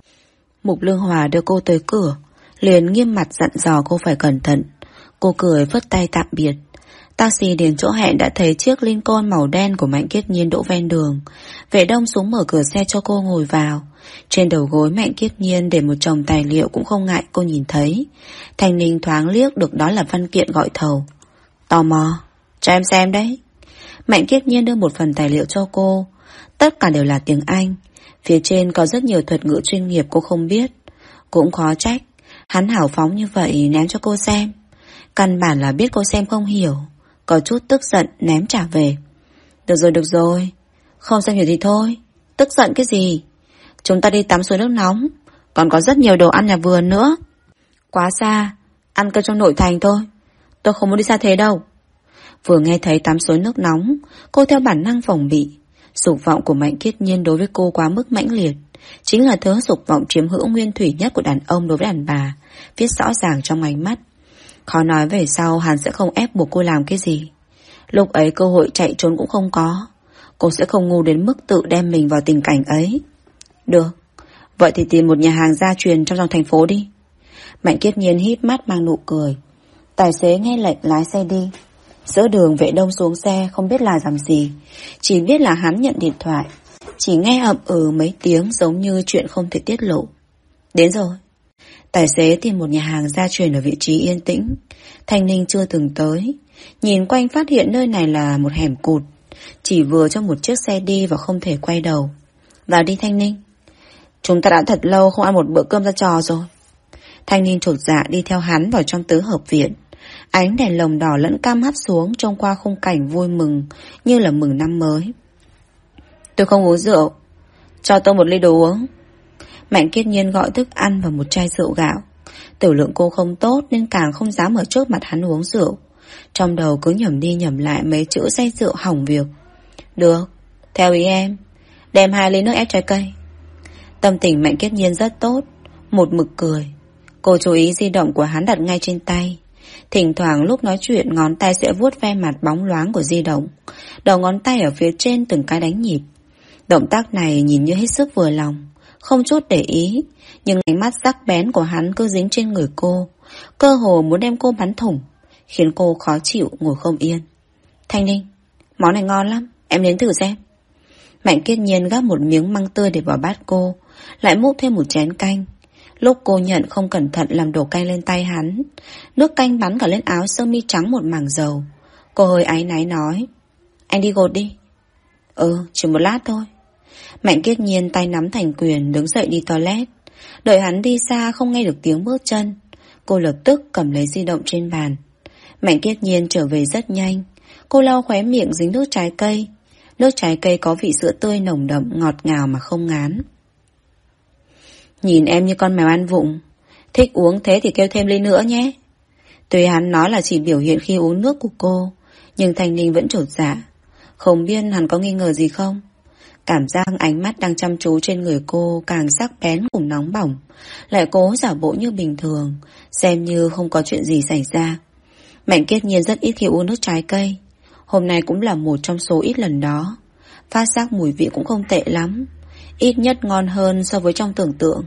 Mục Lương Hòa đưa cô tới cửa, liền nghiêm mặt dặn dò cô phải cẩn thận. Cô cười vất tay tạm biệt. Taxi đến chỗ hẹn đã thấy chiếc Lincoln màu đen của Mạnh Kiết Nhiên đỗ ven đường. Vệ đông xuống mở cửa xe cho cô ngồi vào. Trên đầu gối Mạnh Kiết Nhiên để một chồng tài liệu cũng không ngại cô nhìn thấy. Thành Ninh thoáng liếc được đó là văn kiện gọi thầu. Tò mò, cho em xem đấy. Mạnh Kiết Nhiên đưa một phần tài liệu cho cô. Tất cả đều là tiếng Anh. Phía trên có rất nhiều thuật ngữ chuyên nghiệp cô không biết. Cũng khó trách. Hắn hảo phóng như vậy ném cho cô xem. Căn bản là biết cô xem không hiểu. Có chút tức giận ném trả về. Được rồi được rồi. Không xem hiểu thì thôi. Tức giận cái gì? Chúng ta đi tắm suối nước nóng. Còn có rất nhiều đồ ăn nhà vườn nữa. Quá xa. Ăn cơm trong nội thành thôi. Tôi không muốn đi xa thế đâu. Vừa nghe thấy tắm suối nước nóng, Cô theo bản năng phòng bị. Dục vọng của Mạnh Kiết Nhiên đối với cô quá mức mãnh liệt. Chính là thứ dục vọng chiếm hữu nguyên thủy nhất của đàn ông đối với đàn bà, Viết rõ ràng trong ánh mắt. Khó nói về sau hắn sẽ không ép buộc cô làm cái gì. Lúc ấy cơ hội chạy trốn cũng không có. Cô sẽ không ngu đến mức tự đem mình vào tình cảnh ấy. Được. Vậy thì tìm một nhà hàng gia truyền trong dòng thành phố đi. Mạnh kiết nhiên hít mắt mang nụ cười. Tài xế nghe lệnh lái xe đi. Giữa đường vệ đông xuống xe không biết là làm gì. Chỉ biết là hắn nhận điện thoại. Chỉ nghe ậm ừ mấy tiếng giống như chuyện không thể tiết lộ. Đến rồi. Tài xế tìm một nhà hàng gia truyền ở vị trí yên tĩnh. Thanh Ninh chưa từng tới. Nhìn quanh phát hiện nơi này là một hẻm cụt. Chỉ vừa cho một chiếc xe đi và không thể quay đầu. Vào đi Thanh Ninh. Chúng ta đã thật lâu không ăn một bữa cơm ra trò rồi. Thanh Ninh trột dạ đi theo hắn vào trong tứ hợp viện. Ánh đèn lồng đỏ lẫn cam hắt xuống Trông qua khung cảnh vui mừng, Như là mừng năm mới Tôi không uống rượu Cho tôi một ly đồ uống Mạnh kiết nhiên gọi thức ăn và một chai rượu gạo. Tiểu lượng cô không tốt Nên càng không dám ở trước mặt hắn uống rượu. Trong đầu cứ nhầm đi nhầm lại Mấy chữ say rượu hỏng việc. Được, theo ý em Đem hai ly nước ép trái cây. Tâm tình Mạnh Kiết Nhiên rất tốt Một mực cười. Cô chú ý di động của hắn đặt ngay trên tay. Thỉnh thoảng lúc nói chuyện Ngón tay sẽ vuốt ve mặt bóng loáng của di động. Đầu ngón tay ở phía trên từng cái đánh nhịp. Động tác này nhìn như hết sức vừa lòng. Không chút để ý. Nhưng ánh mắt sắc bén của hắn cứ dính trên người cô, Cơ hồ muốn đem cô bắn thủng, Khiến cô khó chịu ngồi không yên. Thanh Ninh, Món này ngon lắm, Em đến thử xem. Mạnh kiên nhiên gắp một miếng măng tươi để vào bát cô, Lại múc thêm một chén canh. Lúc cô nhận không cẩn thận làm đổ canh lên tay hắn, Nước canh bắn cả lên áo sơ mi trắng một mảng dầu. Cô hơi áy náy nói, Anh đi gột đi. Ừ chỉ một lát thôi. Mạnh kiết nhiên tay nắm thành quyền, Đứng dậy đi toilet. Đợi hắn đi xa không nghe được tiếng bước chân, Cô lập tức cầm lấy di động trên bàn. Mạnh kiết nhiên trở về rất nhanh. Cô lau khóe miệng dính nước trái cây. Nước trái cây có vị sữa tươi nồng đậm, Ngọt ngào mà không ngán. Nhìn em như con mèo ăn vụng. Thích uống thế thì kêu thêm ly nữa nhé. Tuy hắn nói là chỉ biểu hiện khi uống nước của cô, Nhưng Thanh Ninh vẫn trột dạ. Không biết hắn có nghi ngờ gì không? Cảm giác ánh mắt đang chăm chú trên người cô Càng sắc bén cùng nóng bỏng, Lại cố giả bộ như bình thường, Xem như không có chuyện gì xảy ra. Mạnh kết nhiên rất ít khi uống nước trái cây. Hôm nay cũng là một trong số ít lần đó. Phát giác mùi vị cũng không tệ lắm, Ít nhất ngon hơn so với trong tưởng tượng.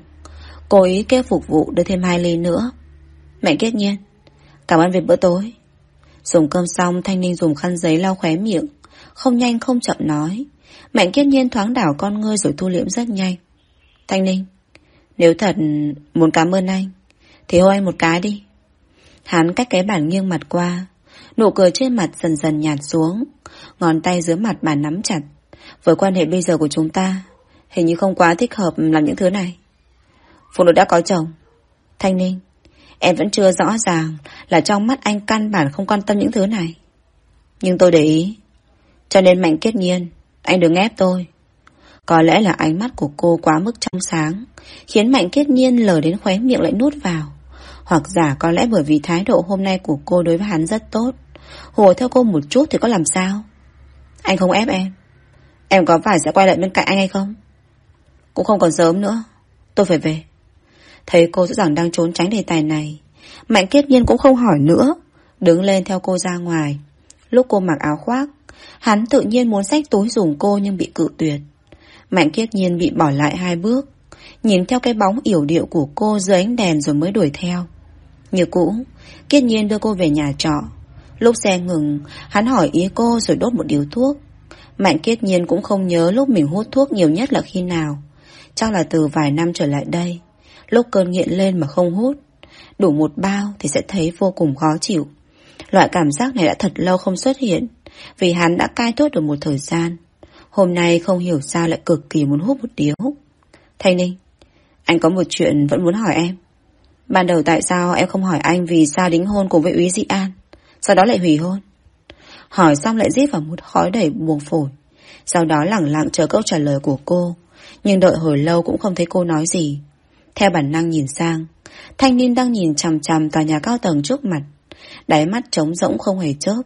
Cô ý kêu phục vụ đưa thêm hai ly nữa. Mẹ kết nhiên, Cảm ơn việc bữa tối. Dùng cơm xong, Thanh Ninh dùng khăn giấy lau khóe miệng, Không nhanh không chậm nói. Mạnh kiên nhiên thoáng đảo con ngươi rồi thu liễm rất nhanh. Thanh Ninh, Nếu thật muốn cảm ơn anh, Thì hô anh một cái đi. Hắn cách cái bản nghiêng mặt qua, Nụ cười trên mặt dần dần nhạt xuống, Ngón tay dưới mặt bà nắm chặt. Với quan hệ bây giờ của chúng ta, Hình như không quá thích hợp làm những thứ này. Phụ nữ đã có chồng. Thanh Ninh, Em vẫn chưa rõ ràng Là trong mắt anh căn bản không quan tâm những thứ này. Nhưng tôi để ý, Cho nên mạnh kết nhiên anh đừng ép tôi. Có lẽ là ánh mắt của cô quá mức trong sáng, Khiến mạnh kết nhiên lờ đến khóe miệng lại nuốt vào. Hoặc giả có lẽ bởi vì thái độ hôm nay của cô đối với hắn rất tốt. Hùa theo cô một chút thì có làm sao? Anh không ép em. Em có phải sẽ quay lại bên cạnh anh hay không? Cũng không còn sớm nữa. Tôi phải về. Thấy cô rõ ràng đang trốn tránh đề tài này, Mạnh kiết nhiên cũng không hỏi nữa. Đứng lên theo cô ra ngoài. Lúc cô mặc áo khoác Hắn tự nhiên muốn xách túi dùng cô nhưng bị cự tuyệt. Mạnh kiết nhiên bị bỏ lại hai bước, Nhìn theo cái bóng yểu điệu của cô dưới ánh đèn rồi mới đuổi theo. Như cũ Kiết nhiên đưa cô về nhà trọ. Lúc xe ngừng, Hắn hỏi ý cô rồi đốt một điếu thuốc. Mạnh kiết nhiên cũng không nhớ lúc mình hút thuốc nhiều nhất là khi nào. Chắc là từ vài năm trở lại đây, Lúc cơn nghiện lên mà không hút, Đủ một bao thì sẽ thấy vô cùng khó chịu. Loại cảm giác này đã thật lâu không xuất hiện. Vì hắn đã cai thuốc được một thời gian. Hôm nay không hiểu sao lại cực kỳ muốn hút một điếu. Thanh Ninh, Anh có một chuyện vẫn muốn hỏi em. Ban đầu tại sao em không hỏi anh Vì sao đính hôn cùng với Úy Dị An? Sau đó lại hủy hôn. Hỏi xong lại rít vào một khói đẩy buồn phổi. Sau đó lẳng lặng chờ câu trả lời của cô. Nhưng đợi hồi lâu cũng không thấy cô nói gì. Theo bản năng nhìn sang, Thanh niên đang nhìn chằm chằm tòa nhà cao tầng trước mặt. Đáy mắt trống rỗng không hề chớp.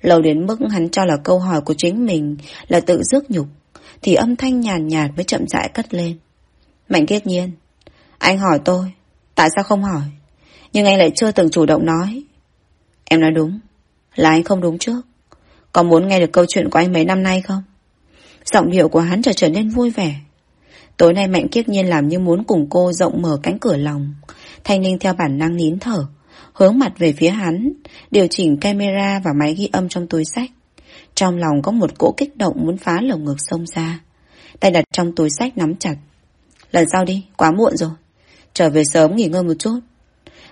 Lâu đến mức hắn cho là câu hỏi của chính mình Là tự rước nhục Thì âm thanh nhàn nhạt, nhạt mới chậm rãi cất lên. Mạnh kết nhiên Anh hỏi tôi Tại sao không hỏi? Nhưng anh lại chưa từng chủ động nói. Em nói đúng Là anh không đúng trước. Có muốn nghe được câu chuyện của anh mấy năm nay không? Giọng điệu của hắn trở trở nên vui vẻ. Tối nay Mạnh Kiết Nhiên làm như muốn cùng cô rộng mở cánh cửa lòng. Thanh Ninh theo bản năng nín thở, hướng mặt về phía hắn, điều chỉnh camera và máy ghi âm trong túi sách. Trong lòng có một cỗ kích động muốn phá lồng ngực sông ra. Tay đặt trong túi sách nắm chặt. Lần sau đi, quá muộn rồi. Trở về sớm nghỉ ngơi một chút.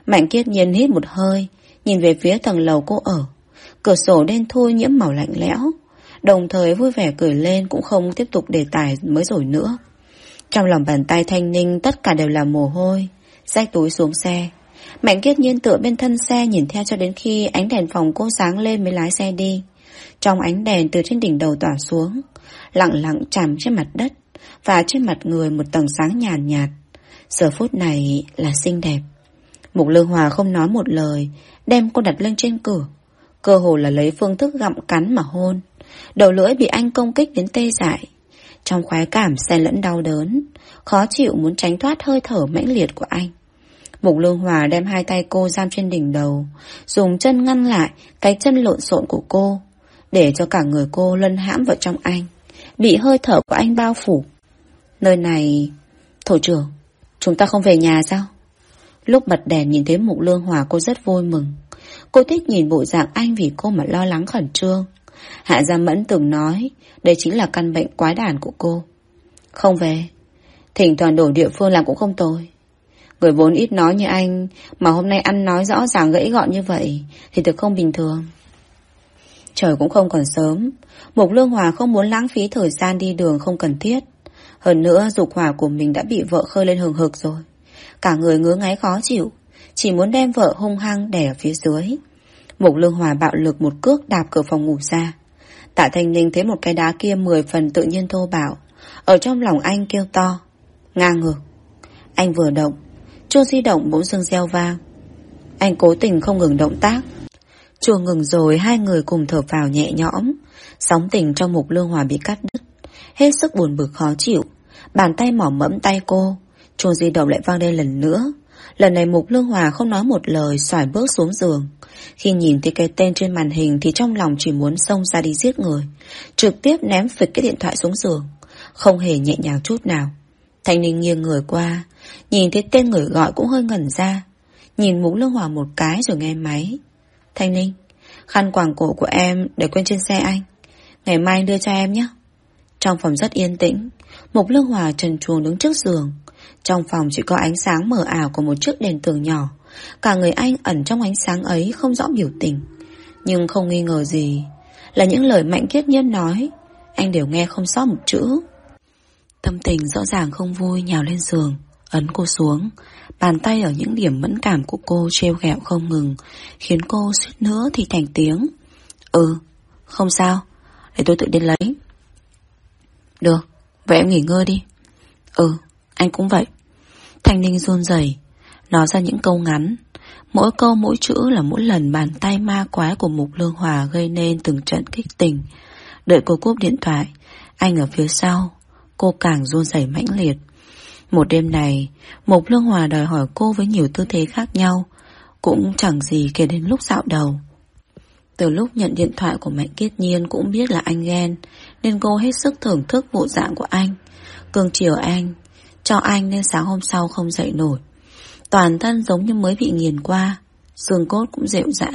Mạnh Kiết Nhiên hít một hơi, nhìn về phía tầng lầu cô ở. Cửa sổ đen thui nhiễm màu lạnh lẽo. Đồng thời vui vẻ cười lên cũng không tiếp tục đề tài mới rồi nữa. Trong lòng bàn tay thanh ninh tất cả đều là mồ hôi Xách túi xuống xe Mạnh kiết nhiên tựa bên thân xe nhìn theo cho đến khi ánh đèn phòng cô sáng lên mới lái xe đi. Trong ánh đèn từ trên đỉnh đầu tỏa xuống, lặng lặng chạm trên mặt đất và trên mặt người một tầng sáng nhàn nhạt, nhạt. Giờ phút này là xinh đẹp. Mục Lương Hòa không nói một lời, đem cô đặt lên trên cửa. Cơ hồ là lấy phương thức gặm cắn mà hôn. Đầu lưỡi bị anh công kích đến tê dại. Trong khoái cảm xen lẫn đau đớn, khó chịu muốn tránh thoát hơi thở mãnh liệt của anh. Mục Lương Hòa đem hai tay cô giam trên đỉnh đầu, dùng chân ngăn lại cái chân lộn xộn của cô, để cho cả người cô lân hãm vào trong anh, bị hơi thở của anh bao phủ. Nơi này... Thổ trưởng, chúng ta không về nhà sao? Lúc bật đèn nhìn thấy Mục Lương Hòa cô rất vui mừng. Cô thích nhìn bộ dạng anh vì cô mà lo lắng khẩn trương. Hạ Gia Mẫn từng nói đây chính là căn bệnh quái đản của cô. Không về. Thỉnh thoảng đổi địa phương làm cũng không tồi. Người vốn ít nói như anh, mà hôm nay ăn nói rõ ràng gãy gọn như vậy thì thật không bình thường. Trời cũng không còn sớm. Mục Lương Hòa không muốn lãng phí thời gian đi đường không cần thiết. Hơn nữa, dục hỏa của mình đã bị vợ khơi lên hừng hực rồi. Cả người ngứa ngáy khó chịu. Chỉ muốn đem vợ hung hăng đè ở phía dưới. Mục Lương Hòa bạo lực một cước đạp cửa phòng ngủ ra. Tạ Thanh Ninh thấy một cái đá kia mười phần tự nhiên thô bạo. Ở trong lòng anh kêu to. Ngang ngược. Anh vừa động. Chuông di động bỗng dưng reo vang. Anh cố tình không ngừng động tác. Chuông ngừng rồi, hai người cùng thở vào nhẹ nhõm. Sóng tình trong mục lương hòa bị cắt đứt. Hết sức buồn bực khó chịu. Bàn tay mỏ mẫm tay cô. Chuông di động lại vang lên lần nữa. Lần này Mục Lương Hòa không nói một lời, xoài bước xuống giường. Khi nhìn thấy cái tên trên màn hình thì trong lòng chỉ muốn xông ra đi giết người. Trực tiếp ném phịch cái điện thoại xuống giường. Không hề nhẹ nhàng chút nào. Thanh Ninh nghiêng người qua. Nhìn thấy tên người gọi cũng hơi ngẩn ra. Nhìn mũ Lương Hòa một cái rồi nghe máy. Thanh Ninh, khăn quàng cổ của em để quên trên xe anh. Ngày mai anh đưa cho em nhé. Trong phòng rất yên tĩnh. Mục Lương Hòa trần chuồng đứng trước giường. Trong phòng chỉ có ánh sáng mờ ảo của một chiếc đèn tường nhỏ. Cả người anh ẩn trong ánh sáng ấy không rõ biểu tình. Nhưng không nghi ngờ gì. Là những lời mạnh kiết nhân nói. Anh đều nghe không sót một chữ. Tâm tình rõ ràng không vui nhào lên giường. Ấn cô xuống. Bàn tay ở những điểm mẫn cảm của cô treo ghẹo không ngừng. Khiến cô suýt nữa thì thành tiếng. Ừ, không sao. Để tôi tự đến lấy. Được, vậy em nghỉ ngơi đi. Ừ, anh cũng vậy. Thanh Ninh run rẩy Nói ra những câu ngắn Mỗi câu mỗi chữ là mỗi lần bàn tay ma quái của Mục Lương Hòa gây nên từng trận kích tình. Đợi cô cúp điện thoại, anh ở phía sau, cô càng run rẩy mãnh liệt. Một đêm này, Mục Lương Hòa đòi hỏi cô với nhiều tư thế khác nhau, cũng chẳng gì kể đến lúc dạo đầu. Từ lúc nhận điện thoại của Mạnh Kiết Nhiên cũng biết là anh ghen, nên cô hết sức thưởng thức bộ dạng của anh. cường chiều anh, cho anh nên sáng hôm sau không dậy nổi. Toàn thân giống như mới bị nghiền qua, xương cốt cũng dịu dã,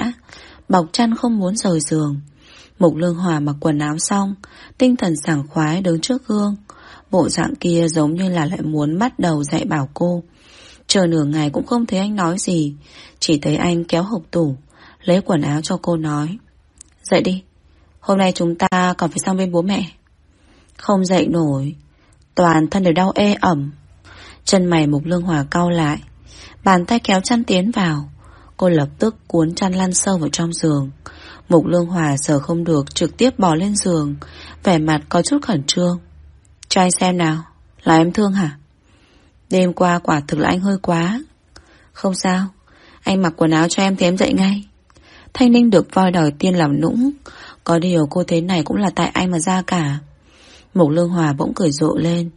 bọc chăn không muốn rời giường. Mục lương hòa mặc quần áo xong, tinh thần sảng khoái đứng trước gương. Bộ dạng kia giống như là lại muốn bắt đầu dạy bảo cô. Chờ nửa ngày cũng không thấy anh nói gì, chỉ thấy anh kéo hộp tủ, lấy quần áo cho cô nói. Dậy đi, hôm nay chúng ta còn phải sang bên bố mẹ. Không dậy nổi, toàn thân đều đau ê ẩm. Chân mày Mục Lương Hòa cau lại Bàn tay kéo chăn tiến vào Cô lập tức cuốn chăn lăn sâu vào trong giường Mục Lương Hòa sợ không được Trực tiếp bỏ lên giường Vẻ mặt có chút khẩn trương cho anh xem nào, Là em thương hả? Đêm qua quả thực là anh hơi quá. Không sao, Anh mặc quần áo cho em thì em dậy ngay. Thanh Ninh được voi đòi tiên làm nũng. Có điều cô thế này cũng là tại anh mà ra cả. Mục Lương Hòa bỗng cười rộ lên,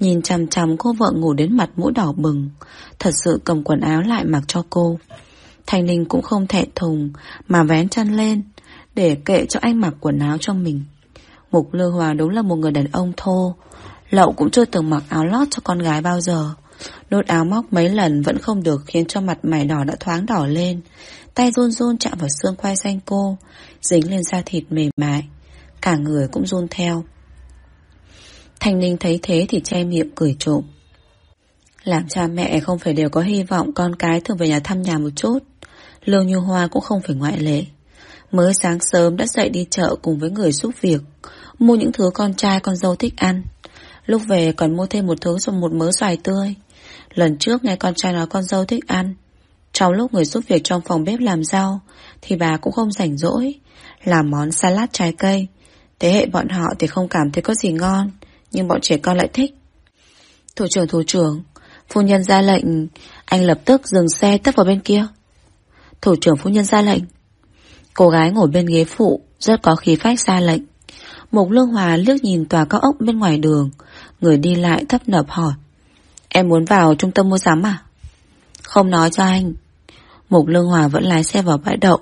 Nhìn chằm chằm cô vợ ngủ đến mặt mũi đỏ bừng. Thật sự cầm quần áo lại mặc cho cô. Thanh Ninh cũng không thẹn thùng Mà vén chăn lên Để kệ cho anh mặc quần áo cho mình. Mục Lương Hòa đúng là một người đàn ông thô Lậu cũng chưa từng mặc áo lót cho con gái bao giờ Đốt áo móc mấy lần vẫn không được Khiến cho mặt mày đỏ đã thoáng đỏ lên Tay run run chạm vào xương quai xanh cô, Dính lên da thịt mềm mại Cả người cũng run theo Thanh Ninh thấy thế thì che miệng cười trộm. Làm cha mẹ không phải đều có hy vọng con cái thường về nhà thăm nhà một chút. Lưu Như Hoa cũng không phải ngoại lệ. Mới sáng sớm đã dậy đi chợ cùng với người giúp việc, mua những thứ con trai con dâu thích ăn. Lúc về còn mua thêm một thứ rồi một mớ xoài tươi. Lần trước nghe con trai nói con dâu thích ăn. Trong lúc người giúp việc trong phòng bếp làm rau Thì bà cũng không rảnh rỗi Làm món salad trái cây Thế hệ bọn họ thì không cảm thấy có gì ngon Nhưng bọn trẻ con lại thích Thủ trưởng thủ trưởng Phu nhân ra lệnh Anh lập tức dừng xe tấp vào bên kia Thủ trưởng phu nhân ra lệnh Cô gái ngồi bên ghế phụ, Rất có khí phách ra lệnh. Mục Lương Hòa liếc nhìn tòa cao ốc bên ngoài đường. Người đi lại thấp nập hỏi, Em muốn vào trung tâm mua sắm à? Không nói cho anh. Mục Lương Hòa vẫn lái xe vào bãi đậu.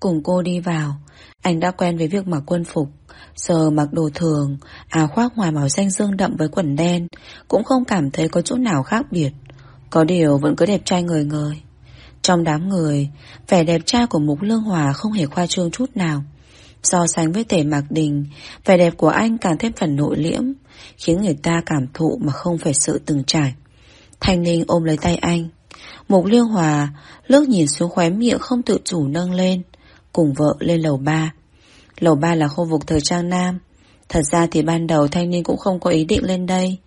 Cùng cô đi vào, Anh đã quen với việc mặc quân phục, Giờ mặc đồ thường, Áo khoác ngoài màu xanh dương đậm với quần đen, Cũng không cảm thấy có chỗ nào khác biệt. Có điều vẫn cứ đẹp trai người người trong đám người. Vẻ đẹp trai của Mục Lương Hòa không hề khoa trương chút nào. So sánh với tể mạc đình, Vẻ đẹp của anh càng thêm phần nội liễm, Khiến người ta cảm thụ mà không phải sự từng trải. Thanh Ninh ôm lấy tay anh. Mục Liêu Hòa lướt nhìn xuống khóe miệng không tự chủ nâng lên, Cùng vợ lên lầu ba. Lầu ba là khu vực thời trang nam. Thật ra thì ban đầu Thanh Ninh cũng không có ý định lên đây.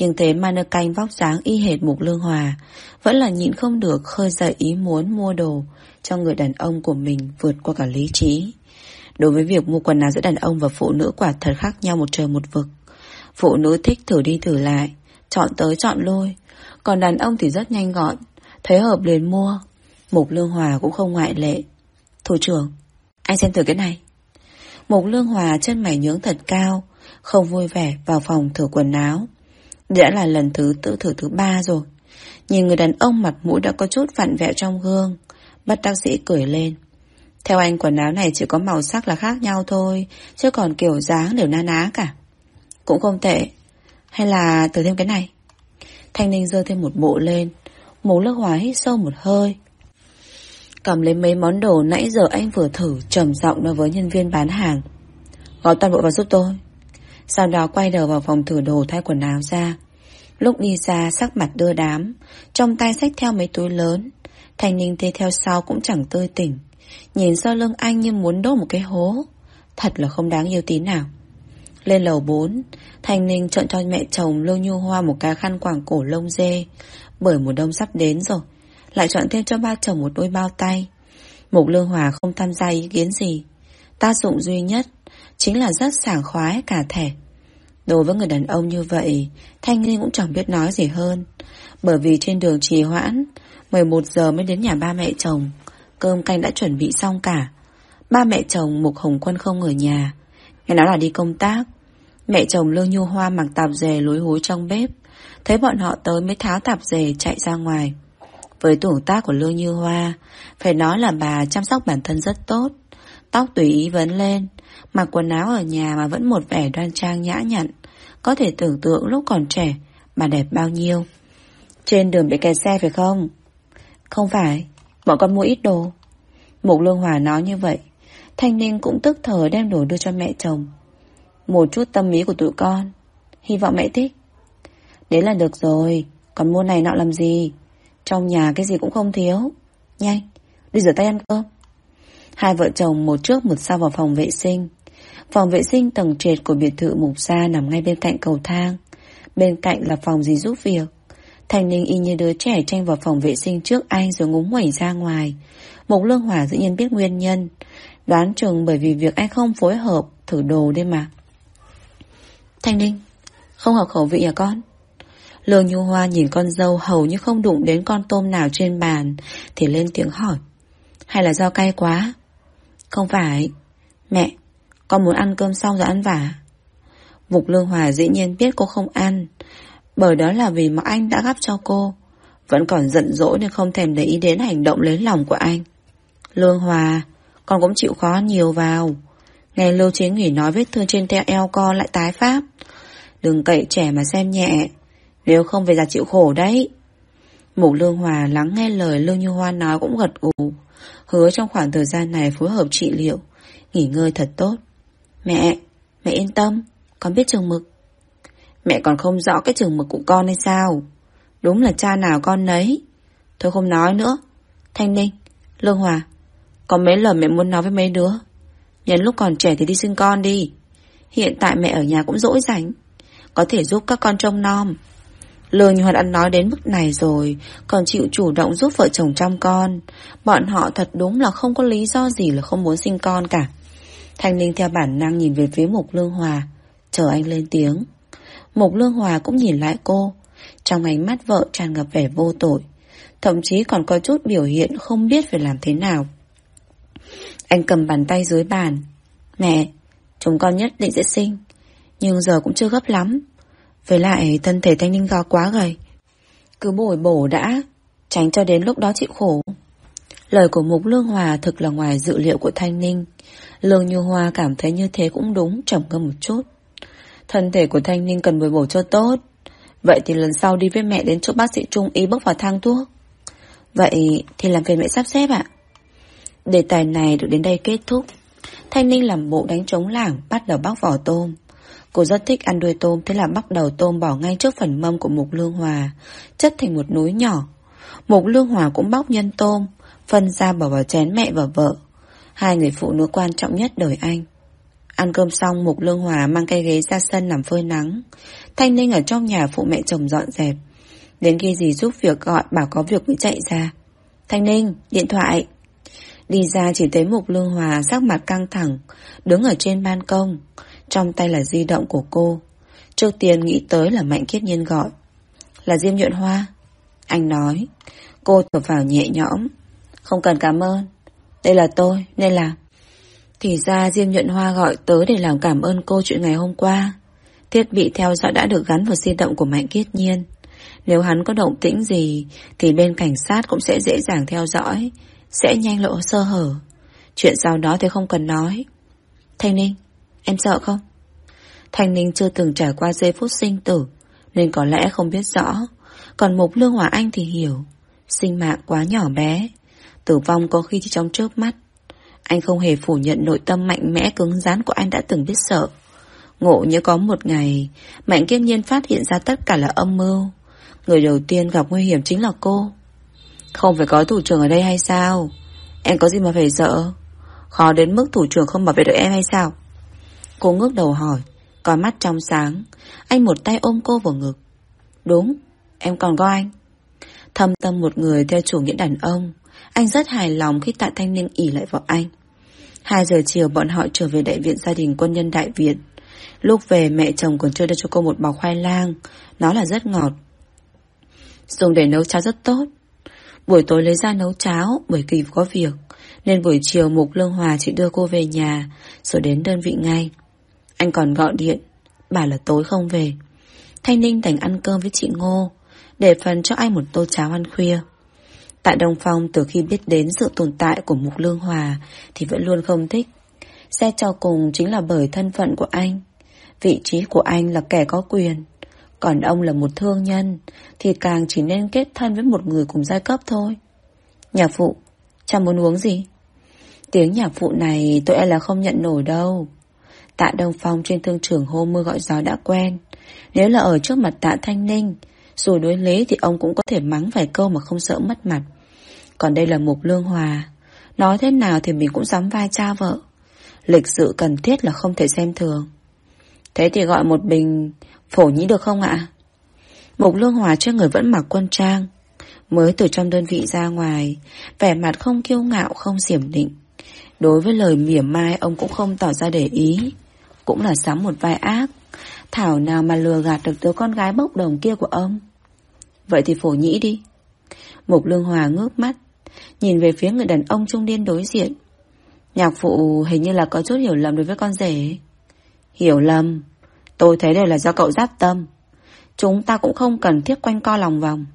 Nhưng thế mà nơ canh vóc dáng y hệt Mục Lương Hòa Vẫn là nhịn không được khơi dậy ý muốn mua đồ Cho người đàn ông của mình vượt qua cả lý trí Đối với việc mua quần áo giữa đàn ông và phụ nữ quả thật khác nhau một trời một vực. Phụ nữ thích thử đi thử lại, chọn tới chọn lui. Còn đàn ông thì rất nhanh gọn, thấy hợp liền mua. Mục Lương Hòa cũng không ngoại lệ. Thủ trưởng, anh xem thử cái này. Mục Lương Hòa chân mày nhướng thật cao, không vui vẻ vào phòng thử quần áo. Đã là lần thứ tự thử thứ ba rồi. Nhìn người đàn ông mặt mũi đã có chút vặn vẹo trong gương. Bất đắc sĩ cười lên. Theo anh, quần áo này chỉ có màu sắc là khác nhau thôi, Chứ còn kiểu dáng đều na ná cả Cũng không tệ Hay là thử thêm cái này Thanh Ninh dơ thêm một bộ lên Mố lức hóa hít sâu một hơi Cầm lấy mấy món đồ nãy giờ anh vừa thử, trầm giọng nói với nhân viên bán hàng Gói toàn bộ vào giúp tôi sau đó quay đầu vào phòng thử đồ thay quần áo ra. Lúc đi ra, sắc mặt đưa đám. Trong tay xách theo mấy túi lớn. Thành Ninh thế theo sau cũng chẳng tươi tỉnh. Nhìn sau lưng anh như muốn đốt một cái hố. Thật là không đáng yêu tí nào. Lên lầu 4 thành Ninh chọn cho mẹ chồng Lô Nhu Hoa một cái khăn quàng cổ lông dê. Bởi mùa đông sắp đến rồi, Lại chọn thêm cho ba chồng một đôi bao tay. Mục Lương Hòa không tham gia ý kiến gì. Tác dụng duy nhất Chính là rất sảng khoái cả thể. Đối với người đàn ông như vậy, Thanh Nghi cũng chẳng biết nói gì hơn. Bởi vì trên đường trì hoãn 11 giờ mới đến nhà ba mẹ chồng, Cơm canh đã chuẩn bị xong cả. Ba mẹ chồng Mục Hồng Quân không ở nhà, Nghe nói là đi công tác. Mẹ chồng Lương Nhu Hoa mặc tạp dề lối hối trong bếp, Thấy bọn họ tới mới tháo tạp dề chạy ra ngoài. Với tuổi tác của Lương Như Hoa, Phải nói là bà chăm sóc bản thân rất tốt, Tóc tùy ý vấn lên Mặc quần áo ở nhà mà vẫn một vẻ đoan trang nhã nhặn Có thể tưởng tượng lúc còn trẻ Bà đẹp bao nhiêu. Trên đường bị kẹt xe phải không? Không phải Bọn con mua ít đồ. Mục Lương Hòa nói như vậy Thanh Ninh cũng tức thở đem đồ đưa cho mẹ chồng. Một chút tâm ý của tụi con Hy vọng mẹ thích. Đấy là được rồi Còn mua này nọ làm gì? Trong nhà cái gì cũng không thiếu. Nhanh, đi rửa tay ăn cơm. Hai vợ chồng một trước một sau vào phòng vệ sinh. Phòng vệ sinh tầng trệt của biệt thự mục gia nằm ngay bên cạnh cầu thang Bên cạnh là phòng gì giúp việc Thành Ninh y như đứa trẻ tranh vào phòng vệ sinh trước anh rồi ngúng quẩy ra ngoài. Mục Lương Hỏa dĩ nhiên biết nguyên nhân. Đoán chừng bởi vì việc anh không phối hợp thử đồ đây mà. Thanh Ninh, không hợp khẩu vị à con? Lương Nhu Hoa nhìn con dâu hầu như không đụng đến con tôm nào trên bàn thì lên tiếng hỏi. Hay là do cay quá? Không phải. Mẹ, con muốn ăn cơm xong rồi ăn vả. Mục Lương Hòa dĩ nhiên biết cô không ăn. Bởi đó là vì mà anh đã gắp cho cô. Vẫn còn giận dỗi nên không thèm để ý đến hành động lấy lòng của anh. Lương Hòa Con cũng chịu khó nhiều vào. Nghe Lưu Chế Nghỉ nói vết thương trên teo eo con lại tái phát. Đừng cậy trẻ mà xem nhẹ. Nếu không về già chịu khổ đấy. Mục Lương Hòa lắng nghe lời lưu Như Hoa nói cũng gật gù. Hứa trong khoảng thời gian này phối hợp trị liệu. Nghỉ ngơi thật tốt. Mẹ, mẹ yên tâm Con biết trường mực. Mẹ còn không rõ cái trường mực của con hay sao? Đúng là cha nào con nấy. Thôi không nói nữa. Thanh Ninh, Lương Hòa Có mấy lời mẹ muốn nói với mấy đứa? Nhân lúc còn trẻ thì đi sinh con đi. Hiện tại mẹ ở nhà cũng dỗi rảnh Có thể giúp các con trông nom. Lương Như Hoạt ăn nói đến mức này rồi, còn chịu chủ động giúp vợ chồng chăm con. Bọn họ thật đúng là không có lý do gì là không muốn sinh con cả. Thanh Ninh theo bản năng nhìn về phía Mục Lương Hòa, chờ anh lên tiếng. Mục Lương Hòa cũng nhìn lại cô, trong ánh mắt vợ tràn ngập vẻ vô tội, thậm chí còn có chút biểu hiện không biết phải làm thế nào. Anh cầm bàn tay dưới bàn. Mẹ, chúng con nhất định sẽ sinh, nhưng giờ cũng chưa gấp lắm. Với lại thân thể Thanh Ninh gò quá gầy Cứ bồi bổ đã Tránh cho đến lúc đó chịu khổ Lời của Mục Lương Hòa thực là ngoài dự liệu của Thanh Ninh. Lương Như Hoa cảm thấy như thế cũng đúng, Trầm ngâm một chút. Thân thể của Thanh Ninh cần bồi bổ cho tốt. Vậy thì lần sau đi với mẹ đến chỗ bác sĩ Trung y bước vào thang thuốc. Vậy thì làm phiền mẹ sắp xếp ạ. Đề tài này được đến đây kết thúc. Thanh Ninh làm bộ đánh trống lảng, Bắt đầu bóc vỏ tôm. Cô rất thích ăn đuôi tôm, Thế là bắt đầu tôm bỏ ngay trước phần mâm của Mục Lương Hòa, Chất thành một núi nhỏ. Mục Lương Hòa cũng bóc nhân tôm. Phân ra bỏ vào chén mẹ và vợ. Hai người phụ nữ quan trọng nhất đời anh. Ăn cơm xong Mục Lương Hòa mang cây ghế ra sân nằm phơi nắng. Thanh Ninh ở trong nhà phụ mẹ chồng dọn dẹp. Đến khi gì giúp việc gọi bảo có việc mới chạy ra. Thanh Ninh, điện thoại. Đi ra chỉ thấy Mục Lương Hòa sắc mặt căng thẳng Đứng ở trên ban công. Trong tay là di động của cô. Trước tiên nghĩ tới là Mạnh Kiết Nhiên gọi. Là Diêm Nhuận Hoa. Anh nói Cô thở vào nhẹ nhõm. Không cần cảm ơn. Đây là tôi, nên là Thì ra Diêm Nhuận Hoa gọi tới để làm cảm ơn cô chuyện ngày hôm qua. Thiết bị theo dõi đã được gắn vào di động của Mạnh Kiết Nhiên. Nếu hắn có động tĩnh gì, Thì bên cảnh sát cũng sẽ dễ dàng theo dõi, Sẽ nhanh lộ sơ hở. Chuyện sau đó thì không cần nói. Thanh Ninh, Em sợ không? Thanh Ninh chưa từng trải qua giây phút sinh tử, Nên có lẽ không biết rõ. Còn Mục Lương Hòa Anh thì hiểu. Sinh mạng quá nhỏ bé. Tử vong có khi chỉ trong chớp mắt. Anh không hề phủ nhận nội tâm mạnh mẽ cứng rắn của anh đã từng biết sợ. Ngộ như có một ngày Mạnh kiên nhiên phát hiện ra tất cả là âm mưu. Người đầu tiên gặp nguy hiểm chính là cô. Không phải có thủ trưởng ở đây hay sao? Em có gì mà phải sợ? Khó đến mức thủ trưởng không bảo vệ được em hay sao? Cô ngước đầu hỏi Có mắt trong sáng. Anh một tay ôm cô vào ngực. Đúng, em còn có anh. Thâm tâm một người theo chủ nghĩa đàn ông. Anh rất hài lòng khi Tạ Thanh Ninh ỉ lại vào anh. 2 giờ chiều bọn họ trở về đại viện gia đình quân nhân Đại Việt. Lúc về, mẹ chồng còn chưa đưa cho cô một bọc khoai lang. Nó là rất ngọt. Dùng để nấu cháo rất tốt. Buổi tối lấy ra nấu cháo, Bởi kỳ có việc, Nên buổi chiều Mục Lương Hòa chỉ đưa cô về nhà, Rồi đến đơn vị ngay. Anh còn gọi điện, Bảo là tối không về. Thanh Ninh đành ăn cơm với chị Ngô, Để phần cho anh một tô cháo ăn khuya. Tại Đông Phong từ khi biết đến sự tồn tại của Mục Lương Hòa Thì vẫn luôn không thích. Xét cho cùng chính là bởi thân phận của anh. Vị trí của anh là kẻ có quyền. Còn ông là một thương nhân Thì càng chỉ nên kết thân với một người cùng giai cấp thôi. Nhạc phụ Chẳng muốn uống gì? Tiếng nhạc phụ này tôi e là không nhận nổi đâu. Tạ Đông Phong trên thương trường hô mưa gọi gió đã quen. Nếu là ở trước mặt tạ Thanh Ninh, dù đối lý thì ông cũng có thể mắng vài câu mà không sợ mất mặt. Còn đây là Mục Lương Hòa. Nói thế nào thì mình cũng dám vai cha vợ. Lịch sự cần thiết là không thể xem thường. Thế thì gọi một bình phổ nhĩ được không ạ? Mục Lương Hòa cho người vẫn mặc quân trang. Mới từ trong đơn vị ra ngoài, vẻ mặt không kiêu ngạo không xiểm định. Đối với lời mỉa mai ông cũng không tỏ ra để ý cũng là sắm một vai ác. Thảo nào mà lừa gạt được đứa con gái bốc đồng kia của ông. Vậy thì phổ nhĩ đi. Mục Lương Hòa ngước mắt, nhìn về phía người đàn ông trung niên đối diện. Nhạc phụ hình như là có chút hiểu lầm đối với con rể. Hiểu lầm, tôi thấy đều là do cậu giáp tâm. Chúng ta cũng không cần thiết quanh co lòng vòng.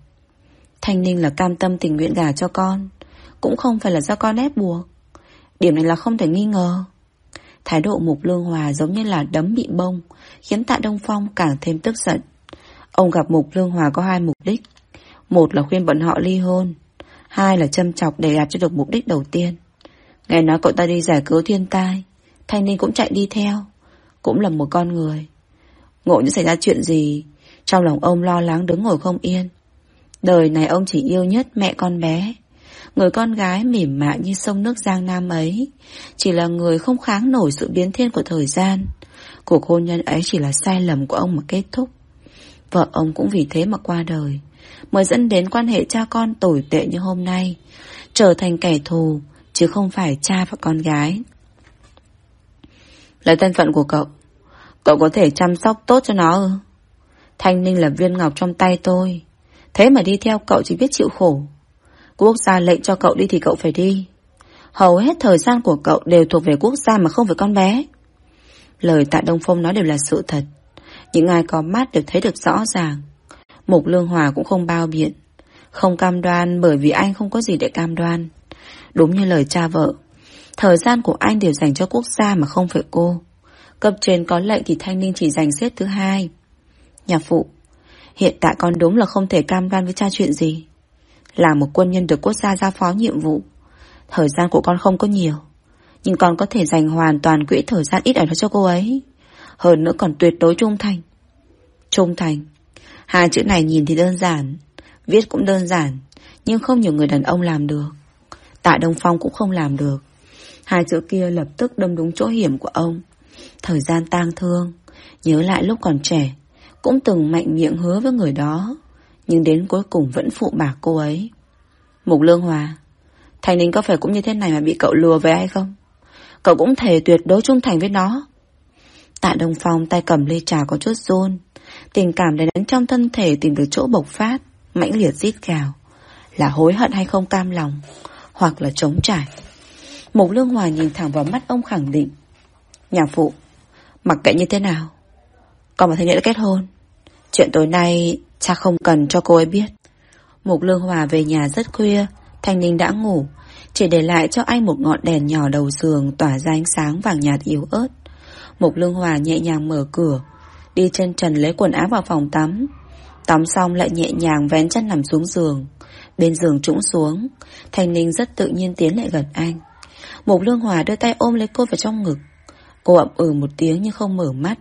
Thanh Ninh là cam tâm tình nguyện gả cho con, cũng không phải là do con ép buộc. Điểm này là không thể nghi ngờ. Thái độ Mục Lương Hòa giống như là đấm bị bông, khiến Tạ Đông Phong càng thêm tức giận. Ông gặp Mục Lương Hòa có hai mục đích. Một là khuyên bọn họ ly hôn, hai là châm chọc để đạt cho được mục đích đầu tiên. Nghe nói cậu ta đi giải cứu thiên tai, Thanh niên cũng chạy đi theo, cũng là một con người. Ngộ như xảy ra chuyện gì, trong lòng ông lo lắng đứng ngồi không yên. Đời này ông chỉ yêu nhất mẹ con bé, Người con gái mỉm mại như sông nước Giang Nam ấy. Chỉ là người không kháng nổi sự biến thiên của thời gian. Cuộc hôn nhân ấy chỉ là sai lầm của ông mà kết thúc. Vợ ông cũng vì thế mà qua đời, Mới dẫn đến quan hệ cha con tồi tệ như hôm nay. Trở thành kẻ thù, Chứ không phải cha và con gái. Là thân phận của cậu Cậu có thể chăm sóc tốt cho nó ư? Thanh Ninh là viên ngọc trong tay tôi. Thế mà đi theo cậu chỉ biết chịu khổ. Quốc gia lệnh cho cậu đi thì cậu phải đi. Hầu hết thời gian của cậu đều thuộc về quốc gia mà không phải con bé. Lời tạ Đông Phong nói đều là sự thật. Những ai có mắt đều thấy được rõ ràng. Mục Lương Hòa cũng không bao biện. Không cam đoan bởi vì anh không có gì để cam đoan. Đúng như lời cha vợ, Thời gian của anh đều dành cho quốc gia mà không phải cô. Cấp trên có lệnh thì Thanh Ninh chỉ dành xếp thứ hai. Nhà phụ, Hiện tại con đúng là không thể cam đoan với cha chuyện gì. Là một quân nhân được quốc gia giao phó nhiệm vụ. Thời gian của con không có nhiều, Nhưng con có thể dành hoàn toàn quỹ thời gian ít ở đó cho cô ấy. Hơn nữa còn tuyệt đối trung thành. Trung thành. Hai chữ này nhìn thì đơn giản, Viết cũng đơn giản, Nhưng không nhiều người đàn ông làm được. Tạ Đông Phong cũng không làm được. Hai chữ kia lập tức đâm đúng chỗ hiểm của ông. Thời gian tang thương, Nhớ lại lúc còn trẻ, Cũng từng mạnh miệng hứa với người đó. Nhưng đến cuối cùng vẫn phụ bạc cô ấy. Mục Lương Hòa, Thành Ninh có phải cũng như thế này mà bị cậu lừa về hay không? Cậu cũng thể tuyệt đối trung thành với nó. Tạ Đông Phong tay cầm ly trà có chút run, Tình cảm đầy nén trong thân thể tìm được chỗ bộc phát, Mãnh liệt rít gào. Là hối hận hay không cam lòng, Hoặc là chống trải? Mục Lương Hòa nhìn thẳng vào mắt ông khẳng định, Nhà phụ, Mặc kệ như thế nào, Còn mà thanh đã kết hôn, Chuyện tối nay cha không cần cho cô ấy biết. Mục Lương Hòa về nhà rất khuya, Thanh Ninh đã ngủ. Chỉ để lại cho anh một ngọn đèn nhỏ đầu giường Tỏa ra ánh sáng vàng nhạt yếu ớt. Mục Lương Hòa nhẹ nhàng mở cửa, Đi chân trần lấy quần áo vào phòng tắm. Tắm xong lại nhẹ nhàng vén chân nằm xuống giường. Bên giường trũng xuống, Thanh Ninh rất tự nhiên tiến lại gần anh. Mục Lương Hòa đưa tay ôm lấy cô vào trong ngực. Cô ậm ừ một tiếng nhưng không mở mắt.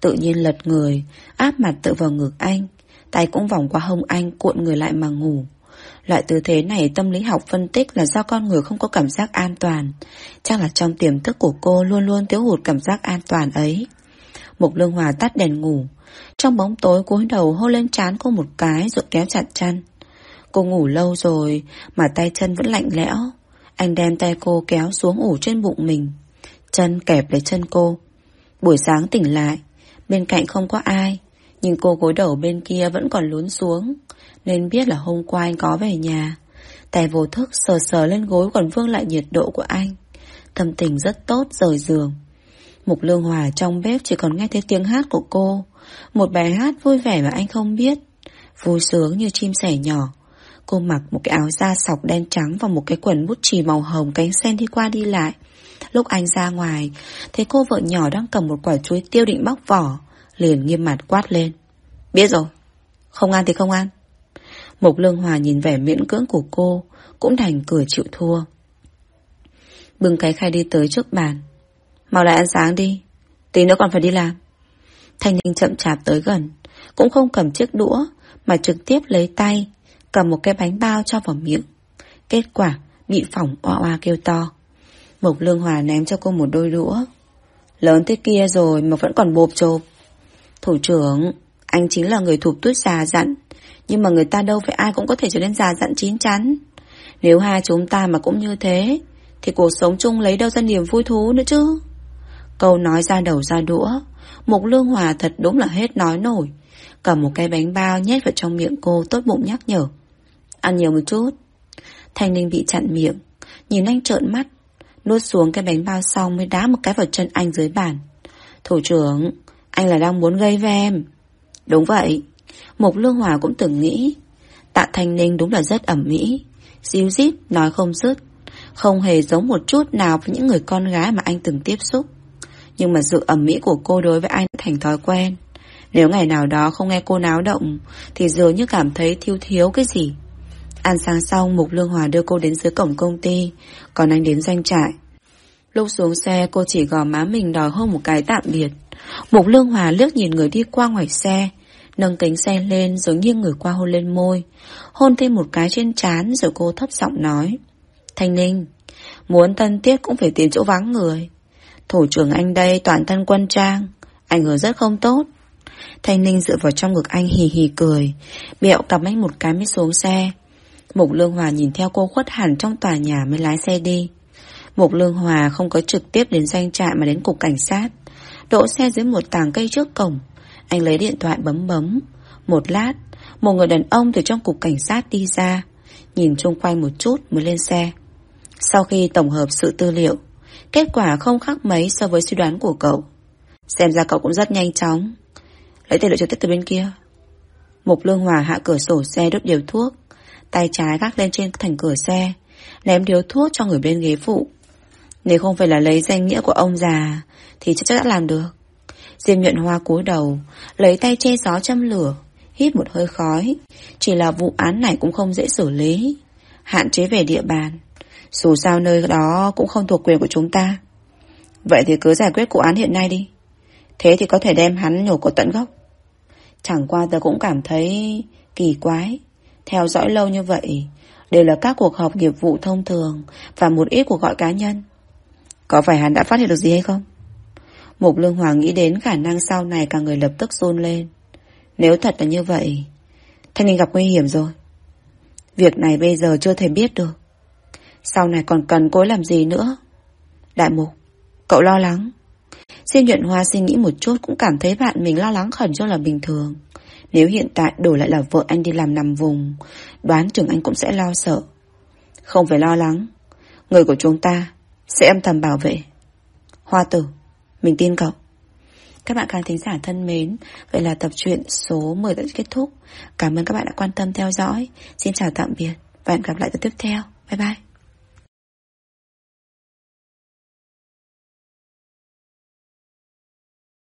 Tự nhiên lật người, Áp mặt tự vào ngực anh. Tay cũng vòng qua hông anh, cuộn người lại mà ngủ. Loại tư thế này tâm lý học phân tích là do con người không có cảm giác an toàn. Chắc là trong tiềm thức của cô luôn luôn thiếu hụt cảm giác an toàn ấy. Mục Lương Hòa tắt đèn ngủ. Trong bóng tối cúi đầu hôn lên trán cô một cái rồi kéo chặt chăn. Cô ngủ lâu rồi, mà tay chân vẫn lạnh lẽo. Anh đem tay cô kéo xuống ủ trên bụng mình. Chân kẹp lấy chân cô. Buổi sáng tỉnh lại, Bên cạnh không có ai. Nhưng cô gối đầu bên kia vẫn còn lún xuống, Nên biết là hôm qua anh có về nhà. Tài vô thức sờ sờ lên gối còn vương lại nhiệt độ của anh. Tâm tình rất tốt rời giường. Mục Lương Hòa trong bếp chỉ còn nghe thấy tiếng hát của cô. Một bài hát vui vẻ mà anh không biết. Vui sướng như chim sẻ nhỏ. Cô mặc một cái áo da sọc đen trắng Và một cái quần bút chì màu hồng cánh sen đi qua đi lại. Lúc anh ra ngoài, Thấy cô vợ nhỏ đang cầm một quả chuối tiêu định bóc vỏ. Liền nghiêm mặt quát lên. Biết rồi. Không ăn thì không ăn. Mục Lương Hòa nhìn vẻ miễn cưỡng của cô, Cũng đành cười chịu thua. Bưng cái khay đi tới trước bàn. Mau lại ăn sáng đi. Tí nữa còn phải đi làm. Thanh Ninh chậm chạp tới gần, Cũng không cầm chiếc đũa, Mà trực tiếp lấy tay, Cầm một cái bánh bao cho vào miệng. Kết quả, bị phỏng oa oa kêu to. Mộc Lương Hòa ném cho cô một đôi đũa. Lớn thế kia rồi mà vẫn còn bộp chộp. Thủ trưởng, Anh chính là người thuộc tuyết già dặn, Nhưng mà người ta đâu phải ai cũng có thể trở nên già dặn chín chắn. Nếu hai chúng ta mà cũng như thế, Thì cuộc sống chung lấy đâu ra niềm vui thú nữa chứ? Câu nói ra đầu ra đũa, Mục Lương Hòa thật đúng là hết nói nổi. Cầm một cái bánh bao nhét vào trong miệng cô tốt bụng nhắc nhở. Ăn nhiều một chút. Thanh Ninh bị chặn miệng, Nhìn anh trợn mắt, Nuốt xuống cái bánh bao xong mới đá một cái vào chân anh dưới bàn. Thủ trưởng anh là đang muốn gây với em. Đúng vậy. Mục Lương Hòa cũng từng nghĩ. Tạ Thanh Ninh đúng là rất ẩm mỹ. Díu dít, nói không dứt. Không hề giống một chút nào với những người con gái mà anh từng tiếp xúc. Nhưng mà sự ẩm mỹ của cô đối với anh thành thói quen. Nếu ngày nào đó không nghe cô náo động, Thì dường như cảm thấy thiếu thiếu cái gì. Ăn sáng xong, Mục Lương Hòa đưa cô đến dưới cổng công ty. Còn anh đến doanh trại. Lúc xuống xe, cô chỉ gò má mình đòi hôn một cái tạm biệt. Mục Lương Hòa liếc nhìn người đi qua ngoài xe, Nâng kính xe lên rồi nghiêng người qua hôn lên môi, Hôn thêm một cái trên trán rồi cô thấp giọng nói, Thanh Ninh, Muốn tân tiết cũng phải tìm chỗ vắng người. Thủ trưởng anh đây toàn thân quân trang, Ảnh hưởng rất không tốt. Thanh Ninh dựa vào trong ngực anh hì hì cười, Bẹo cặp anh một cái mới xuống xe. Mục Lương Hòa nhìn theo cô khuất hẳn trong tòa nhà mới lái xe đi. Mục Lương Hòa không có trực tiếp đến doanh trại mà đến cục cảnh sát. Đỗ xe dưới một tàng cây trước cổng. Anh lấy điện thoại bấm bấm. Một lát, Một người đàn ông từ trong cục cảnh sát đi ra, Nhìn chung quanh một chút mới lên xe. Sau khi tổng hợp sự tư liệu, Kết quả không khác mấy so với suy đoán của cậu. Xem ra cậu cũng rất nhanh chóng. Lấy tài liệu trực tiếp từ bên kia. Mục Lương Hòa hạ cửa sổ xe đốt điều thuốc, Tay trái gác lên trên thành cửa xe, Ném điếu thuốc cho người bên ghế phụ. Nếu không phải là lấy danh nghĩa của ông già, Thì chắc chắn đã làm được. Diêm nhuận hoa cúi đầu, Lấy tay che gió châm lửa, Hít một hơi khói. Chỉ là vụ án này cũng không dễ xử lý. Hạn chế về địa bàn, Dù sao nơi đó cũng không thuộc quyền của chúng ta. Vậy thì cứ giải quyết vụ án hiện nay đi. Thế thì có thể đem hắn nhổ cổ tận gốc. Chẳng qua tớ cũng cảm thấy kỳ quái. Theo dõi lâu như vậy, Đều là các cuộc họp nghiệp vụ thông thường Và một ít cuộc gọi cá nhân. Có phải hắn đã phát hiện được gì hay không? Mục Lương Hoàng nghĩ đến khả năng sau này cả người lập tức run lên Nếu thật là như vậy Thanh Ninh gặp nguy hiểm rồi Việc này bây giờ chưa thể biết được Sau này còn cần cối làm gì nữa Đại Mục Cậu lo lắng Diêm nhuận hoa suy nghĩ một chút cũng cảm thấy bạn mình lo lắng khẩn cho là bình thường. Nếu hiện tại đổi lại là vợ anh đi làm nằm vùng, đoán chừng anh cũng sẽ lo sợ. Không phải lo lắng, người của chúng ta sẽ âm thầm bảo vệ. Hoa tử, mình tin cậu. Các bạn khán thính giả thân mến, vậy là tập truyện số 10 đã kết thúc. Cảm ơn các bạn đã quan tâm theo dõi. Xin chào tạm biệt và hẹn gặp lại tập tiếp theo. Bye bye.